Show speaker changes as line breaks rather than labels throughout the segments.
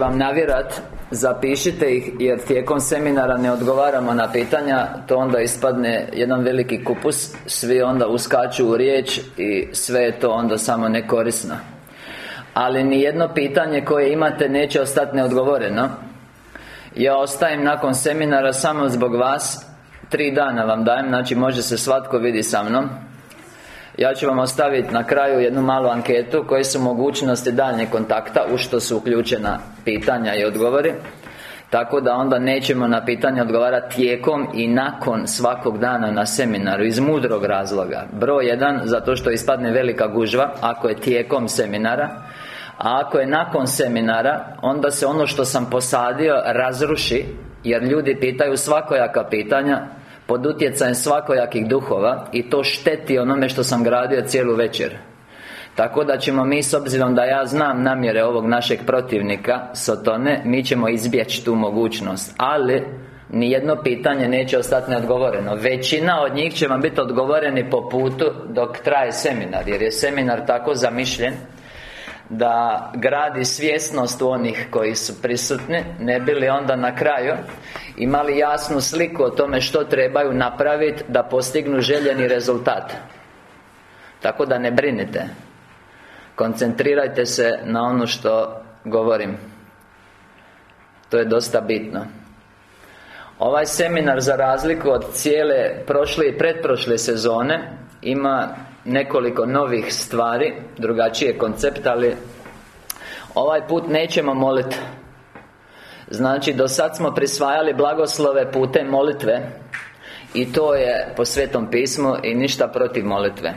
vam navjerat Zapišite ih jer tijekom seminara ne odgovaramo na pitanja To onda ispadne jedan veliki kupus Svi onda uskaču u riječ I sve je to onda samo nekorisno. Ali ni jedno pitanje koje imate neće ostati neodgovoreno. Ja ostajem nakon seminara samo zbog vas Tri dana vam dajem, znači može se svatko vidi sa mnom ja ću vam ostaviti na kraju jednu malu anketu Koje su mogućnosti daljnjeg kontakta U što su uključena pitanja i odgovori. Tako da onda nećemo na pitanje odgovarati tijekom i nakon svakog dana na seminaru Iz mudrog razloga. Broj jedan, zato što ispadne velika gužva Ako je tijekom seminara A ako je nakon seminara Onda se ono što sam posadio razruši Jer ljudi pitaju svakojaka pitanja pod utjecajem svakojakih duhova I to šteti onome što sam gradio cijelu večer. Tako da ćemo mi, s obzirom da ja znam namjere ovog našeg protivnika Sotone Mi ćemo izbjeći tu mogućnost. Ali Nijedno pitanje neće ostati neodgovoreno. Većina od njih će vam biti odgovoreni po putu dok traje seminar Jer je seminar tako zamišljen da gradi svjesnost onih koji su prisutni Ne bi li onda na kraju Imali jasnu sliku o tome što trebaju napraviti Da postignu željeni rezultat. Tako da ne brinite. Koncentrirajte se na ono što govorim. To je dosta bitno. Ovaj seminar za razliku od cijele prošle i pretprošle sezone Ima nekoliko novih stvari Drugačije koncept, ali Ovaj put nećemo moliti Znači, do sad smo prisvajali blagoslove putem molitve I to je po Svetom pismu i ništa protiv molitve.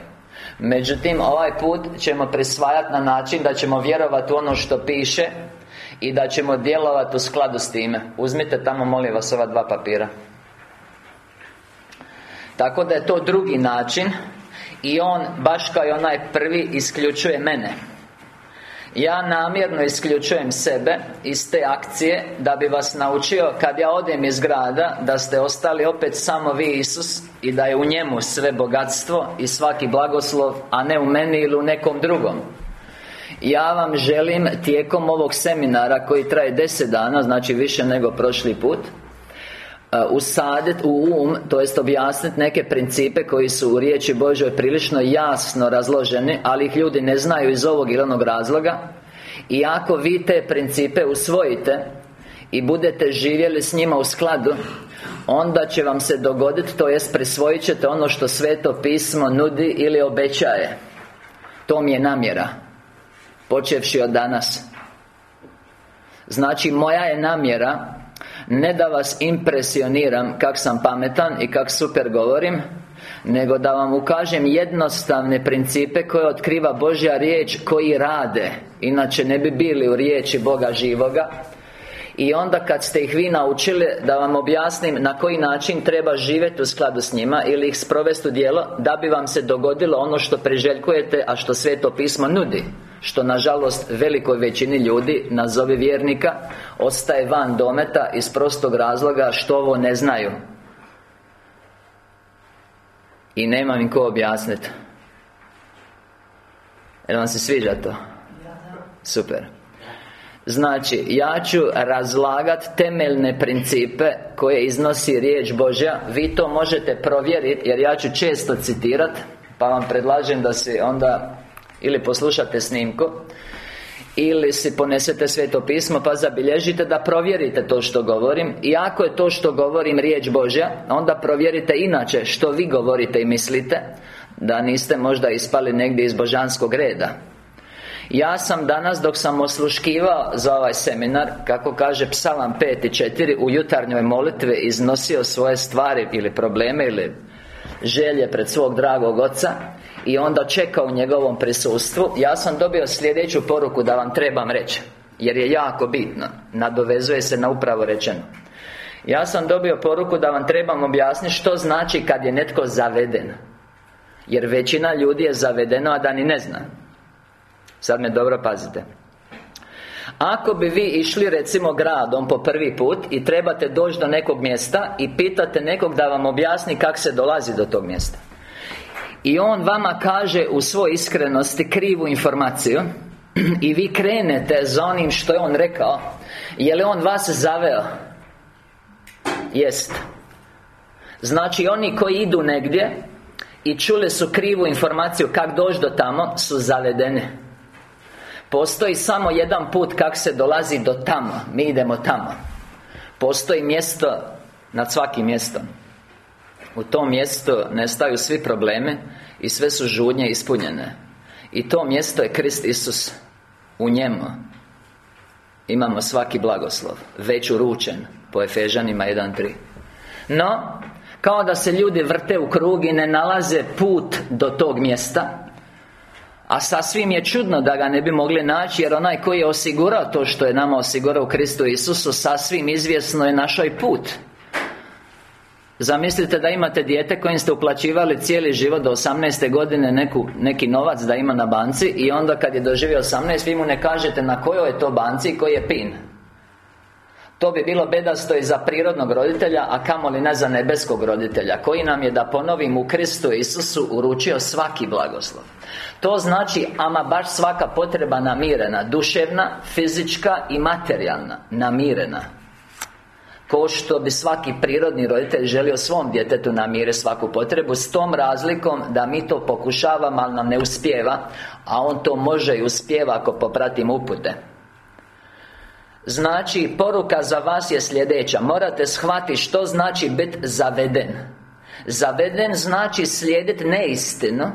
Međutim, ovaj put ćemo prisvajati na način da ćemo vjerovati u ono što piše I da ćemo djelovati u skladu s time. Uzmite tamo, molim vas, ova dva papira. Tako da je to drugi način I on, baš kao i onaj prvi, isključuje mene. Ja namjerno isključujem sebe iz te akcije Da bi vas naučio kad ja odem iz grada Da ste ostali opet samo vi Isus I da je u njemu sve bogatstvo I svaki blagoslov A ne u meni ili u nekom drugom. Ja vam želim tijekom ovog seminara koji traje deset dana Znači više nego prošli put usaditi u um, to jest objasniti neke principe koji su u riječi Božoj prilično jasno razloženi Ali ih ljudi ne znaju iz ovog ili onog razloga. I ako vi te principe usvojite I budete živjeli s njima u skladu Onda će vam se dogoditi, to jest prisvojit ćete ono što Sveto pismo nudi ili obećaje. To mi je namjera Počevši od danas. Znači, moja je namjera ne da vas impresioniram kak sam pametan i kak super govorim Nego da vam ukažem jednostavne principe koje otkriva Božja riječ koji rade. Inače ne bi bili u riječi Boga živoga i onda kad ste ih vi naučili Da vam objasnim na koji način treba živjeti u skladu s njima Ili ih sprovesti u djelo Da bi vam se dogodilo ono što priželjkujete A što Sveto pismo nudi Što nažalost velikoj većini ljudi Nazovi vjernika Ostaje van dometa Iz prostog razloga što ovo ne znaju. I nema im ko objasniti Jel vam se sviđa to? Super Znači, ja ću razlagat temeljne principe koje iznosi riječ Božja. Vi to možete provjeriti, jer ja ću često citirat Pa vam predlažem da si onda Ili poslušate snimku ili si ponesete sveto pismo pa zabilježite da provjerite to što govorim. I ako je to što govorim riječ Božja Onda provjerite inače što vi govorite i mislite Da niste možda ispali negdje iz božanskog reda ja sam danas dok sam osluškivao za ovaj seminar Kako kaže Psalam 5 i 4 U jutarnjoj molitvi iznosio svoje stvari ili probleme ili želje pred svog dragog oca I onda čekao u njegovom prisustvu. Ja sam dobio sljedeću poruku da vam trebam reći Jer je jako bitno. Nadovezuje se na upravo rečeno. Ja sam dobio poruku da vam trebam objasniti što znači kad je netko zaveden. Jer većina ljudi je zavedeno, a da ni ne zna Sad me dobro pazite. Ako bi vi išli recimo gradom po prvi put I trebate doći do nekog mjesta I pitate nekog da vam objasni kako se dolazi do tog mjesta. I on vama kaže u svoj iskrenosti krivu informaciju I vi krenete za onim što je on rekao. Je li On vas zaveo? Jest. Znači oni koji idu negdje I čuli su krivu informaciju kako doći do tamo Su zavedeni Postoji samo jedan put kako se dolazi do tamo. Mi idemo tamo. Postoji mjesto nad svakim mjestom. U tom mjestu nestaju svi problemi I sve su žudnje ispunjene. I to mjesto je Krist Isus. U njemu Imamo svaki blagoslov Već uručen Po Efežanima 1.3 No Kao da se ljudi vrte u krug i ne nalaze put do tog mjesta a sasvim je čudno da ga ne bi mogli naći Jer onaj koji je osigurao to što je nama osigurao Kristu Isusu Sasvim izvjesno je našao i put Zamislite da imate dijete kojim ste uplaćivali cijeli život do 18. godine neku, neki novac da ima na banci I onda kad je doživio 18 vi mu ne kažete na kojoj je to banci i koji je PIN to bi bilo bedasto i za prirodnog roditelja, a kamoli ne za nebeskog roditelja Koji nam je, da ponovim, u Kristu Isusu uručio svaki blagoslov. To znači, ama baš svaka potreba namirena Duševna, fizička i materijalna Namirena. Ko što bi svaki prirodni roditelj želio svom djetetu namire svaku potrebu S tom razlikom da mi to pokušavamo, ali nam ne uspijeva A on to može i uspijeva ako popratimo upute Znači, poruka za vas je sljedeća. Morate shvatiti što znači biti zaveden. Zaveden znači slijediti neistinu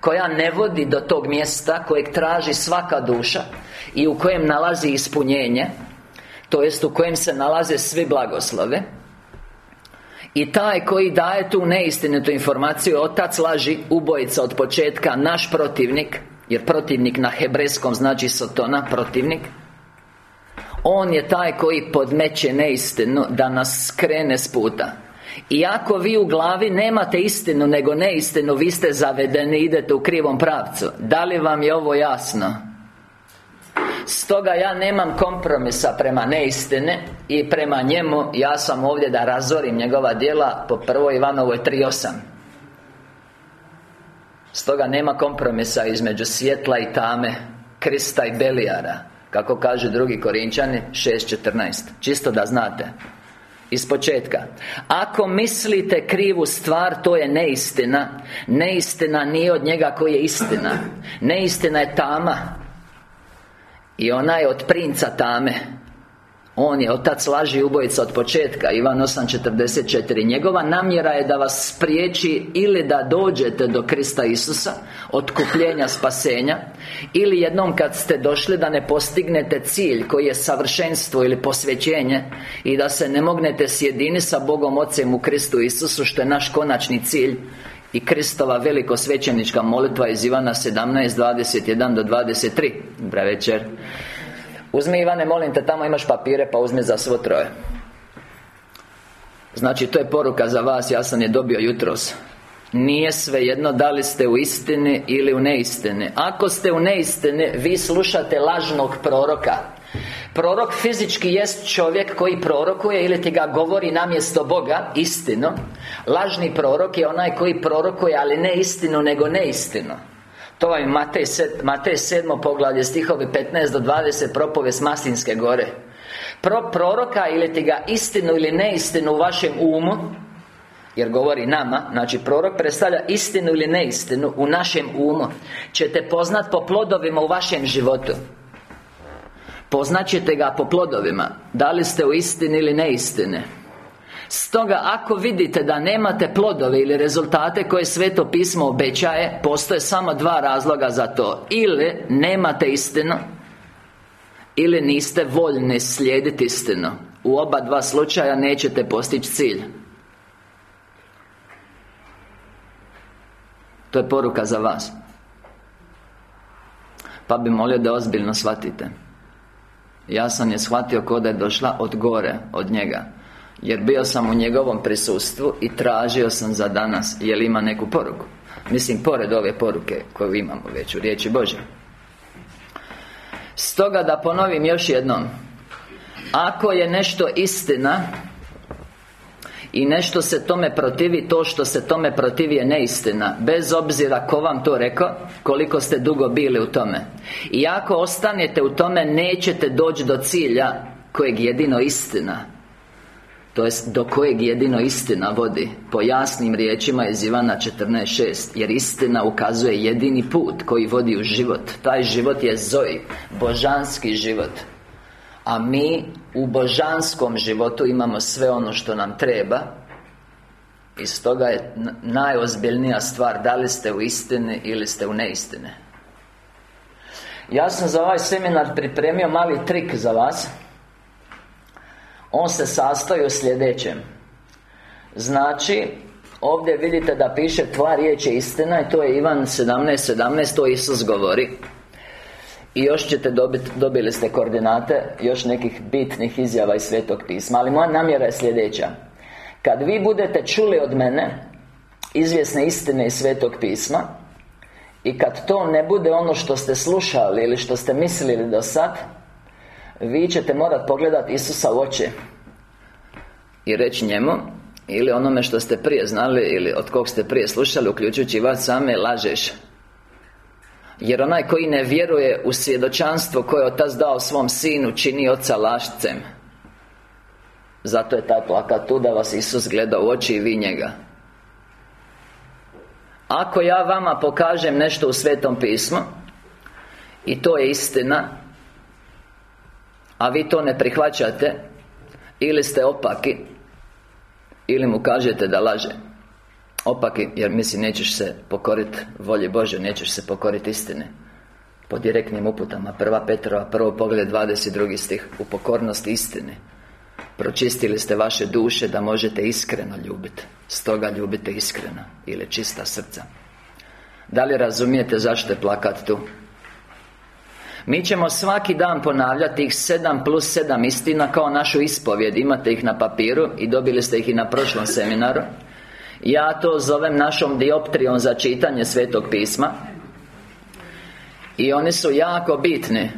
Koja ne vodi do tog mjesta Kojeg traži svaka duša I u kojem nalazi ispunjenje To jest u kojem se nalaze svi blagoslove. I taj koji daje tu neistinitu informaciju Otac laži, ubojica od početka Naš protivnik Jer protivnik na hebrejskom znači Sotona, protivnik on je taj koji podmeće neistinu Da nas skrene s puta. I ako vi u glavi nemate istinu nego neistinu Vi ste zavedeni, idete u krivom pravcu. Da li vam je ovo jasno? Stoga ja nemam kompromisa prema neistine I prema njemu Ja sam ovdje da razorim njegova djela Po prvoj Ivanovoj 3.8 Stoga nema kompromisa između svjetla i tame Krista i Belijara kako kaže drugi Korinčani 6.14 Čisto da znate. Iz početka. Ako mislite krivu stvar, to je neistina. Neistina nije od njega koji je istina. Neistina je tama. I ona je od princa tame on je otac laži ubojica od početka Ivan 8.44 Njegova namjera je da vas spriječi Ili da dođete do Krista Isusa Otkupljenja spasenja Ili jednom kad ste došli da ne postignete cilj Koji je savršenstvo ili posvećenje I da se ne mognete sjedini sa Bogom Ocem u Kristu Isusu Što je naš konačni cilj. I Kristova veliko svećenička molitva iz Ivana 17.21 do 23 Dobra večer Uzmi Ivane, molim te, tamo imaš papire pa uzmi za svo troje. Znači, to je poruka za vas, ja sam je dobio jutros. Nije svejedno da li ste u istini ili u neistini. Ako ste u neistini, vi slušate lažnog proroka. Prorok fizički jest čovjek koji prorokuje ili ti ga govori namjesto Boga, istinu Lažni prorok je onaj koji prorokuje, ali ne istinu, nego neistinu to vam je Matej, Matej 7. poglavlje stihovi 15 do 20 propove s Maslinske gore Pro proroka ili ti ga istinu ili neistinu u vašem umu jer govori nama Znači prorok predstavlja istinu ili neistinu U našem umu Ćete poznat po plodovima u vašem životu Poznaćete ga po plodovima Da li ste u istini ili neistine Stoga ako vidite da nemate plodove ili rezultate koje Sveto pismo obećaje Postoje samo dva razloga za to. Ili nemate istinu Ili niste voljni slijediti istinu. U oba dva slučaja nećete postići cilj. To je poruka za vas. Pa bi molio da ozbiljno shvatite. Ja sam je shvatio kod je došla od gore, od njega jer bio sam u njegovom prisustvu I tražio sam za danas Jel ima neku poruku? Mislim, pored ove poruke koju imamo već u riječi Bože Stoga da ponovim još jednom. Ako je nešto istina i nešto se tome protivi To što se tome protivi je neistina Bez obzira ko vam to rekao Koliko ste dugo bili u tome. I ako ostanete u tome Nećete doći do cilja Kojeg jedino istina to jest do kojeg jedino istina vodi? Po jasnim riječima iz Ivana 14.6 Jer istina ukazuje jedini put koji vodi u život. Taj život je Zoji Božanski život. A mi u božanskom životu imamo sve ono što nam treba. I stoga je najozbiljnija stvar Da li ste u istini ili ste u neistine Ja sam za ovaj seminar pripremio mali trik za vas on se sastoji u sljedećem. Znači Ovdje vidite da piše Tva riječ je istina I to je Ivan 17.17 17, To Isus govori. I još ćete dobiti Dobili ste koordinate Još nekih bitnih izjava iz Svetog pisma. Ali moja namjera je sljedeća. Kad vi budete čuli od mene Izvjesne istine iz Svetog pisma I kad to ne bude ono što ste slušali Ili što ste mislili do sad vi ćete morati pogledati Isusa u oči I reći njemu Ili onome što ste prije znali Ili od kog ste prije slušali Uključujući vas same Lažeš. Jer onaj koji ne vjeruje u svjedočanstvo koje je Otac dao svom sinu Čini Oca lašcem Zato je taj plakat tu da vas Isus gleda u oči i vi njega. Ako ja vama pokažem nešto u Svetom pismu I to je istina a vi to ne prihvaćate Ili ste opaki Ili mu kažete da laže Opaki, jer misli nećeš se pokoriti volji Bože Nećeš se pokoriti istine Po direktnim uputama Prva Petrova, prvo pogled 22. stih U pokornosti istine Pročistili ste vaše duše da možete iskreno ljubiti Stoga ljubite iskreno Ili čista srca Da li razumijete zašto je plakat tu? Mi ćemo svaki dan ponavljati tih 7 plus 7 istina kao našu ispovjed. Imate ih na papiru i dobili ste ih i na prošlom seminaru. Ja to zovem našom dioptrijom za čitanje Svetog pisma. I oni su jako bitni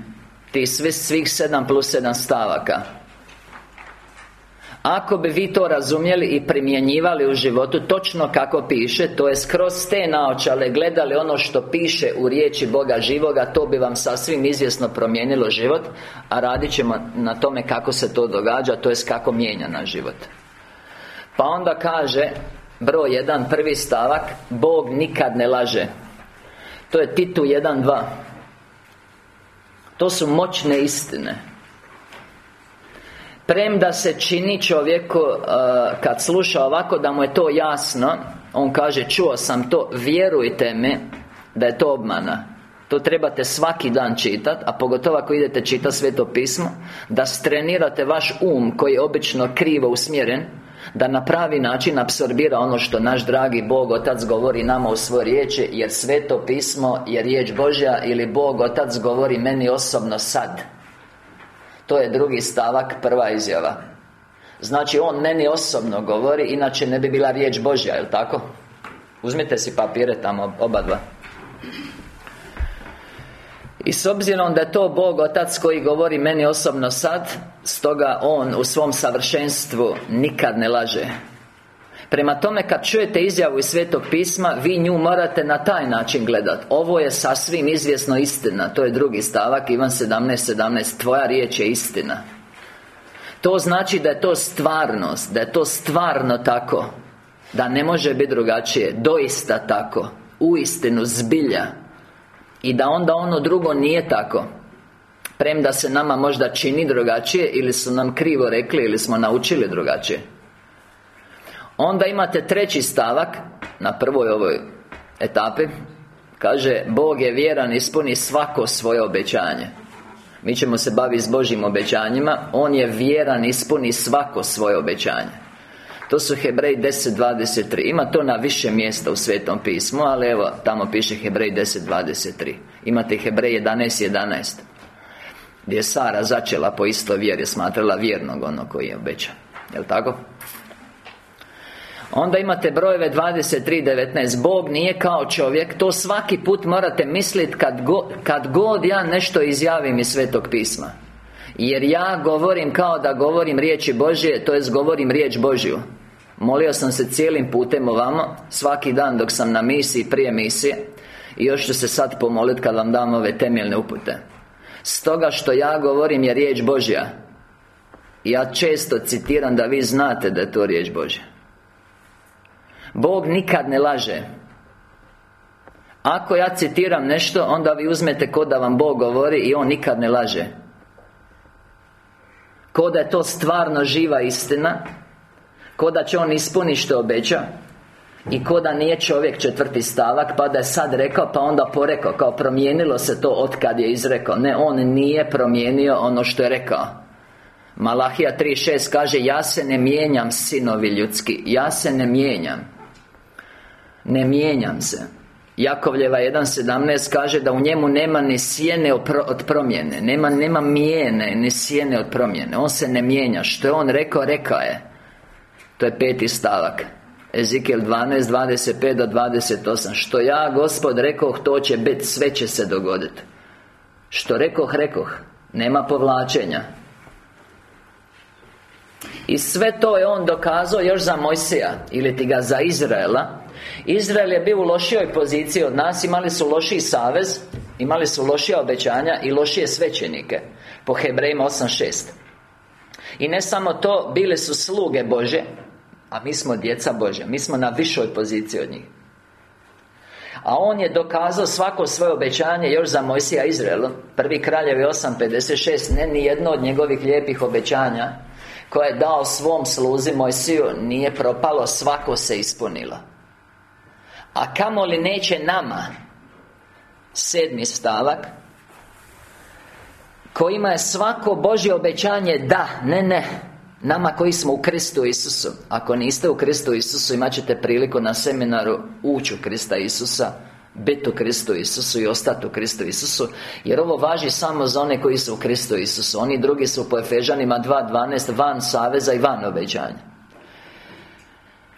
Ti svi, svih 7 plus 7 stavaka ako bi vi to razumjeli i primjenjivali u životu Točno kako piše To je skroz te naočale Gledali ono što piše u riječi Boga živoga To bi vam sasvim izvjesno promijenilo život A radit ćemo na tome kako se to događa To jest kako mijenja naš život. Pa onda kaže Broj jedan, prvi stavak Bog nikad ne laže. To je Titu 1.2 To su moćne istine Premda se čini čovjeku Kad sluša ovako da mu je to jasno On kaže čuo sam to Vjerujte me Da je to obmana. To trebate svaki dan čitati A pogotovo ako idete čitati Sveto pismo Da strenirate vaš um Koji je obično krivo usmjeren Da na pravi način apsorbira ono što naš dragi Bog Otac govori nama u svoj riječi Jer Sveto pismo je riječ Božja Ili Bog Otac govori meni osobno sad to je drugi stavak, prva izjava. Znači, on meni osobno govori Inače ne bi bila riječ Božja, jel' tako? Uzmite si papire tamo, oba dva. I s obzirom da je to Bog Otac koji govori meni osobno sad Stoga On u svom savršenstvu nikad ne laže Prema tome, kad čujete izjavu iz Svetog pisma Vi nju morate na taj način gledati Ovo je sasvim izvjesno istina. To je drugi stavak, Ivan 17.17 17. Tvoja riječ je istina. To znači da je to stvarnost Da je to stvarno tako Da ne može biti drugačije. Doista tako. Uistinu zbilja. I da onda ono drugo nije tako. Premda se nama možda čini drugačije Ili su nam krivo rekli Ili smo naučili drugačije Onda imate treći stavak Na prvoj ovoj etapi. Kaže Bog je vjeran ispuni svako svoje obećanje. Mi ćemo se baviti s Božjim obećanjima. On je vjeran ispuni svako svoje obećanje. To su Hebrej 10.23 Ima to na više mjesta u Svetom pismu Ali evo, tamo piše Hebrej 10.23 Imate Hebrej 11.11 11. Gdje je Sara začela po isto vjeri Smatrala vjernog ono koji je obećan. Jel' tako? Onda imate brojeve 23.19 Bog nije kao čovjek. To svaki put morate misliti kad, go, kad god ja nešto izjavim iz Svetog pisma. Jer ja govorim kao da govorim riječi Božje To jest govorim riječ Božju. Molio sam se cijelim putem ovamo Svaki dan dok sam na misiji, prije misije. I još ću se sad pomoliti kad vam dam ove temeljne upute. Stoga što ja govorim je riječ Božja. Ja često citiram da vi znate da je to riječ Božja Bog nikad ne laže. Ako ja citiram nešto Onda vi uzmete ko da vam Bog govori I On nikad ne laže. Ko da je to stvarno živa istina Ko da će On ispuniti što obeća i ko da nije čovjek četvrti stavak Pa da je sad rekao pa onda porekao Kao promijenilo se to od kad je izrekao. Ne, on nije promijenio ono što je rekao. Malahija 3.6 kaže Ja se ne mijenjam sinovi ljudski Ja se ne mijenjam Ne mijenjam se. Jakovljeva 1.17 kaže da u njemu nema ni sjene od promjene. Nema, nema mijene, ni sjene od promjene. On se ne mijenja. Što je on rekao, rekao je. To je peti stavak. Ezekiel 12, 25 do 28 Što ja, Gospod, rekoh, to će biti, sve će se dogoditi Što rekoh, rekoh. Nema povlačenja. I sve to je on dokazao još za Mojsija. Ili ti ga za Izraela Izrael je bio u lošijoj poziciji od nas Imali su lošiji savez Imali su lošija obećanja I lošije svećenike Po Hebrejima 8.6 I ne samo to, bile su sluge Bože a mi smo djeca Božja Mi smo na višoj poziciji od njih. A on je dokazao svako svoje obećanje još za Mojsija Izraelu. Prvi kraljevi 8.56 Ne ni jedno od njegovih lijepih obećanja Koje je dao svom sluzi Mojsiju Nije propalo, svako se ispunilo A kamoli neće nama. Sedmi stavak. Kojima je svako Božje obećanje da, ne, ne Nama koji smo u Kristu Isusu. Ako niste u Kristu Isusu Imat ćete priliku na seminaru Ući u Krista Isusa Biti u Kristu Isusu i ostati u Kristu Isusu Jer ovo važi samo za one koji su u Kristu Isusu. Oni drugi su po Efežanima 2.12 Van saveza i van obećanja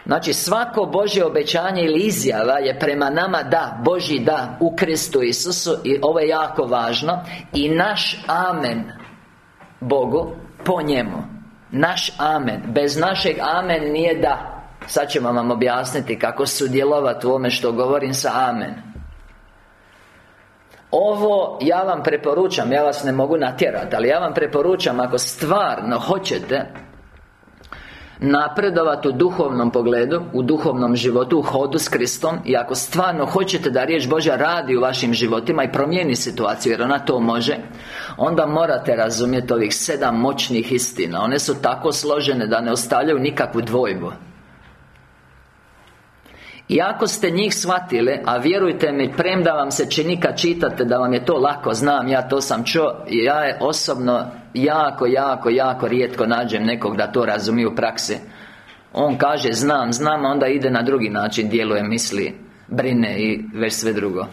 Znači svako Božje obećanje ili izjava je prema nama da Božji da u Kristu Isusu I ovo je jako važno. I naš amen Bogu po njemu. Naš amen. Bez našeg amen nije da. Sad ćemo vam objasniti kako sudjelovati u ovome što govorim sa amen. Ovo ja vam preporučam, ja vas ne mogu natjerati Ali ja vam preporučam ako stvarno hoćete napredovati u duhovnom pogledu U duhovnom životu, u hodu s Kristom I ako stvarno hoćete da riječ Božja radi u vašim životima I promijeni situaciju Jer ona to može Onda morate razumjeti ovih sedam moćnih istina. One su tako složene da ne ostavljaju nikakvu dvojbu i ako ste njih shvatili, a vjerujte mi, premda vam se čini kad čitate da vam je to lako, znam, ja to sam čuo Ja je osobno jako, jako, jako rijetko nađem nekog da to razumije u praksi. On kaže, znam, znam, a onda ide na drugi način, djeluje, misli, brine i već sve drugo.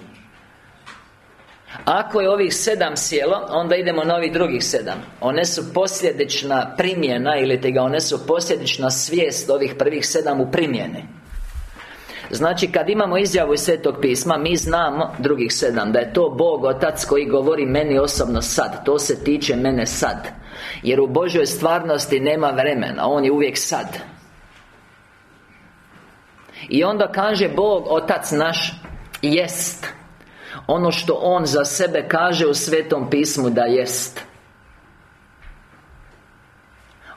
Ako je ovih sedam sjelo, onda idemo na ovih drugih sedam. One su posljedična primjena ili te ga one su posljedična svijest ovih prvih sedam u primjeni Znači, kad imamo izjavu iz Svetog pisma Mi znamo, drugih sedam Da je to Bog Otac koji govori meni osobno sad. To se tiče mene sad. Jer u Božoj stvarnosti nema vremena On je uvijek sad. I onda kaže Bog Otac naš Jest. Ono što On za sebe kaže u Svetom pismu da jest.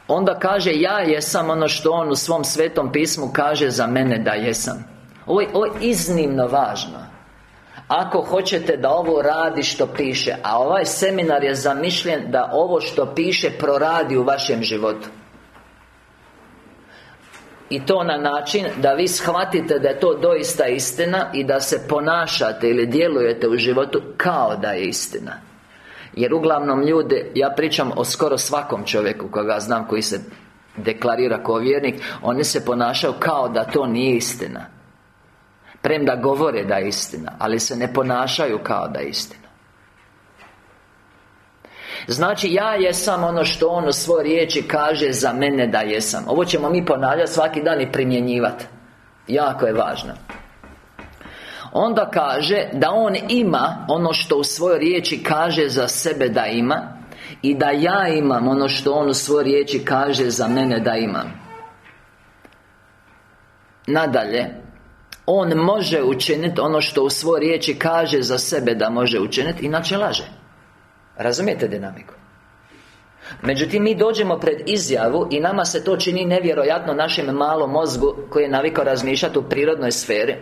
Onda kaže ja jesam ono što On u svom Svetom pismu kaže za mene da jesam ovo je, ovo je iznimno važno. Ako hoćete da ovo radi što piše A ovaj seminar je zamišljen da ovo što piše proradi u vašem životu. I to na način da vi shvatite da je to doista istina I da se ponašate ili djelujete u životu kao da je istina. Jer uglavnom ljude, ja pričam o skoro svakom čovjeku koga znam koji se deklarira kao vjernik Oni se ponašaju kao da to nije istina Premda govore da je istina Ali se ne ponašaju kao da je istina. Znači, ja jesam ono što On u svoj riječi kaže za mene da jesam. Ovo ćemo mi ponavljati svaki dan i primjenjivati Jako je važno. Onda kaže da On ima ono što u svojoj riječi kaže za sebe da ima I da ja imam ono što On u svojoj riječi kaže za mene da imam. Nadalje on može učiniti ono što u svoj riječi kaže za sebe da može učiniti Inače laže Razumijete dinamiku? Međutim, mi dođemo pred izjavu i nama se to čini nevjerojatno našem malom mozgu koji je navikao razmišljati u prirodnoj sferi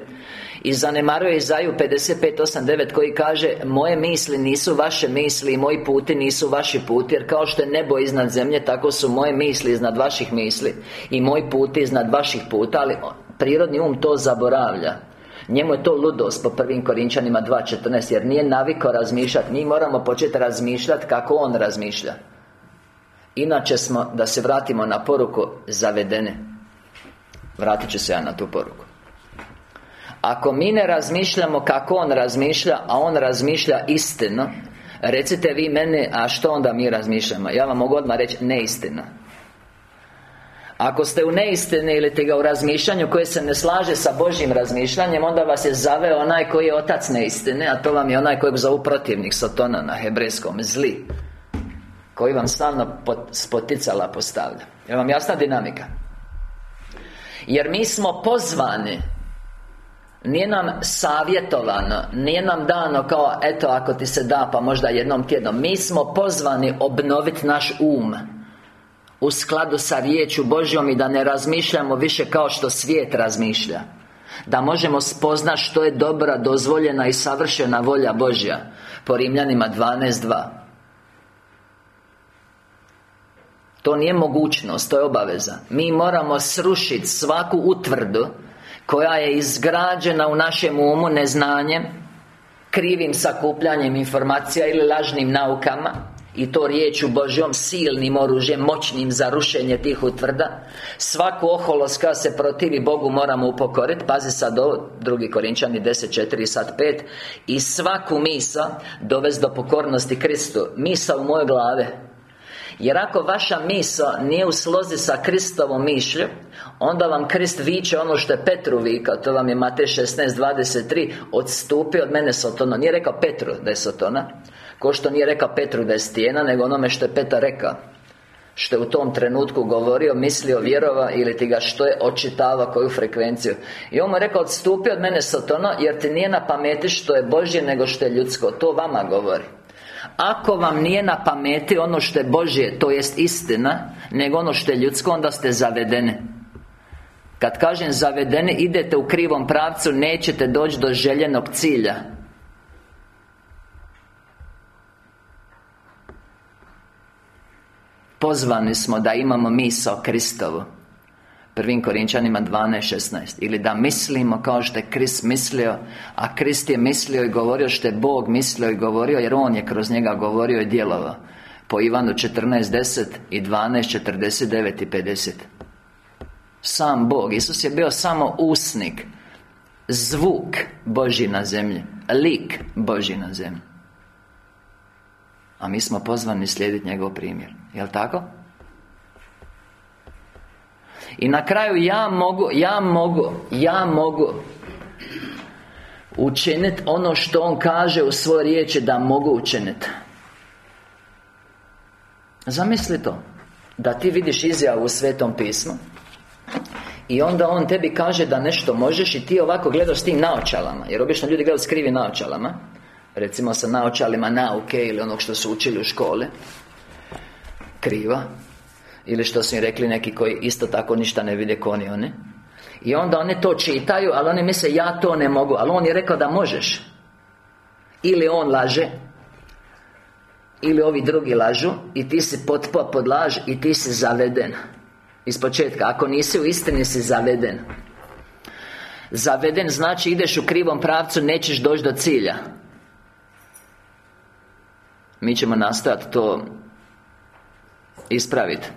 i zanemaruje Izaju 55.8.9 koji kaže Moje misli nisu vaše misli i moji puti nisu vaši puti Jer kao što je nebo iznad zemlje Tako su moje misli iznad vaših misli I moji puti iznad vaših puta Ali prirodni um to zaboravlja. Njemu je to ludost po prvim Korinčanima 2.14 Jer nije naviko razmišljati Mi moramo početi razmišljati kako on razmišlja. Inače smo, da se vratimo na poruku Zavedene. Vratit ću se ja na tu poruku. Ako mi ne razmišljamo kako On razmišlja A On razmišlja istinu Recite vi mene, a što onda mi razmišljamo? Ja vam mogu odmah reći neistina ako ste u neistini ili te ga u razmišljanju koje se ne slaže sa Božjim razmišljanjem Onda vas je zaveo onaj koji je otac neistine A to vam je onaj kojeg zovu protivnik Sotona na hebrejskom Zli Koji vam stalno spoticala postavlja. Je vam jasna dinamika? Jer mi smo pozvani nije nam savjetovano Nije nam dano kao Eto, ako ti se da, pa možda jednom tjednom. Mi smo pozvani obnoviti naš um U skladu sa riječu Božjom I da ne razmišljamo više kao što svijet razmišlja. Da možemo spoznati što je dobra, dozvoljena i savršena volja Božja. Po Rimljanima 12.2 To nije mogućnost, to je obaveza. Mi moramo srušiti svaku utvrdu koja je izgrađena u našem umu neznanjem krivim sakupljanjem informacija ili lažnim naukama i to riječu Božjom silnim oružjem moćnim za rušenje tih utvrda. Svaku oholost koja se protivi Bogu moramo upokoriti pazi sad ovo drugi Korinčani 10.4 sad 5 i svaku misa dovesti do pokornosti Kristu. Misa u moje glave. Jer ako vaša misa nije u slozi sa Kristovom mišlju Onda vam Krist viče ono što je Petru vikao. To vam je Matej 16.23 Odstupi od mene Sotona. Nije rekao Petru da je Sotona Ko što nije rekao Petru da je stijena Nego onome što je Petar rekao što je u tom trenutku govorio, mislio, vjerova Ili ti ga što je očitava, koju frekvenciju. I on mu je rekao, odstupi od mene Sotona Jer ti nije na pameti što je Božje nego što je ljudsko. To vama govori. Ako vam nije na pameti ono što je Božje, to jest istina Nego ono što je ljudsko, onda ste zavedeni. Kad kažem zavedeni, idete u krivom pravcu Nećete doći do željenog cilja Pozvani smo da imamo misao Kristovu. Prvim Korinčanima 12.16 Ili da mislimo kao što je Krist mislio A Krist je mislio i govorio što je Bog mislio i govorio Jer On je kroz njega govorio i djelovao. Po Ivanu 14.10 i 12.49 i 50 Sam Bog. Isus je bio samo usnik Zvuk Boži na zemlji Lik Boži na zemlji. A mi smo pozvani slijediti njegov primjer Jel' tako? I na kraju ja mogu, ja mogu, ja mogu Učiniti ono što On kaže u svojoj riječi da mogu učiniti Zamisli to Da ti vidiš izjavu u Svetom pismu I onda On tebi kaže da nešto možeš I ti ovako gledaš s tim naočalama Jer obično ljudi gledaju s krivim naočalama Recimo sa naočalima nauke Ili onog što su učili u škole Kriva ili što su im rekli neki koji isto tako ništa ne vide ko ni oni. I onda oni to čitaju, ali oni misle ja to ne mogu. Ali on je rekao da možeš. Ili on laže Ili ovi drugi lažu I ti si potpo pod laž I ti si zaveden. Iz početka Ako nisi u istini si zaveden. Zaveden znači ideš u krivom pravcu Nećeš doći do cilja. Mi ćemo nastojati to Ispraviti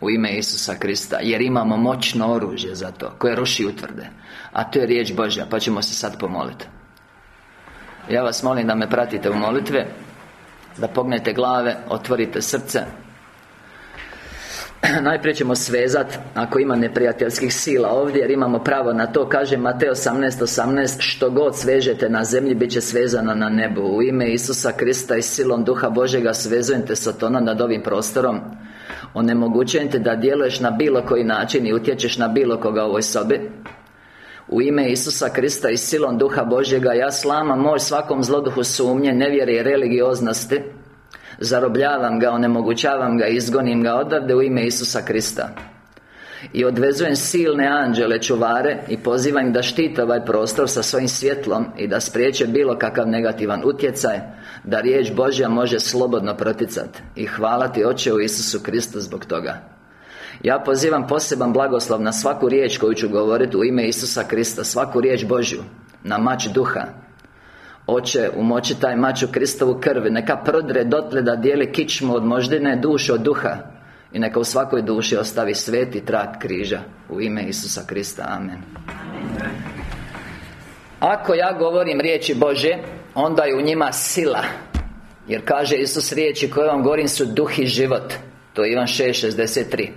u ime Isusa Krista Jer imamo moćno oružje za to Koje ruši utvrde A to je riječ Božja Pa ćemo se sad pomoliti Ja vas molim da me pratite u molitve Da pognete glave Otvorite srce Najprije ćemo svezat Ako ima neprijateljskih sila ovdje Jer imamo pravo na to. Kaže Mateo 18.18 18, Što god svežete na zemlji Bit će svezano na nebu. U ime Isusa Krista i silom Duha Božega Svezujete Satona nad ovim prostorom. Onemogućujem te da djeluješ na bilo koji način I utječeš na bilo koga u ovoj sobi. U ime Isusa Krista i silom Duha Božjega Ja slama moj svakom zloduhu sumnje, nevjere i religioznosti Zarobljavam ga, onemogućavam ga, izgonim ga odavde u ime Isusa Krista. I odvezujem silne anđele čuvare I pozivam da štite ovaj prostor sa svojim svjetlom I da spriječe bilo kakav negativan utjecaj Da riječ Božja može slobodno proticati I hvala ti Oče u Isusu Kristu zbog toga. Ja pozivam poseban blagoslov na svaku riječ koju ću govoriti u ime Isusa Krista Svaku riječ Božju Na mač duha Oče, umoći taj mač u Kristovu krvi. Neka prodre dotle da dijeli kičmu od moždine dušu od duha. I neka u svakoj duši ostavi sveti trak križa. U ime Isusa Krista Amen. Ako ja govorim riječi Bože Onda je u njima sila. Jer kaže Isus riječi koje vam govorim su duh i život. To je Ivan 6.63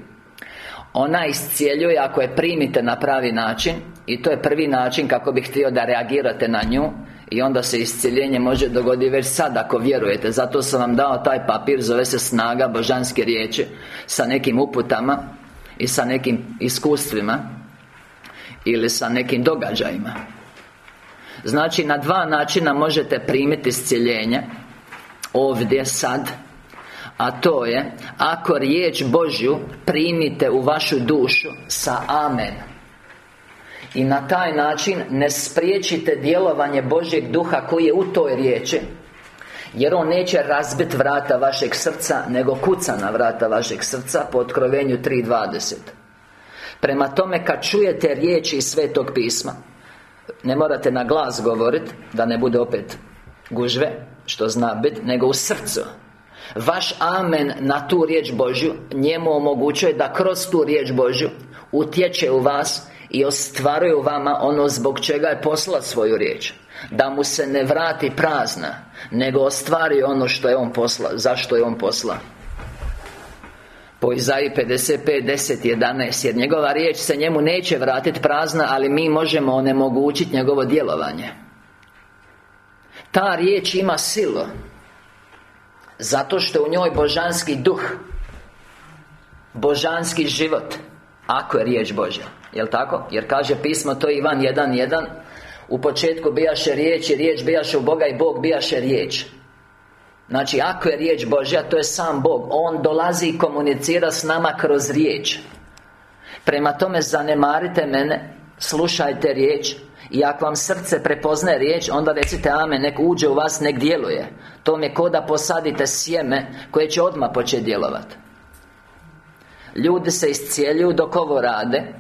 Ona iscijeljuje ako je primite na pravi način I to je prvi način kako bih htio da reagirate na nju i onda se iscjeljenje može dogoditi već sad ako vjerujete. Zato sam vam dao taj papir Zove se snaga božanske riječi Sa nekim uputama I sa nekim iskustvima Ili sa nekim događajima. Znači na dva načina možete primiti iscjeljenje Ovdje sad a to je Ako riječ Božju primite u vašu dušu Sa Amen i na taj način ne spriječite djelovanje Božjeg duha koji je u toj riječi. Jer on neće razbiti vrata vašeg srca Nego kuca na vrata vašeg srca Po otkrovenju 3.20 Prema tome kad čujete riječi iz Svetog pisma Ne morate na glas govoriti Da ne bude opet gužve Što zna biti Nego u srcu. Vaš amen na tu riječ Božju Njemu omogućuje da kroz tu riječ Božju Utječe u vas i ostvaruje u vama ono zbog čega je poslao svoju riječ. Da mu se ne vrati prazna Nego ostvari ono što je on poslao Zašto je on poslao po Izaji 55, 10, 11 Jer njegova riječ se njemu neće vratiti prazna Ali mi možemo onemogućiti njegovo djelovanje. Ta riječ ima silu Zato što u njoj božanski duh Božanski život Ako je riječ Božja Jel' tako? Jer kaže pismo to Ivan 1.1 U početku bijaše riječ i riječ bijaše u Boga i Bog bijaše riječ. Znači, ako je riječ Božja, to je sam Bog. On dolazi i komunicira s nama kroz riječ. Prema tome, zanemarite mene Slušajte riječ i ako vam srce prepoznaje riječ Onda recite Amen, nek uđe u vas, nek djeluje. To mi je ko da posadite sjeme Koje će odmah početi djelovati. Ljudi se iscijeljuju dok ovo rade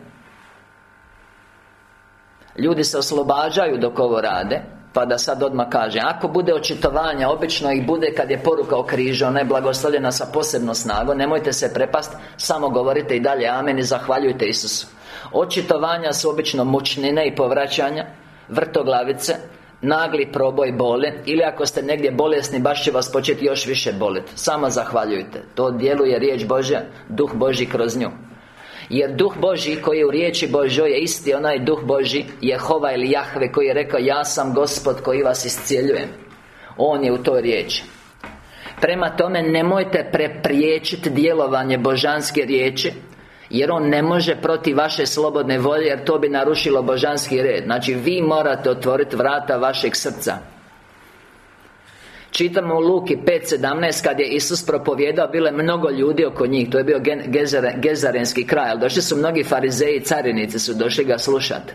Ljudi se oslobađaju dok ovo rade pa da sad odmah kaže Ako bude očitovanja, obično ih bude kad je poruka o križu Ona je blagoslovljena sa posebnom snagom Nemojte se prepast Samo govorite i dalje Amen i zahvaljujte Isusu. Očitovanja su obično mučnine i povraćanja Vrtoglavice Nagli proboj bole Ili ako ste negdje bolesni Baš će vas početi još više boliti Samo zahvaljujte. To djeluje riječ Božja Duh Božji kroz nju jer Duh Boži koji je u riječi Božoj je isti onaj Duh Boži Jehova ili Jahve koji je rekao Ja sam Gospod koji vas iscijeljujem On je u toj riječi. Prema tome nemojte prepriječiti djelovanje božanske riječi jer on ne može protiv vaše slobodne volje Jer to bi narušilo božanski red. Znači vi morate otvoriti vrata vašeg srca Čitamo u Luki 5.17 kad je Isus propovjedao Bilo je mnogo ljudi oko njih To je bio gezarenski kraj Ali došli su mnogi farizeji i carinici su došli ga slušati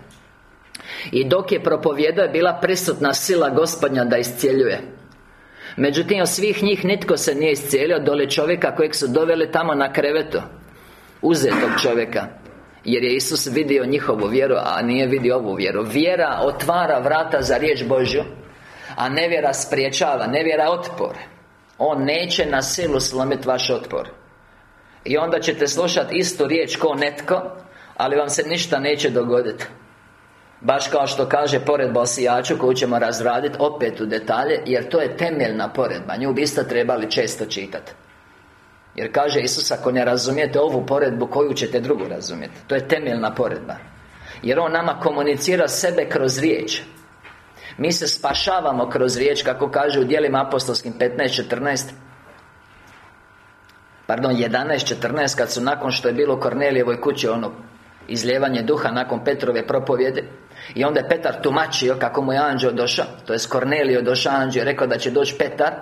I dok je propovjedao je bila prisutna sila gospodnja da iscijeljuje. Međutim, od svih njih nitko se nije iscijelio Dole čovjeka kojeg su doveli tamo na krevetu Uzetog čovjeka jer je Isus vidio njihovu vjeru, a nije vidio ovu vjeru. Vjera otvara vrata za riječ Božju a nevjera spriječava, nevjera otpor. On neće na silu slomiti vaš otpor. I onda ćete slušati istu riječ ko netko Ali vam se ništa neće dogoditi Baš kao što kaže poredba o sijaču koju ćemo razraditi opet u detalje Jer to je temeljna poredba. Nju biste trebali često čitati Jer kaže Isus ako ne razumijete ovu poredbu Koju ćete drugu razumjeti To je temeljna poredba. Jer On nama komunicira sebe kroz riječ mi se spašavamo kroz riječ Kako kaže u dijelima apostolskim 15.14 Pardon, 11.14 Kad su nakon što je bilo u Kornelijevoj kući Ono izljevanje duha nakon Petrove propovjede. I onda je Petar tumačio kako mu je anđeo došao To je Kornelio došao anđeo i rekao da će doći Petar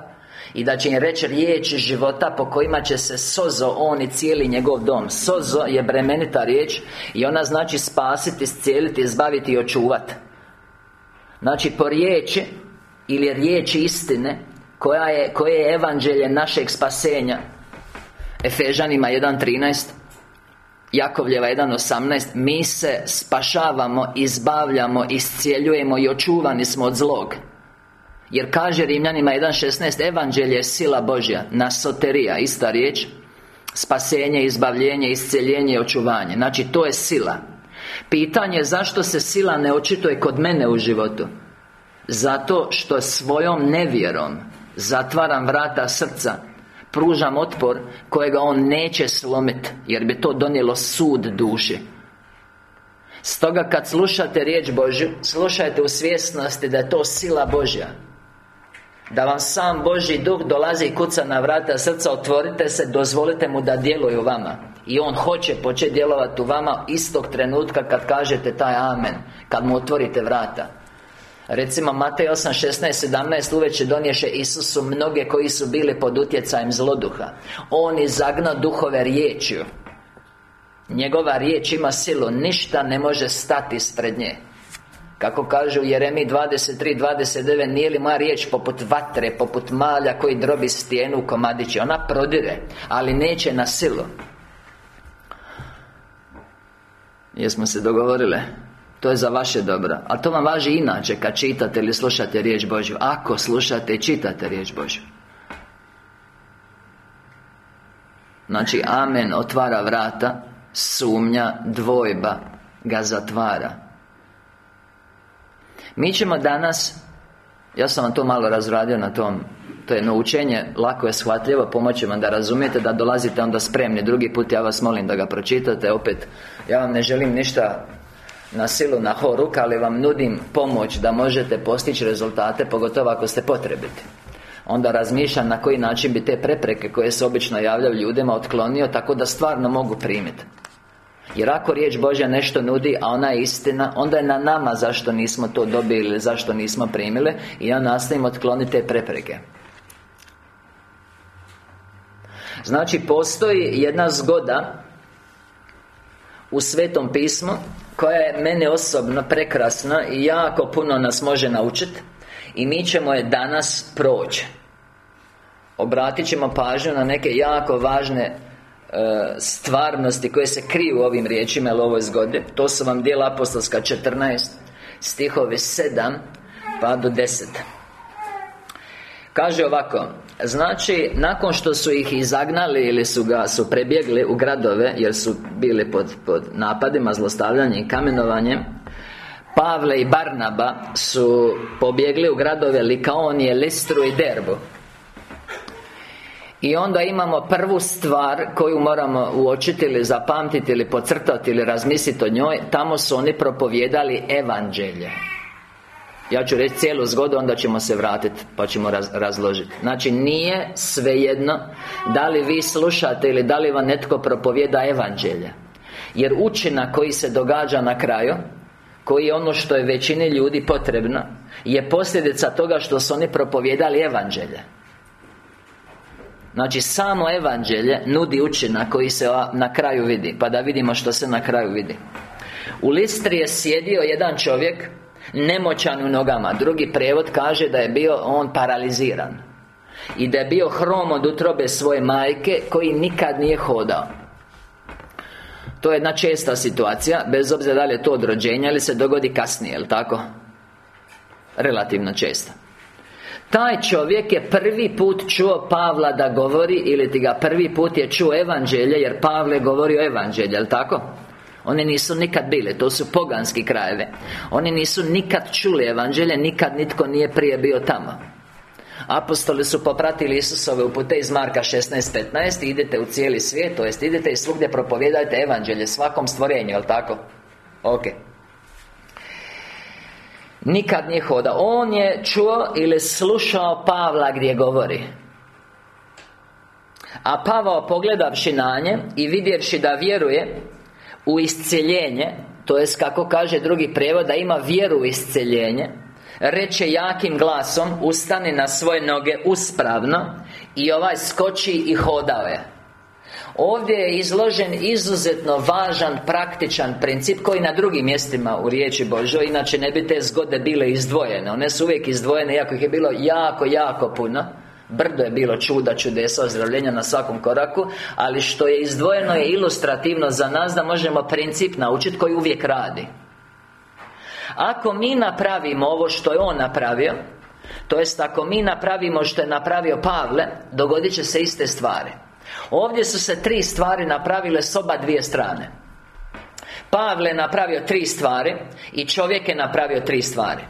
I da će im reći riječ života po kojima će se sozo on i cijeli njegov dom. Sozo je bremenita riječ I ona znači spasiti, scijeliti, izbaviti i očuvati Znači po riječi Ili riječi istine koja je, koje je evanđelje našeg spasenja. Efežanima 1.13 Jakovljeva 1.18 Mi se spašavamo, izbavljamo, iscijeljujemo i očuvani smo od zlog. Jer kaže Rimljanima 1.16 Evanđelje je sila Božja Nasoterija, ista riječ Spasenje, izbavljenje, iscijeljenje i očuvanje. Znači to je sila Pitanje je zašto se sila ne očituje kod mene u životu? Zato što svojom nevjerom Zatvaram vrata srca Pružam otpor Kojega on neće slomiti Jer bi to donijelo sud duši. Stoga kad slušate riječ Božju Slušajte u svjesnosti da je to sila Božja da vam sam Božji duh dolazi i kuca na vrata srca Otvorite se, dozvolite mu da djeluje u vama. I On hoće početi djelovati u vama Istog trenutka kad kažete taj amen Kad mu otvorite vrata. Recimo Matej 8, 16, 17 Uveće donješe Isusu mnoge koji su bili pod utjecajem zloduha. On izagna duhove riječju. Njegova riječ ima silu Ništa ne može stati ispred nje kako kaže u Jeremi 23, 29 Nije li moja riječ poput vatre, poput malja koji drobi stijenu u komadići? Ona prodire, ali neće na silu. Jesmo se dogovorile? To je za vaše dobro. A to vam važi inače kad čitate ili slušate riječ Božju. Ako slušate i čitate riječ Božju. Znači, Amen otvara vrata Sumnja, dvojba Ga zatvara Mi ćemo danas Ja sam vam to malo razradio na tom To je naučenje Lako je shvatljivo Pomoći vam da razumijete Da dolazite onda spremni. Drugi put ja vas molim da ga pročitate Opet Ja vam ne želim ništa na silu, na horuk, ali vam nudim pomoć da možete postići rezultate, pogotovo ako ste potrebiti. Onda razmišljam na koji način bi te prepreke koje se obično javljaju ljudima otklonio Tako da stvarno mogu primiti jer ako riječ Božja nešto nudi, a ona je istina Onda je na nama zašto nismo to dobili ili zašto nismo primili I ja nastavim otkloniti te prepreke. Znači, postoji jedna zgoda U Svetom pismu koja je mene osobno prekrasna i jako puno nas može naučiti i mi ćemo je danas proći. Obratit ćemo pažnju na neke jako važne stvarnosti koje se kriju ovim riječima ili ovoj zgodi To su vam dijela apostolska 14 Stihovi 7 pa do 10 Kaže ovako Znači, nakon što su ih izagnali ili su ga su prebjegli u gradove Jer su bili pod, pod napadima, zlostavljanjem i kamenovanjem Pavle i Barnaba su pobjegli u gradove Likaonije, Listru i Derbu i onda imamo prvu stvar koju moramo uočiti ili zapamtiti ili podcrtati ili razmisliti o njoj. Tamo su oni propovjedali evanđelje. Ja ću reći cijelu zgodu, onda ćemo se vratiti Pa ćemo razložiti Znači, nije svejedno Da li vi slušate ili da li vam netko propovjeda evanđelje. Jer učinak koji se događa na kraju Koji je ono što je većini ljudi potrebno Je posljedica toga što su oni propovjedali evanđelje Znači, samo evanđelje nudi učinak koji se na kraju vidi Pa da vidimo što se na kraju vidi. U Listri je sjedio jedan čovjek Nemoćan u nogama. Drugi prevod kaže da je bio on paraliziran. I da je bio hrom od utrobe svoje majke Koji nikad nije hodao. To je jedna česta situacija Bez obzira da li je to od rođenja Ili se dogodi kasnije, jel tako? Relativno česta taj čovjek je prvi put čuo Pavla da govori Ili ti ga prvi put je čuo evanđelje Jer Pavle govori o evanđelju, jel tako? Oni nisu nikad bili, to su poganski krajeve Oni nisu nikad čuli evanđelje, nikad nitko nije prije bio tamo Apostoli su popratili Isusove upute iz Marka 16.15 Idete u cijeli svijet, to jest idete i svugdje propovjedajte evanđelje svakom stvorenju, jel tako? Ok Nikad nije hoda On je čuo ili slušao Pavla gdje govori. A Pavao pogledavši na nje I vidjevši da vjeruje u isceljenje To jest kako kaže drugi prijevod Da ima vjeru u isceljenje Reče jakim glasom Ustani na svoje noge uspravno I ovaj skoči i hodao je Ovdje je izložen izuzetno važan, praktičan princip Koji na drugim mjestima u riječi Božoj Inače ne bi te zgode bile izdvojene. One su uvijek izdvojene, iako ih je bilo jako, jako puno. Brdo je bilo čuda, čudesa, ozdravljenja na svakom koraku Ali što je izdvojeno je ilustrativno za nas Da možemo princip naučiti koji uvijek radi. Ako mi napravimo ovo što je on napravio To jest ako mi napravimo što je napravio Pavle Dogodit će se iste stvari Ovdje su se tri stvari napravile s oba dvije strane. Pavle je napravio tri stvari I čovjek je napravio tri stvari.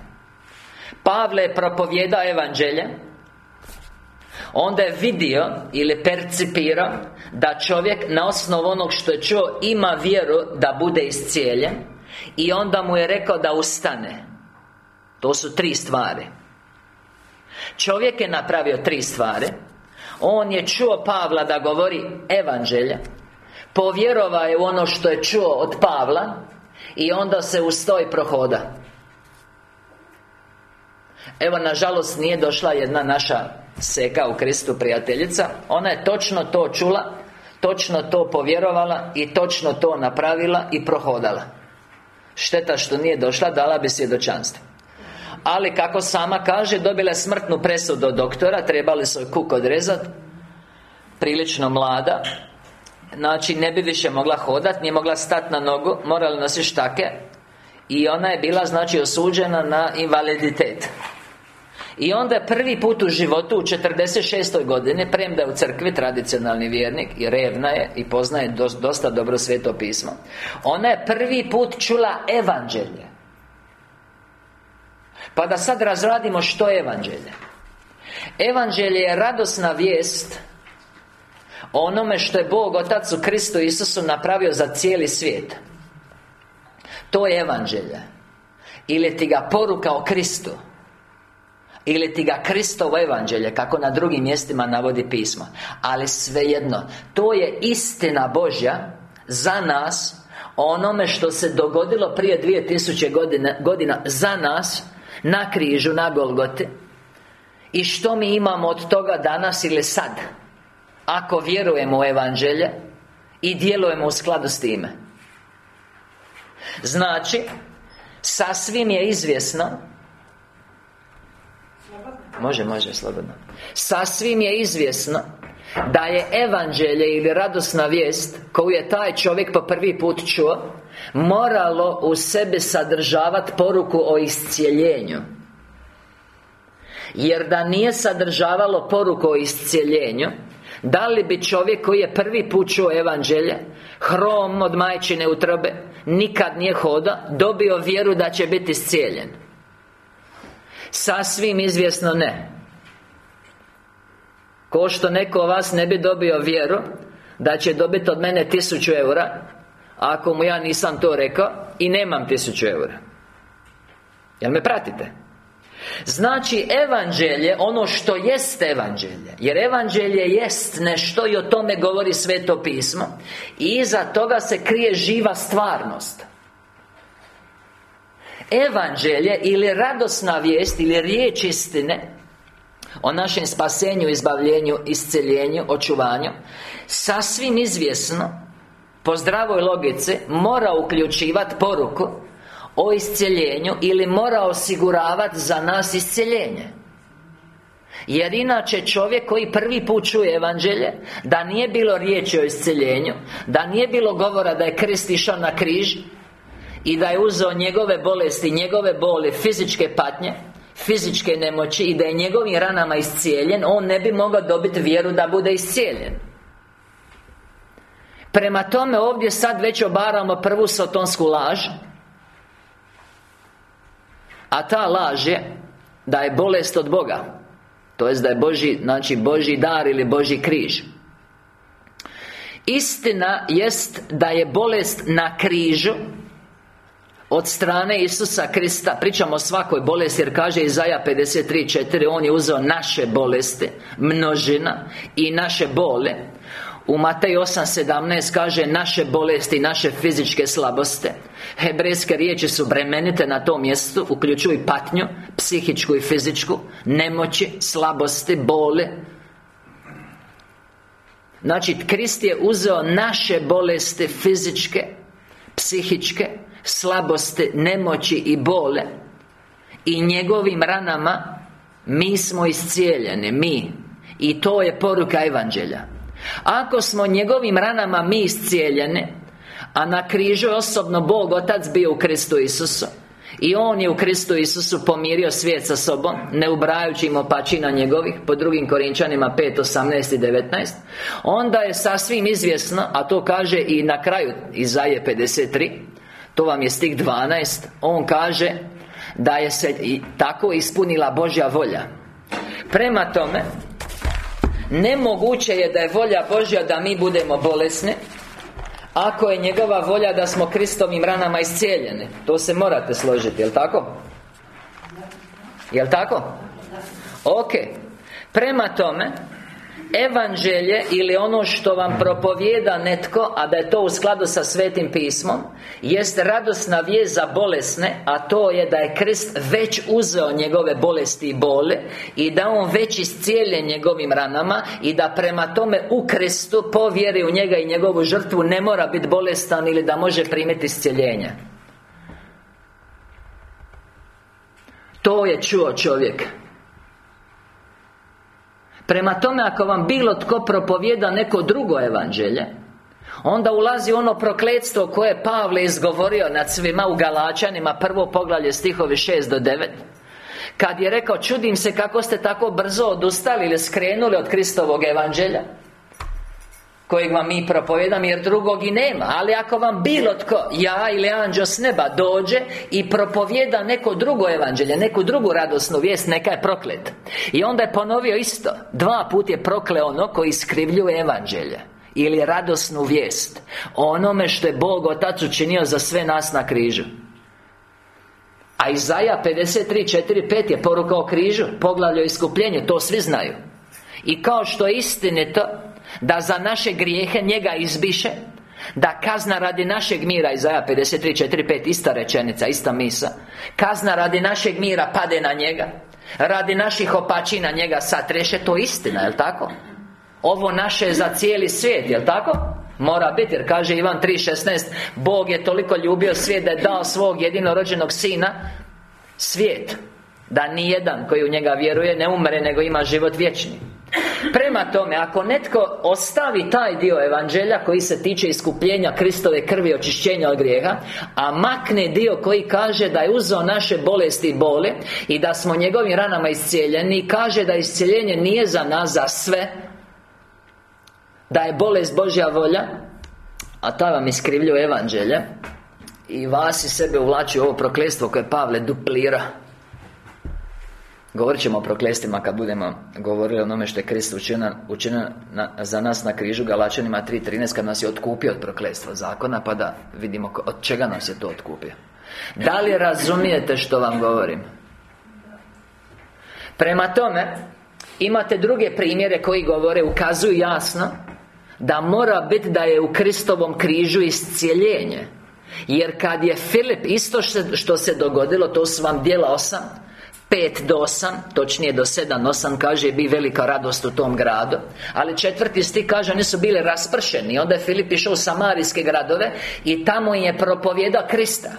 Pavle je propovjedao evanđelje Onda je vidio ili percipirao Da čovjek na osnovu onog što je čuo Ima vjeru da bude iscijeljen I onda mu je rekao da ustane. To su tri stvari. Čovjek je napravio tri stvari On je čuo Pavla da govori evanđelja Povjerovao je u ono što je čuo od Pavla I onda se ustoj prohoda. Evo, nažalost, nije došla jedna naša seka u Kristu prijateljica. Ona je točno to čula Točno to povjerovala I točno to napravila i prohodala. Šteta što nije došla, dala bi svjedočanstvo ali kako sama kaže, dobila je smrtnu presudu od doktora Trebali su kuk odrezati Prilično mlada. Znači, ne bi više mogla hodati Nije mogla stati na nogu Morala nositi štake. I ona je bila, znači, osuđena na invaliditet. I onda je prvi put u životu u 46. godini Premda je u crkvi tradicionalni vjernik I revna je I poznaje dosta dobro sveto pismo Ona je prvi put čula evanđelje Pa da sad razradimo što je evanđelje. Evanđelje je radosna vijest O onome što je Bog Otac u Kristu Isusu napravio za cijeli svijet. To je evanđelje. Ili ti ga poruka o Kristu ili ti ga Kristovo evanđelje Kako na drugim mjestima navodi pismo. Ali svejedno To je istina Božja Za nas Onome što se dogodilo prije 2000 godina, godina Za nas Na križu, na Golgoti I što mi imamo od toga danas ili sad? Ako vjerujemo u evanđelje I djelujemo u skladu s time. Znači Sasvim je izvjesno Može, može, slobodno. Sasvim je izvjesno Da je evanđelje ili radosna vijest Koju je taj čovjek po prvi put čuo Moralo u sebi sadržavati poruku o iscijeljenju. Jer da nije sadržavalo poruku o iscijeljenju Da li bi čovjek koji je prvi put čuo evanđelje Hrom od majčine utrobe Nikad nije hoda Dobio vjeru da će biti iscijeljen? Sasvim izvjesno ne Ko što neko od vas ne bi dobio vjeru Da će dobiti od mene tisuću eura Ako mu ja nisam to rekao I nemam tisuću eura Jel me pratite? Znači, evanđelje, ono što jest evanđelje Jer evanđelje jest nešto i o tome govori Sveto pismo I iza toga se krije živa stvarnost Evanđelje ili radosna vijest ili riječ istine O našem spasenju, izbavljenju, isceljenju, očuvanju Sasvim izvjesno Po zdravoj logici Mora uključivati poruku O isceljenju Ili mora osiguravati za nas isceljenje jer inače čovjek koji prvi put čuje evanđelje Da nije bilo riječi o isceljenju Da nije bilo govora da je Krist išao na križ i da je uzeo njegove bolesti, njegove boli, fizičke patnje Fizičke nemoći I da je njegovim ranama iscijeljen On ne bi mogao dobiti vjeru da bude iscijeljen. Prema tome ovdje sad već obaramo prvu sotonsku laž. A ta laž je Da je bolest od Boga. To jest da je Boži, znači Boži dar ili Boži križ. Istina jest da je bolest na križu od strane Isusa Krista. Pričamo o svakoj bolesti jer kaže Izaja 53.4 On je uzeo naše bolesti Množina I naše bole. U Matej 8.17 kaže Naše bolesti, naše fizičke slabosti. Hebrejske riječi su bremenite na tom mjestu Uključuju patnju Psihičku i fizičku Nemoći, slabosti, bole. Znači, Krist je uzeo naše bolesti fizičke Psihičke Slabosti, nemoći i bole. I njegovim ranama Mi smo iscijeljeni, mi. I to je poruka Evanđelja. Ako smo njegovim ranama mi iscijeljeni A na križu je osobno Bog Otac bio u Kristu Isusu i On je u Kristu Isusu pomirio svijet sa sobom Ne ubrajajući im opačina njegovih Po drugim Korinčanima 5, 18 i 19 Onda je sasvim izvjesno A to kaže i na kraju Izaje 53 To vam je stih 12 On kaže Da je se i tako ispunila Božja volja Prema tome Nemoguće je da je volja Božja da mi budemo bolesni ako je njegova volja da smo Kristovim ranama iscijeljeni To se morate složiti, jel tako? Jel tako? Ok Prema tome Evanđelje ili ono što vam propovijeda netko A da je to u skladu sa Svetim pismom Jest radosna vijest za bolesne A to je da je Krist već uzeo njegove bolesti i bole I da On već iscijelje njegovim ranama I da prema tome u Kristu povjeri u njega i njegovu žrtvu Ne mora biti bolestan ili da može primiti iscijeljenje. To je čuo čovjek Prema tome, ako vam bilo tko propovjeda neko drugo evanđelje Onda ulazi ono prokletstvo koje je Pavle izgovorio nad svima u Galačanima Prvo poglavlje stihovi 6 do 9 Kad je rekao, čudim se kako ste tako brzo odustali ili skrenuli od Kristovog evanđelja kojeg vam mi propovijedam jer drugog i nema. Ali ako vam bilo tko ja ili anđeo s neba dođe i propovjeda neko drugo evanđelje neku drugu radosnu vijest neka je proklet. I onda je ponovio isto. Dva put je prokle ono koji iskrivljuje evanđelje ili radosnu vijest onome što je Bog Otac učinio za sve nas na križu. A Izaja 53.4.5 je poruka o križu Poglavlje o iskupljenju, to svi znaju. I kao što je istinito da za naše grijehe njega izbiše Da kazna radi našeg mira Izaja 53.4.5 Ista rečenica, ista misa Kazna radi našeg mira pade na njega Radi naših opačina njega satreše To istina, jel tako? Ovo naše je za cijeli svijet, jel tako? Mora biti, jer kaže Ivan 3.16 Bog je toliko ljubio svijet da je dao svog jedinorođenog sina Svijet Da nijedan koji u njega vjeruje ne umre nego ima život vječni Prema tome, ako netko ostavi taj dio evanđelja koji se tiče iskupljenja Kristove krvi očišćenja od grijeha A makne dio koji kaže da je uzeo naše bolesti i bole I da smo njegovim ranama iscijeljeni I kaže da iscijeljenje nije za nas, za sve Da je bolest Božja volja A ta vam iskrivljuje evanđelje I vas i sebe uvlači ovo prokletstvo koje Pavle duplira Govorit ćemo o proklestima kad budemo govorili o onome što je Krist učinio, za nas na križu Galačanima 3.13 kad nas je otkupio od proklestva zakona pa da vidimo od čega nas je to otkupio Da li razumijete što vam govorim? Prema tome Imate druge primjere koji govore, ukazuju jasno Da mora biti da je u Kristovom križu iscijeljenje Jer kad je Filip, isto što se dogodilo, to su vam dijela osam 5 do 8, točnije do 7, 8 kaže bi velika radost u tom gradu. Ali četvrti stih kaže oni su bili raspršeni. Onda je Filip išao u Samarijske gradove I tamo je propovjedao Krista.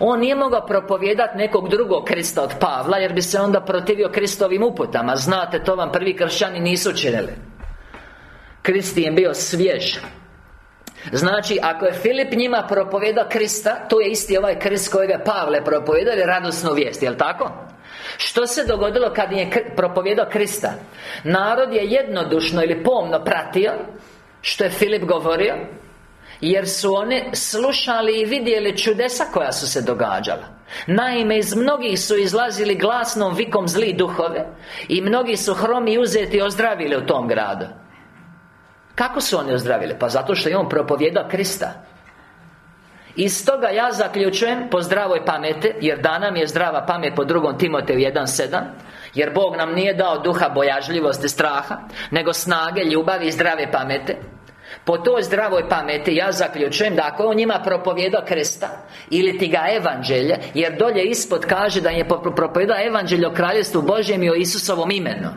On nije mogao propovijedati nekog drugog Krista od Pavla Jer bi se onda protivio Kristovim uputama. Znate, to vam prvi kršćani nisu činili. Kristi je bio svjež. Znači, ako je Filip njima propovjedao Krista To je isti ovaj Krist kojega je Pavle propovijedao Ili radosnu vijest, jel tako? Što se dogodilo kad je propovjedao Krista? Narod je jednodušno ili pomno pratio Što je Filip govorio Jer su oni slušali i vidjeli čudesa koja su se događala Naime, iz mnogih su izlazili glasnom vikom zli duhove I mnogi su hromi uzeti ozdravili u tom gradu Kako su oni ozdravili? Pa zato što je on propovjedao Krista iz toga ja zaključujem po zdravoj pameti Jer dana mi je zdrava pamet po drugom Timoteju 1.7 Jer Bog nam nije dao duha bojažljivosti, straha Nego snage, ljubavi i zdrave pamete Po toj zdravoj pameti ja zaključujem da ako on njima propovjedao kresta Ili ti ga evanđelje Jer dolje ispod kaže da je propovijedao evanđelje o kraljestvu Božjem i o Isusovom imenu.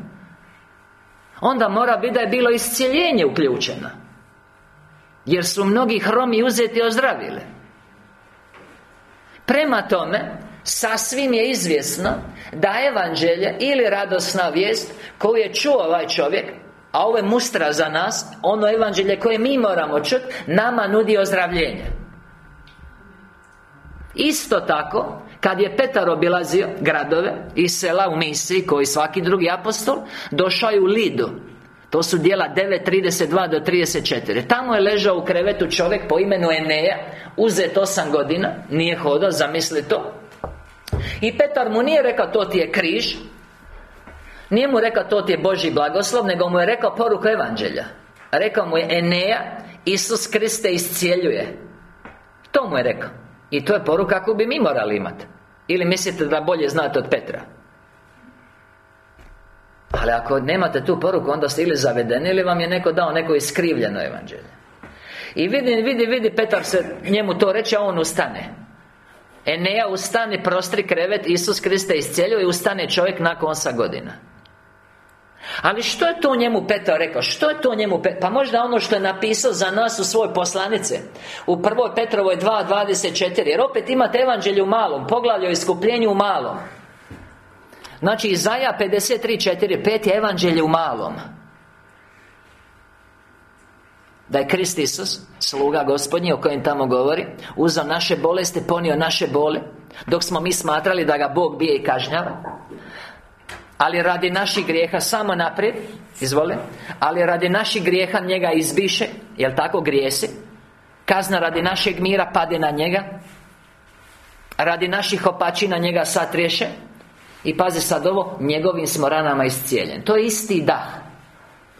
Onda mora biti da je bilo iscijeljenje uključeno Jer su mnogi hromi uzeti i ozdravili Prema tome Sasvim je izvjesno Da evanđelje ili radosna vijest Koju je čuo ovaj čovjek A ovo je mustra za nas Ono evanđelje koje mi moramo čuti Nama nudi ozdravljenje. Isto tako Kad je Petar obilazio gradove I sela u misiji Koji svaki drugi apostol Došao je u Lidu to su dijela 9.32 do 34 Tamo je ležao u krevetu čovjek po imenu Eneja. Uzet osam godina Nije hodao, zamisli to. I Petar mu nije rekao to ti je križ. Nije mu rekao to ti je Boži blagoslov Nego mu je rekao poruku evanđelja. Rekao mu je Eneja Isus Kriste iscijeljuje. To mu je rekao. I to je poruka koju bi mi morali imati. Ili mislite da bolje znate od Petra ali ako nemate tu poruku, onda ste ili zavedeni Ili vam je neko dao neko iskrivljeno evanđelje I vidi, vidi, vidi Petar se njemu to reče, a on ustane Eneja ustane, prostri krevet Isus Kriste iscijeljuje I ustane čovjek nakon osam godina ali što je to njemu Petar rekao? Što je to njemu Petar? Pa možda ono što je napisao za nas u svoj poslanice U prvoj Petrovoj 2.24 Jer opet imate evanđelje u malom Poglavlje o iskupljenju u malom Znači Izaja 53.4 5 je evanđelje u malom. Da je Krist Isus, sluga gospodnji o kojem tamo govori Uzao naše bolesti, ponio naše bole Dok smo mi smatrali da ga Bog bije i kažnjava. Ali radi naših grijeha samo naprijed Izvoli Ali radi naših grijeha njega izbiše Jel tako grijesi. Kazna radi našeg mira pade na njega Radi naših opačina njega satriješe I pazi sad ovo Njegovim smo ranama iscijeljen. To je isti dah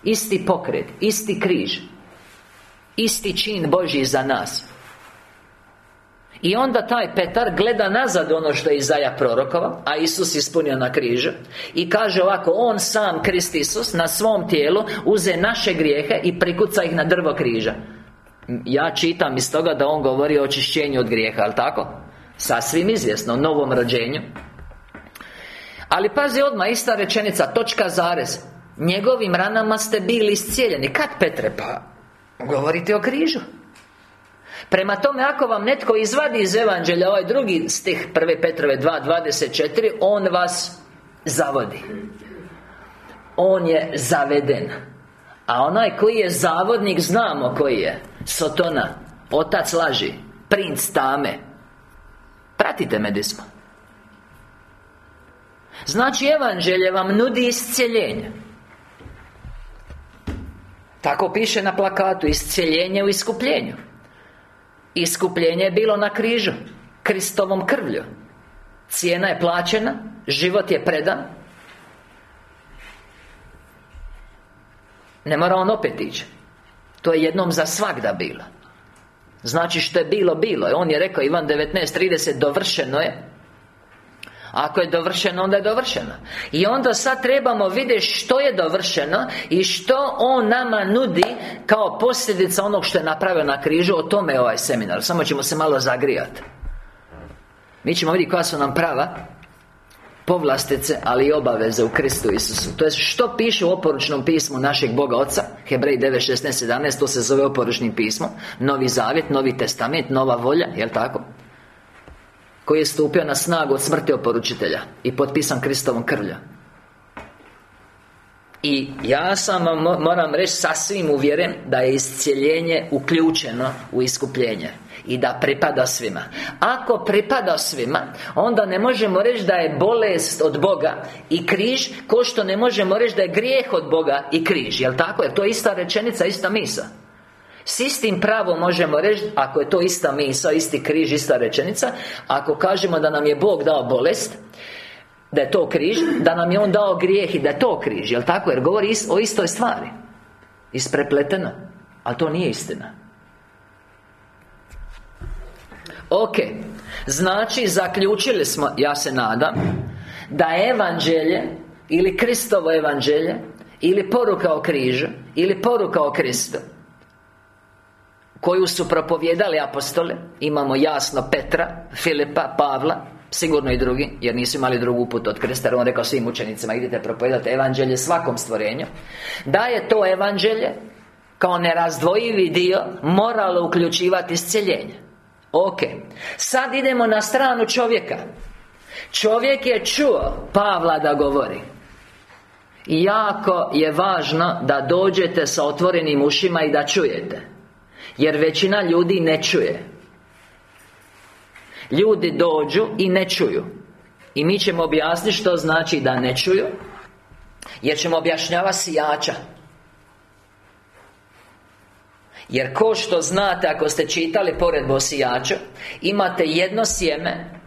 Isti pokret Isti križ Isti čin Božji za nas. I onda taj Petar gleda nazad ono što je Izaja prorokova A Isus ispunio na križu I kaže ovako On sam, Krist Isus, na svom tijelu Uze naše grijehe i prikuca ih na drvo križa. Ja čitam iz toga da on govori o očišćenju od grijeha, ali tako? Sasvim izvjesno, o novom rođenju Ali pazi odmah, ista rečenica, točka zarez. Njegovim ranama ste bili iscijeljeni. Kad Petre? Pa Govorite o križu. Prema tome, ako vam netko izvadi iz Evanđelja Ovaj drugi stih prve Petrove 2.24 On vas zavodi. On je zaveden. A onaj koji je zavodnik Znamo koji je. Sotona Otac laži Princ tame. Pratite me dismo Znači, Evanđelje vam nudi iscijeljenje. Tako piše na plakatu Iscijeljenje u iskupljenju. Iskupljenje je bilo na križu Kristovom krvlju. Cijena je plaćena Život je predan. Ne mora on opet ići. To je jednom za svakda bilo. Znači što je bilo, bilo je. On je rekao Ivan 19.30 Dovršeno je ako je dovršeno, onda je dovršeno. I onda sad trebamo vidjeti što je dovršeno I što On nama nudi Kao posljedica onog što je napravio na križu. O tome je ovaj seminar. Samo ćemo se malo zagrijati. Mi ćemo vidjeti koja su nam prava Povlastice, ali i obaveze u Kristu Isusu. To je što piše u oporučnom pismu našeg Boga Oca? Hebrej 9, 16, 17 To se zove oporučnim pismom. Novi zavjet, Novi testament, Nova volja, jel tako? Koji je stupio na snagu od smrti oporučitelja I potpisan Kristovom krvlja I ja sam vam moram reći sasvim uvjeren Da je iscijeljenje uključeno u iskupljenje i da pripada svima. Ako pripada svima Onda ne možemo reći da je bolest od Boga I križ Ko što ne možemo reći da je grijeh od Boga i križ Jel tako? Jer to je ista rečenica, ista misa s istim pravom možemo reći Ako je to ista misa, isti križ, ista rečenica Ako kažemo da nam je Bog dao bolest Da je to križ Da nam je On dao grijeh i da je to križ Jel tako? Jer govori o istoj stvari. Isprepleteno. Ali to nije istina. Ok. Znači, zaključili smo, ja se nadam Da evanđelje Ili Kristovo evanđelje Ili poruka o križu Ili poruka o Kristu Koju su propovjedali apostole. Imamo jasno Petra, Filipa, Pavla Sigurno i drugi, jer nisu imali drugu put od krsta On rekao svim učenicima, idite propovedati evanđelje svakom stvorenju. Da je to evanđelje Kao nerazdvojivi dio Moralo uključivati isceljenje Ok Sad idemo na stranu čovjeka. Čovjek je čuo Pavla da govori. I jako je važno da dođete sa otvorenim ušima i da čujete Jer većina ljudi ne čuje. Ljudi dođu i ne čuju. I mi ćemo objasniti što znači da ne čuju Jer ćemo objašnjavati sijača. Jer ko što znate, ako ste čitali pored sijača Imate jedno sjeme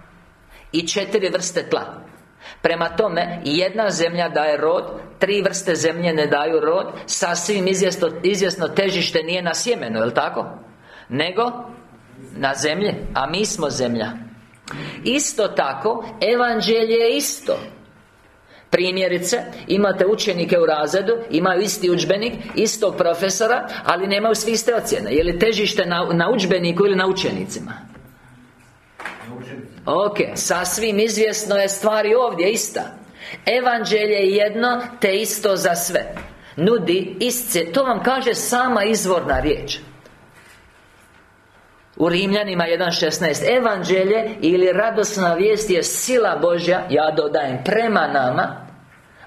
I četiri vrste tla Prema tome, jedna zemlja daje rod Tri vrste zemlje ne daju rod Sasvim izvjesno, izvjesno težište nije na sjemenu, jel tako? Nego na zemlji A mi smo zemlja Isto tako, evanđelje je isto Primjerice, imate učenike u razredu Imaju isti udžbenik, istog profesora Ali nemaju svi iste ocjene Je li težište na, na udžbeniku ili na učenicima? Ok, sasvim izvjesno je stvari ovdje ista. Evanđelje je jedno, te isto za sve. Nudi isce, to vam kaže sama izvorna riječ. U Rimljanima 1.16 Evanđelje ili radosna vijest je sila Božja Ja dodajem prema nama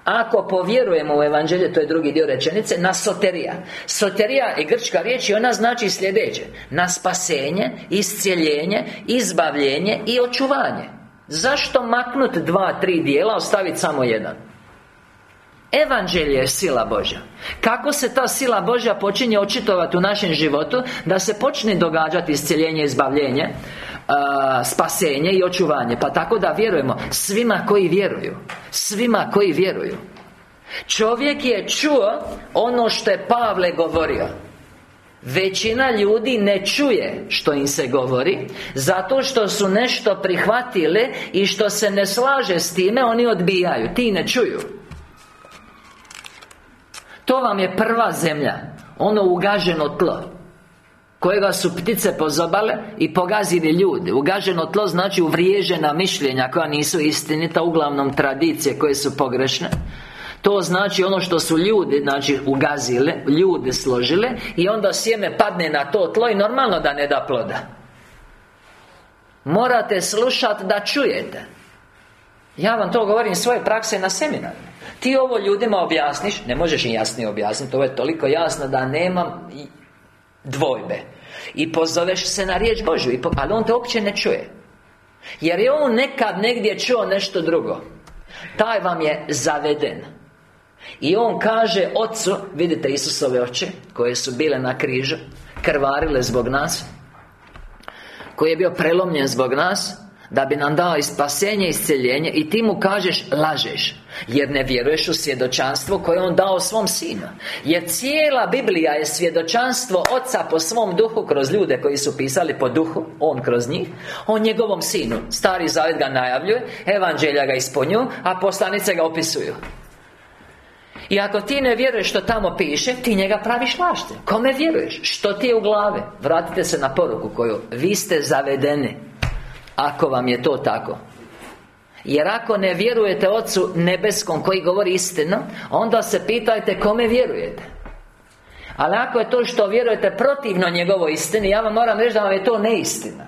Ako povjerujemo u Evanđelje To je drugi dio rečenice Na soterija. Soterija je grčka riječ i ona znači sljedeće. Na spasenje, iscijeljenje, izbavljenje i očuvanje. Zašto maknut dva, tri dijela, ostaviti samo jedan? Evanđelje je sila Božja. Kako se ta sila Božja počinje očitovati u našem životu? Da se počne događati iscjeljenje, izbavljenje Spasenje i očuvanje. Pa tako da vjerujemo Svima koji vjeruju Svima koji vjeruju. Čovjek je čuo ono što je Pavle govorio. Većina ljudi ne čuje što im se govori Zato što su nešto prihvatile I što se ne slaže s time Oni odbijaju Ti ne čuju. To vam je prva zemlja Ono ugaženo tlo Kojega su ptice pozobale I pogazili ljudi. Ugaženo tlo znači uvriježena mišljenja Koja nisu istinita Uglavnom tradicije koje su pogrešne. To znači ono što su ljudi, znači, ugazile Ljude složile I onda sjeme padne na to tlo I normalno da ne da ploda. Morate slušati da čujete. Ja vam to govorim svoje prakse na seminaru. Ti ovo ljudima objasniš Ne možeš im jasnije objasniti Ovo je toliko jasno da nemam dvojbe. I pozoveš se na riječ Božju Ali on te uopće ne čuje. Jer je on nekad negdje čuo nešto drugo. Taj vam je zaveden. I on kaže Ocu Vidite Isusove oči Koje su bile na križu Krvarile zbog nas Koji je bio prelomljen zbog nas Da bi nam dao i spasenje i isceljenje I ti mu kažeš Lažeš Jer ne vjeruješ u svjedočanstvo koje on dao svom sinu. Jer cijela Biblija je svjedočanstvo Oca po svom duhu Kroz ljude koji su pisali po duhu On kroz njih. On njegovom sinu Stari zavjet ga najavljuje Evanđelja ga ispunju A poslanice ga opisuju. I ako ti ne vjeruješ što tamo piše Ti njega praviš lašte Kome vjeruješ? Što ti je u glave? Vratite se na poruku koju Vi ste zavedeni Ako vam je to tako. Jer ako ne vjerujete Otcu Nebeskom koji govori istinu Onda se pitajte kome vjerujete. Ali ako je to što vjerujete protivno njegovoj istini Ja vam moram reći da vam je to neistina.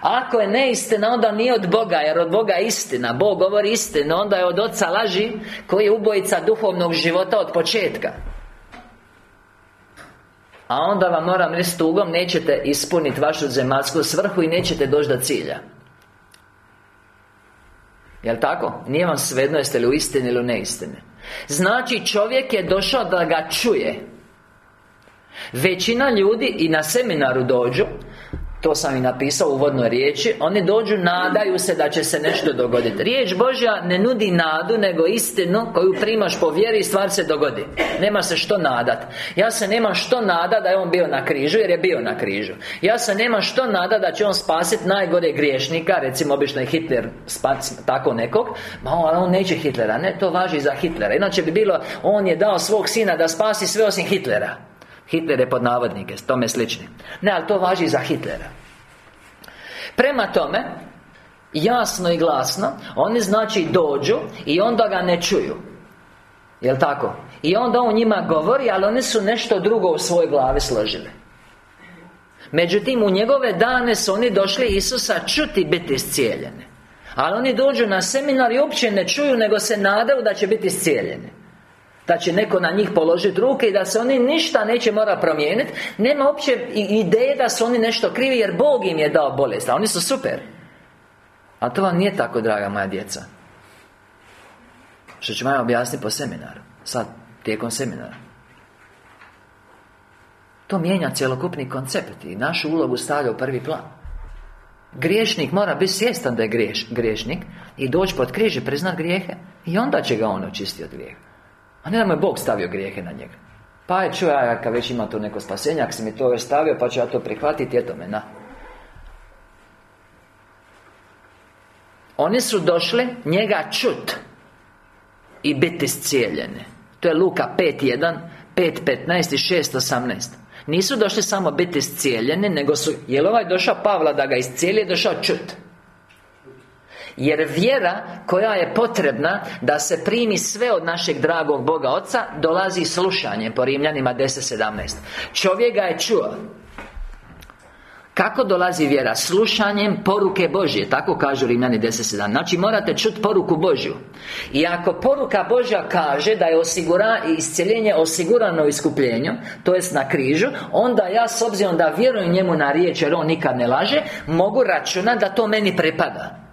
Ako je neistina, onda nije od Boga Jer od Boga je istina. Bog govori istinu Onda je od Oca laži Koji je ubojica duhovnog života od početka. A onda vam moram reći tugom Nećete ispuniti vašu zemaljsku svrhu I nećete doći do cilja Jel' tako? Nije vam svejedno jeste li u istini ili u neistini Znači čovjek je došao da ga čuje Većina ljudi i na seminaru dođu to sam i napisao u uvodnoj riječi. Oni dođu, nadaju se da će se nešto dogoditi. Riječ Božja ne nudi nadu, nego istinu Koju primaš po vjeri i stvar se dogodi. Nema se što nadat. Ja se nemam što nada da je on bio na križu Jer je bio na križu. Ja se nemam što nada da će on spasiti najgore griješnika Recimo, obično je Hitler spasi tako nekog. Ma on neće Hitlera Ne, to važi za Hitlera. Inače bi bilo On je dao svog sina da spasi sve osim Hitlera Hitler je pod navodnike, tome slični Ne, ali to važi za Hitlera. Prema tome Jasno i glasno Oni znači dođu I onda ga ne čuju. Jel' tako? I onda on njima govori Ali oni su nešto drugo u svojoj glavi složili. Međutim, u njegove dane su oni došli Isusa čuti biti iscijeljeni. Ali oni dođu na seminar i uopće ne čuju Nego se nadaju da će biti iscijeljeni da će neko na njih položiti ruke i da se oni ništa neće mora promijeniti Nema uopće ideje da su oni nešto krivi jer Bog im je dao bolest A oni su super. A to vam nije tako, draga moja djeca. Što ću vam objasniti po seminaru Sad, tijekom seminara. To mijenja cjelokupni koncept I našu ulogu stavlja u prvi plan. Griješnik mora biti svjestan da je griješ, griješnik I doći pod križ i priznat grijehe I onda će ga on očistiti od grijeha a ne da mu je Bog stavio grijehe na njega. Pa je čuo ja kad već ima to neko spasenje Ako si mi to već stavio pa ću ja to prihvatiti Eto me na. Oni su došli njega čut I biti scijeljeni. To je Luka 5.1 5.15 i 6.18 Nisu došli samo biti iscijeljeni Nego su, je li ovaj došao Pavla da ga iscijeli Je došao čut jer vjera koja je potrebna da se primi sve od našeg dragog Boga Oca Dolazi slušanje po Rimljanima 10.17 Čovjek ga je čuo kako dolazi vjera? Slušanjem poruke Božje Tako kažu Rimljani 10.7 Znači morate čuti poruku Božju. I ako poruka Božja kaže da je osigura, iscjeljenje osigurano u iskupljenju To jest na križu Onda ja s obzirom da vjerujem njemu na riječ Jer on nikad ne laže Mogu računati da to meni prepada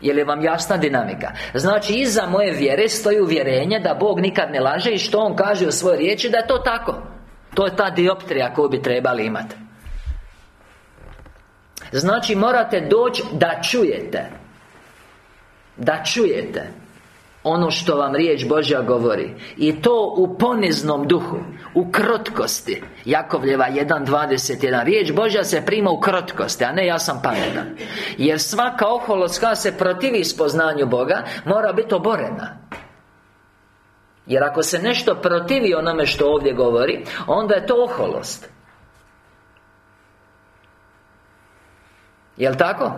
je li vam jasna dinamika? Znači, iza moje vjere stoji uvjerenje da Bog nikad ne laže I što On kaže u svojoj riječi da je to tako. To je ta dioptrija koju bi trebali imati. Znači, morate doći da čujete. Da čujete ono što vam riječ Božja govori. I to u poniznom duhu U krotkosti. Jakovljeva 1.21 Riječ Božja se prima u krotkosti A ne ja sam pametan. Jer svaka oholost koja se protivi spoznanju Boga Mora biti oborena. Jer ako se nešto protivi onome što ovdje govori Onda je to oholost. Jel' tako?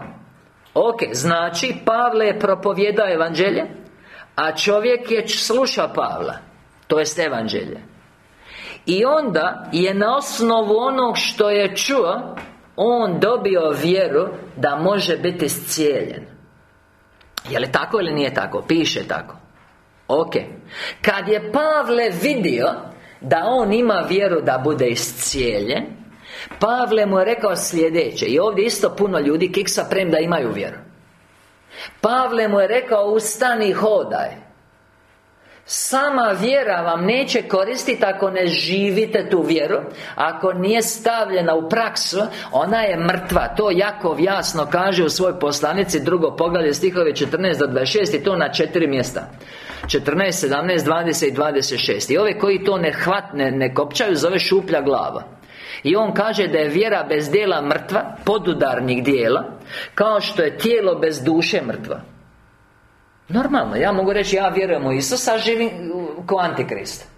Ok, znači Pavle je propovjedao evanđelje a čovjek je sluša Pavla To jest evanđelje. I onda je na osnovu onog što je čuo On dobio vjeru Da može biti scijeljen Je li tako ili nije tako? Piše tako. Ok. Kad je Pavle vidio Da on ima vjeru da bude iscijeljen Pavle mu je rekao sljedeće I ovdje isto puno ljudi kiksa premda imaju vjeru Pavle mu je rekao ustani i hodaj. Sama vjera vam neće koristiti ako ne živite tu vjeru. Ako nije stavljena u praksu Ona je mrtva. To Jakov jasno kaže u svojoj poslanici Drugo poglavlje stihove 14 do 26 I to na četiri mjesta. 14, 17, 20 i 26 I ove koji to ne hvatne, ne kopčaju Zove šuplja glava i on kaže da je vjera bez dijela mrtva Podudarnih dijela Kao što je tijelo bez duše mrtva Normalno, ja mogu reći ja vjerujem u Isusa, živim ko antikrist.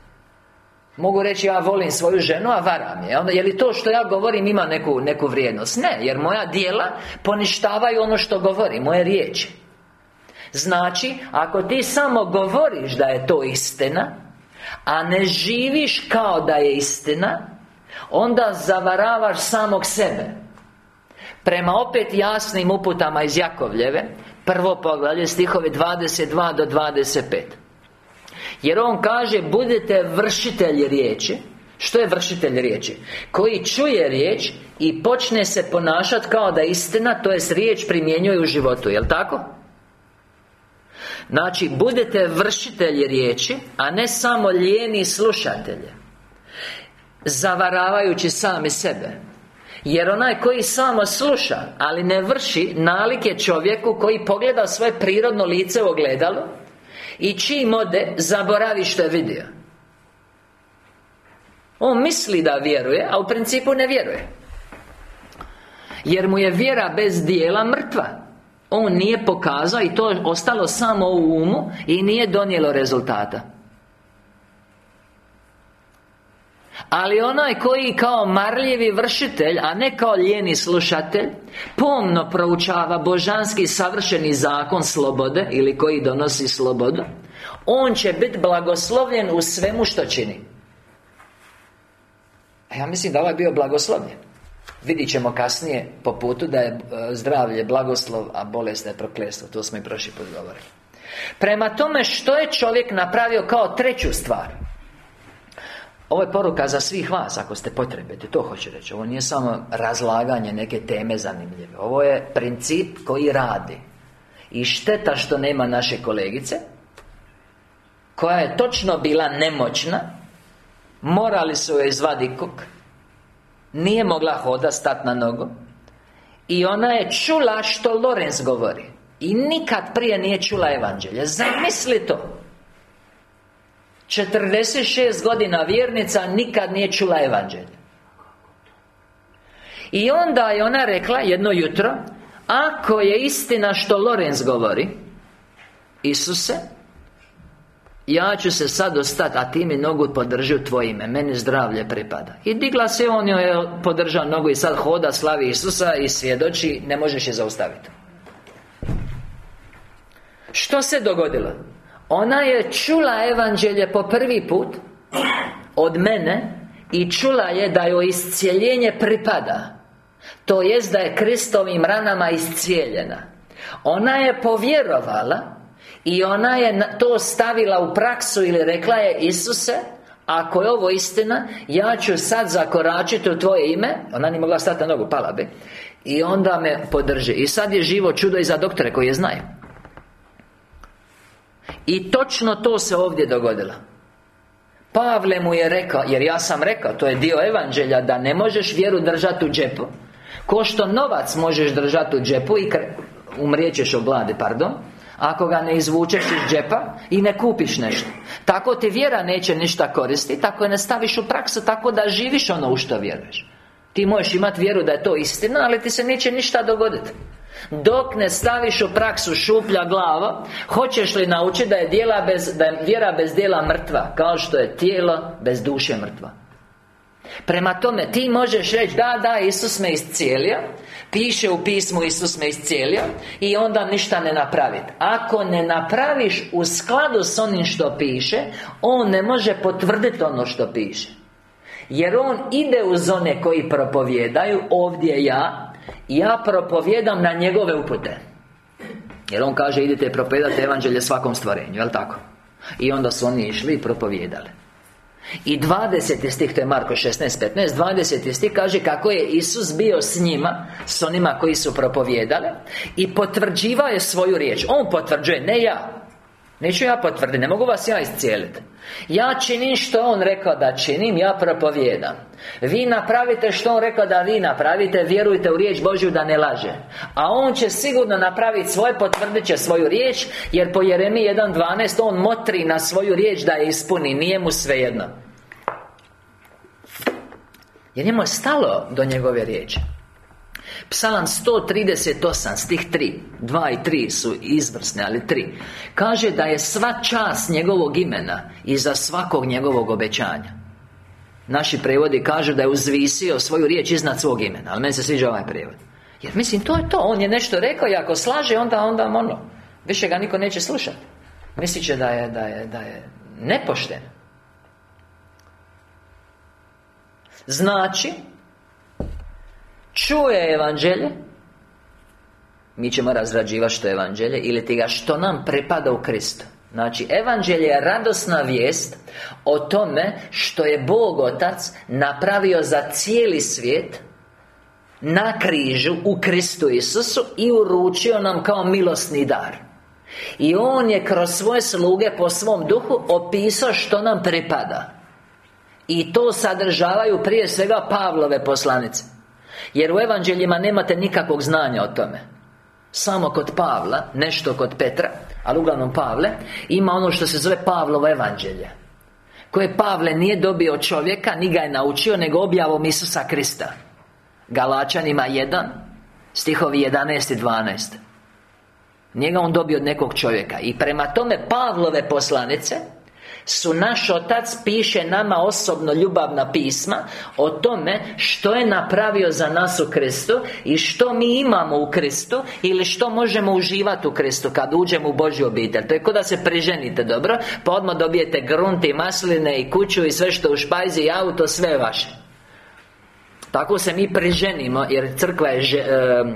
Mogu reći ja volim svoju ženu, a varam je. Onda, je li to što ja govorim ima neku, neku vrijednost? Ne, jer moja dijela poništavaju ono što govori, moje riječi. Znači, ako ti samo govoriš da je to istina A ne živiš kao da je istina Onda zavaravaš samog sebe Prema opet jasnim uputama iz Jakovljeve Prvo poglavlje stihovi 22 do 25 Jer on kaže Budete vršitelji riječi Što je vršitelj riječi? Koji čuje riječ I počne se ponašati kao da istina To jest riječ primjenjuje u životu Jel' tako? Znači, budete vršitelji riječi A ne samo lijeni slušatelji Zavaravajući sami sebe. Jer onaj koji samo sluša Ali ne vrši Nalik je čovjeku koji pogleda svoje prirodno lice u ogledalo I čim ode Zaboravi što je vidio. On misli da vjeruje A u principu ne vjeruje. Jer mu je vjera bez dijela mrtva. On nije pokazao I to je ostalo samo u umu I nije donijelo rezultata Ali onaj koji kao marljivi vršitelj A ne kao lijeni slušatelj Pomno proučava božanski savršeni zakon slobode Ili koji donosi slobodu On će biti blagoslovljen u svemu što čini. A ja mislim da ovaj bio blagoslovljen. Vidjet ćemo kasnije po putu da je e, zdravlje blagoslov, a bolest je prokletstvo. To smo i prošli put govorili. Prema tome što je čovjek napravio kao treću stvar ovo je poruka za svih vas, ako ste potrebiti, to hoću reći. Ovo nije samo razlaganje neke teme zanimljive. Ovo je princip koji radi. I šteta što nema naše kolegice Koja je točno bila nemoćna Morali su joj izvadi kuk Nije mogla hoda, stat na nogu I ona je čula što Lorenz govori. I nikad prije nije čula evanđelje. Zamisli to 46 godina vjernica nikad nije čula evanđelje. I onda je ona rekla jedno jutro Ako je istina što Lorenz govori Isuse ja ću se sad ostati, a ti mi nogu podrži u tvoje ime Meni zdravlje pripada. I digla se, on joj je podržao nogu I sad hoda, slavi Isusa I svjedoči, ne možeš je zaustaviti. Što se dogodilo? Ona je čula evanđelje po prvi put Od mene I čula je da joj iscijeljenje pripada To jest da je Kristovim ranama iscijeljena. Ona je povjerovala I ona je to stavila u praksu ili rekla je Isuse Ako je ovo istina Ja ću sad zakoračiti u Tvoje ime. Ona nije mogla stati na nogu, pala bi. I onda me podrži. I sad je živo čudo i za doktore koji je znaju i točno to se ovdje dogodilo. Pavle mu je rekao, jer ja sam rekao, to je dio evanđelja Da ne možeš vjeru držati u džepu. Ko što novac možeš držati u džepu I umrijećeš od glade, pardon ako ga ne izvučeš iz džepa I ne kupiš nešto. Tako ti vjera neće ništa koristiti Tako je ne staviš u praksu Tako da živiš ono u što vjeruješ. Ti možeš imati vjeru da je to istina Ali ti se neće ništa dogoditi dok ne staviš u praksu šuplja glava Hoćeš li naučiti da je, djela bez, da je vjera bez djela mrtva Kao što je tijelo bez duše mrtva? Prema tome, ti možeš reći Da, da, Isus me iscijelio Piše u pismu Isus me iscijelio I onda ništa ne napraviti Ako ne napraviš u skladu s onim što piše On ne može potvrditi ono što piše. Jer on ide uz one koji propovjedaju Ovdje ja ja propovjedam na njegove upute Jer on kaže idite propovijedati evanđelje svakom stvorenju, jel tako? I onda su oni išli i propovjedali i 20. stih, to je Marko 16.15 20. stih kaže kako je Isus bio s njima S onima koji su propovjedali I potvrđivao je svoju riječ On potvrđuje, ne ja Neću ja potvrditi, ne mogu vas ja iscijeliti Ja činim što On rekao da činim, ja propovijedam Vi napravite što On rekao da vi napravite Vjerujte u riječ Božju da ne laže. A On će sigurno napraviti svoje, potvrdit će svoju riječ Jer po Jeremiji 1.12 On motri na svoju riječ da je ispuni Nije mu svejedno. Jer njemu je stalo do njegove riječi Psalam 138, stih 3 2 i 3 su izvrsne, ali 3 Kaže da je sva čast njegovog imena Iza svakog njegovog obećanja. Naši prevodi kažu da je uzvisio svoju riječ iznad svog imena Ali meni se sviđa ovaj prevod. Jer mislim, to je to. On je nešto rekao i ako slaže, onda, onda ono Više ga niko neće slušati Mislit će da je, da je, da je nepošten. Znači Čuje evanđelje Mi ćemo razrađivati što je evanđelje Ili ti ga što nam prepada u Kristu Znači, evanđelje je radosna vijest O tome što je Bog Otac Napravio za cijeli svijet Na križu U Kristu Isusu I uručio nam kao milosni dar. I On je kroz svoje sluge Po svom duhu Opisao što nam prepada I to sadržavaju prije svega Pavlove poslanice jer u evanđeljima nemate nikakvog znanja o tome. Samo kod Pavla, nešto kod Petra Ali uglavnom Pavle Ima ono što se zove Pavlovo evanđelje Koje Pavle nije dobio od čovjeka Ni ga je naučio, nego objavom Isusa Krista. Galačanima 1 Stihovi 11 i 12 Njega on dobio od nekog čovjeka. I prema tome Pavlove poslanice
su naš Otac piše nama osobno ljubavna pisma O tome što je napravio za nas u Kristu I što mi imamo u Kristu Ili što možemo uživati u Kristu Kad uđemo u Božju obitelj. To je da se preženite, dobro? Pa odmah dobijete grunti, masline i kuću I sve što u špajzi i auto, sve vaše. Tako se mi preženimo Jer crkva je e,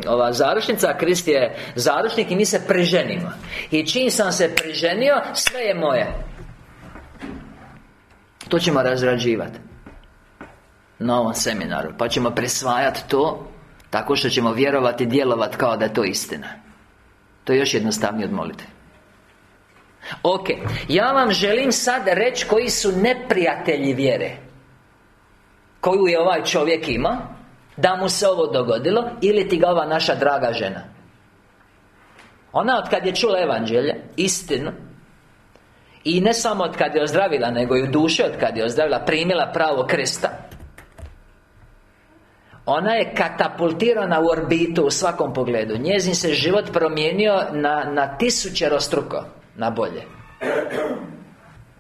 ova zaručnica A Krist je zaručnik I mi se preženimo I čim sam se preženio Sve je moje To ćemo razrađivati Na ovom seminaru Pa ćemo presvajati to Tako što ćemo vjerovati i djelovati kao da je to istina. To je još jednostavnije od molitve. Ok, ja vam želim sad reći koji su neprijatelji vjere koju je ovaj čovjek ima Da mu se ovo dogodilo Ili ti ga ova naša draga žena. Ona od kad je čula evanđelje Istinu I ne samo od kad je ozdravila Nego i u duši od kad je ozdravila Primila pravo kresta ona je katapultirana u orbitu u svakom pogledu. Njezin se život promijenio na, na tisućerostruko Na bolje.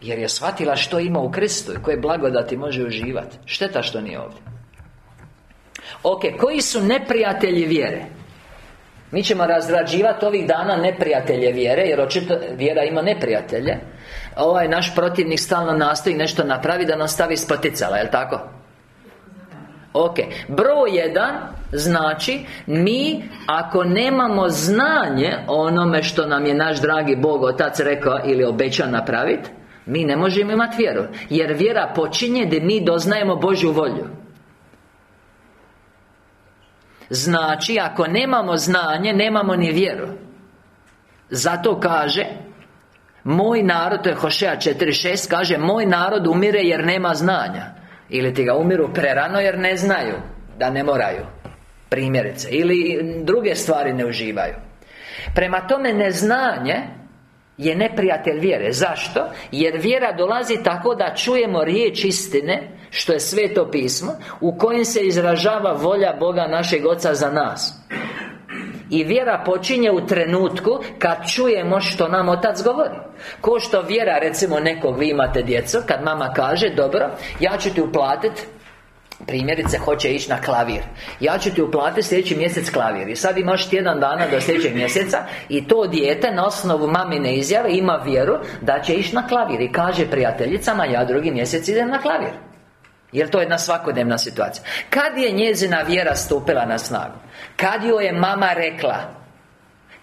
Jer je shvatila što ima u Kristu I koje blagodati može uživati Šteta što nije ovdje. Ok, koji su neprijatelji vjere? Mi ćemo razrađivati ovih dana neprijatelje vjere Jer očito vjera ima neprijatelje Ovaj naš protivnik stalno nastoji nešto napravi Da nas stavi spoticala, jel tako? Ok, broj jedan Znači, mi ako nemamo znanje O onome što nam je naš dragi Bog Otac rekao Ili obećao napraviti mi ne možemo imati vjeru. Jer vjera počinje da mi doznajemo Božju volju. Znači, ako nemamo znanje, nemamo ni vjeru. Zato kaže Moj narod, to je Hošeja 4.6 Kaže, moj narod umire jer nema znanja. Ili ti ga umiru prerano jer ne znaju Da ne moraju Primjerice. Ili druge stvari ne uživaju. Prema tome neznanje je neprijatelj vjere. Zašto? Jer vjera dolazi tako da čujemo riječ istine Što je sveto pismo U kojem se izražava volja Boga našeg Oca za nas i vjera počinje u trenutku Kad čujemo što nam Otac govori. Ko što vjera, recimo nekog vi imate djeco Kad mama kaže, dobro Ja ću ti uplatiti Primjerice, hoće ići na klavir. Ja ću ti uplatiti sljedeći mjesec klavir. I sad imaš tjedan dana do sljedećeg mjeseca I to dijete na osnovu mamine izjave Ima vjeru da će ići na klavir. I kaže prijateljicama Ja drugi mjesec idem na klavir jer to je jedna svakodnevna situacija? Kad je njezina vjera stupila na snagu? Kad joj je mama rekla?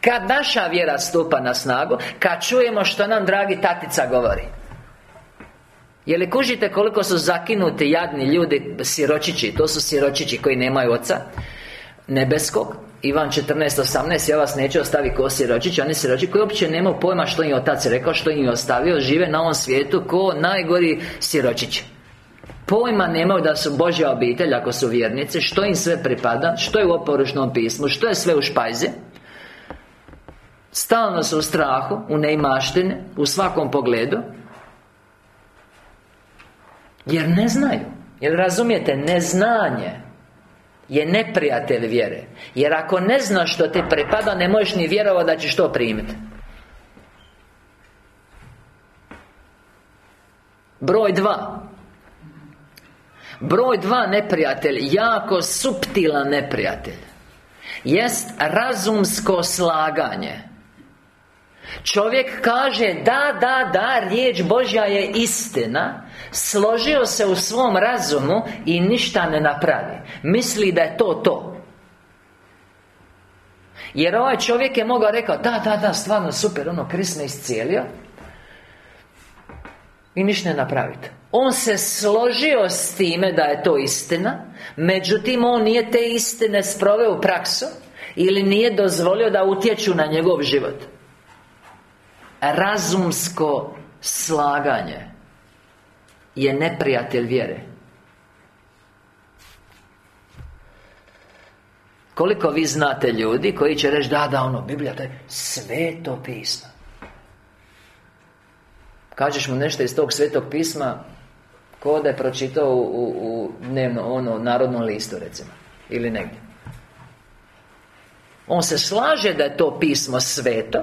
Kad naša vjera stupa na snagu? Kad čujemo što nam dragi tatica govori? Je li kužite koliko su zakinuti jadni ljudi Siročići? To su siročići koji nemaju oca Nebeskog. Ivan 14.18 Ja vas neću ostaviti ko siročići Oni siročići koji uopće nemaju pojma što im otac rekao Što im je ostavio Žive na ovom svijetu ko najgori siročići Pojma nemaju da su Božja obitelj Ako su vjernici Što im sve pripada Što je u oporučnom pismu Što je sve u špajzi. Stalno su u strahu U neimaštini U svakom pogledu. Jer ne znaju. Jer razumijete, neznanje Je neprijatelj vjere. Jer ako ne znaš što ti pripada Ne možeš ni vjerovati da ćeš to primiti Broj dva Broj dva neprijatelj Jako suptilan neprijatelj. Jest razumsko slaganje. Čovjek kaže Da, da, da Riječ Božja je istina Složio se u svom razumu I ništa ne napravi. Misli da je to to. Jer ovaj čovjek je mogao rekao Da, da, da, stvarno super Ono, Krist me iscijelio I ništa ne napraviti On se složio s time da je to istina Međutim, on nije te istine sproveo u praksu Ili nije dozvolio da utječu na njegov život. Razumsko slaganje Je neprijatelj vjere. Koliko vi znate ljudi koji će reći Da, da, ono, Biblija, to je sveto pismo. Kažeš mu nešto iz tog svetog pisma Ko da je pročitao u, u, u dnevno, ono, narodnom listu, recimo Ili negdje. On se slaže da je to pismo sveto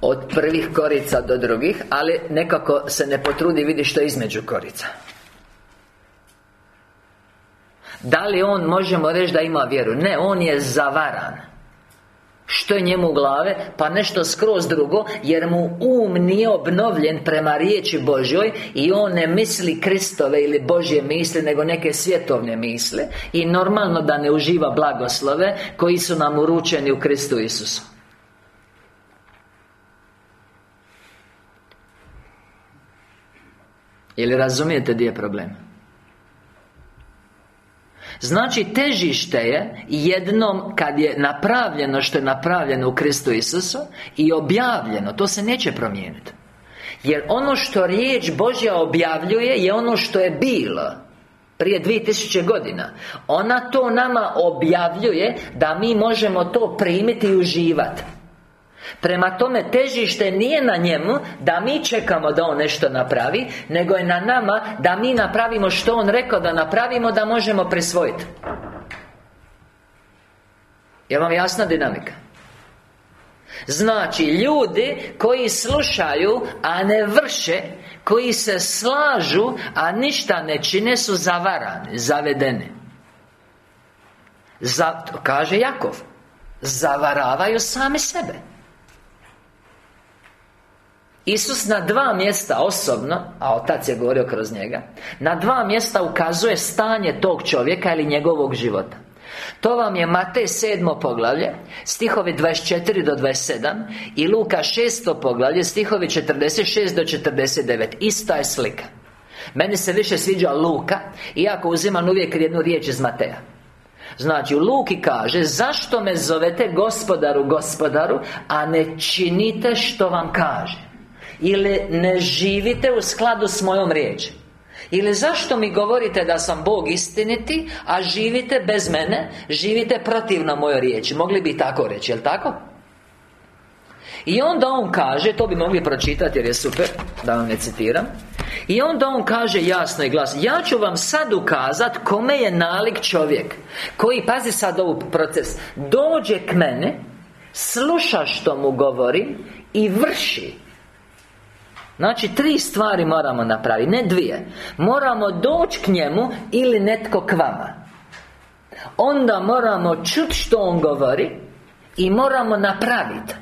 Od prvih korica do drugih Ali nekako se ne potrudi vidi što je između korica. Da li on, možemo reći da ima vjeru? Ne, on je zavaran što je njemu u glave? Pa nešto skroz drugo Jer mu um nije obnovljen prema riječi Božjoj I on ne misli Kristove ili Božje misli Nego neke svjetovne misle I normalno da ne uživa blagoslove Koji su nam uručeni u Kristu Isusu Ili razumijete gdje je problem? Znači težište je jednom kad je napravljeno što je napravljeno u Kristu Isusu I objavljeno, to se neće promijeniti. Jer ono što riječ Božja objavljuje je ono što je bilo prije 2000 godina. Ona to nama objavljuje da mi možemo to primiti i uživati Prema tome, težište nije na njemu Da mi čekamo da on nešto napravi Nego je na nama da mi napravimo što on rekao da napravimo Da možemo prisvojiti Je vam jasna dinamika? Znači, ljudi koji slušaju, a ne vrše Koji se slažu, a ništa ne čine Su zavarani, zavedeni. Zato, kaže Jakov Zavaravaju sami sebe Isus na dva mjesta osobno A Otac je govorio kroz njega Na dva mjesta ukazuje stanje tog čovjeka ili njegovog života to vam je Matej 7. poglavlje Stihovi 24 do 27 I Luka 6. poglavlje Stihovi 46 do 49 Ista je slika Meni se više sviđa Luka Iako uzimam uvijek jednu riječ iz Mateja Znači, u Luki kaže Zašto me zovete gospodaru, gospodaru A ne činite što vam kaže ili ne živite u skladu s mojom riječi ili zašto mi govorite da sam Bog istiniti A živite bez mene Živite protivno mojoj riječi? Mogli bi tako reći, jel tako? I onda on kaže To bi mogli pročitati jer je super Da vam ne citiram. I onda on kaže jasno i glasno Ja ću vam sad ukazat Kome je nalik čovjek Koji, pazi sad ovu proces Dođe k mene Sluša što mu govorim I vrši Znači, tri stvari moramo napraviti, ne dvije. Moramo doći k njemu ili netko k vama. Onda moramo čuti što on govori I moramo napraviti.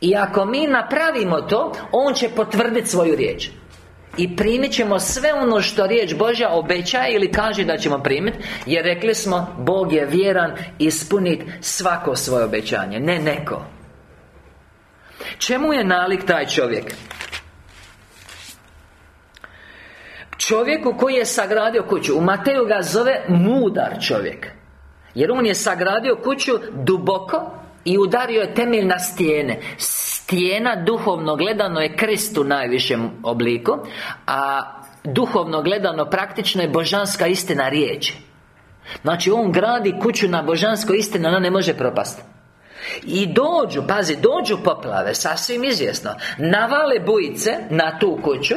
I ako mi napravimo to On će potvrditi svoju riječ. I primit ćemo sve ono što riječ Božja obećaje ili kaže da ćemo primiti Jer rekli smo Bog je vjeran ispuniti svako svoje obećanje Ne neko Čemu je nalik taj čovjek? Čovjeku koji je sagradio kuću. U Mateju ga zove mudar čovjek. Jer on je sagradio kuću duboko I udario je temelj na stijene. Stijena duhovno gledano je krist u najvišem obliku A duhovno gledano praktično je božanska istina riječi. Znači on gradi kuću na božanskoj istini Ona ne može propasti i dođu, pazi, dođu poplave, sasvim izvjesno. Navale bujice na tu kuću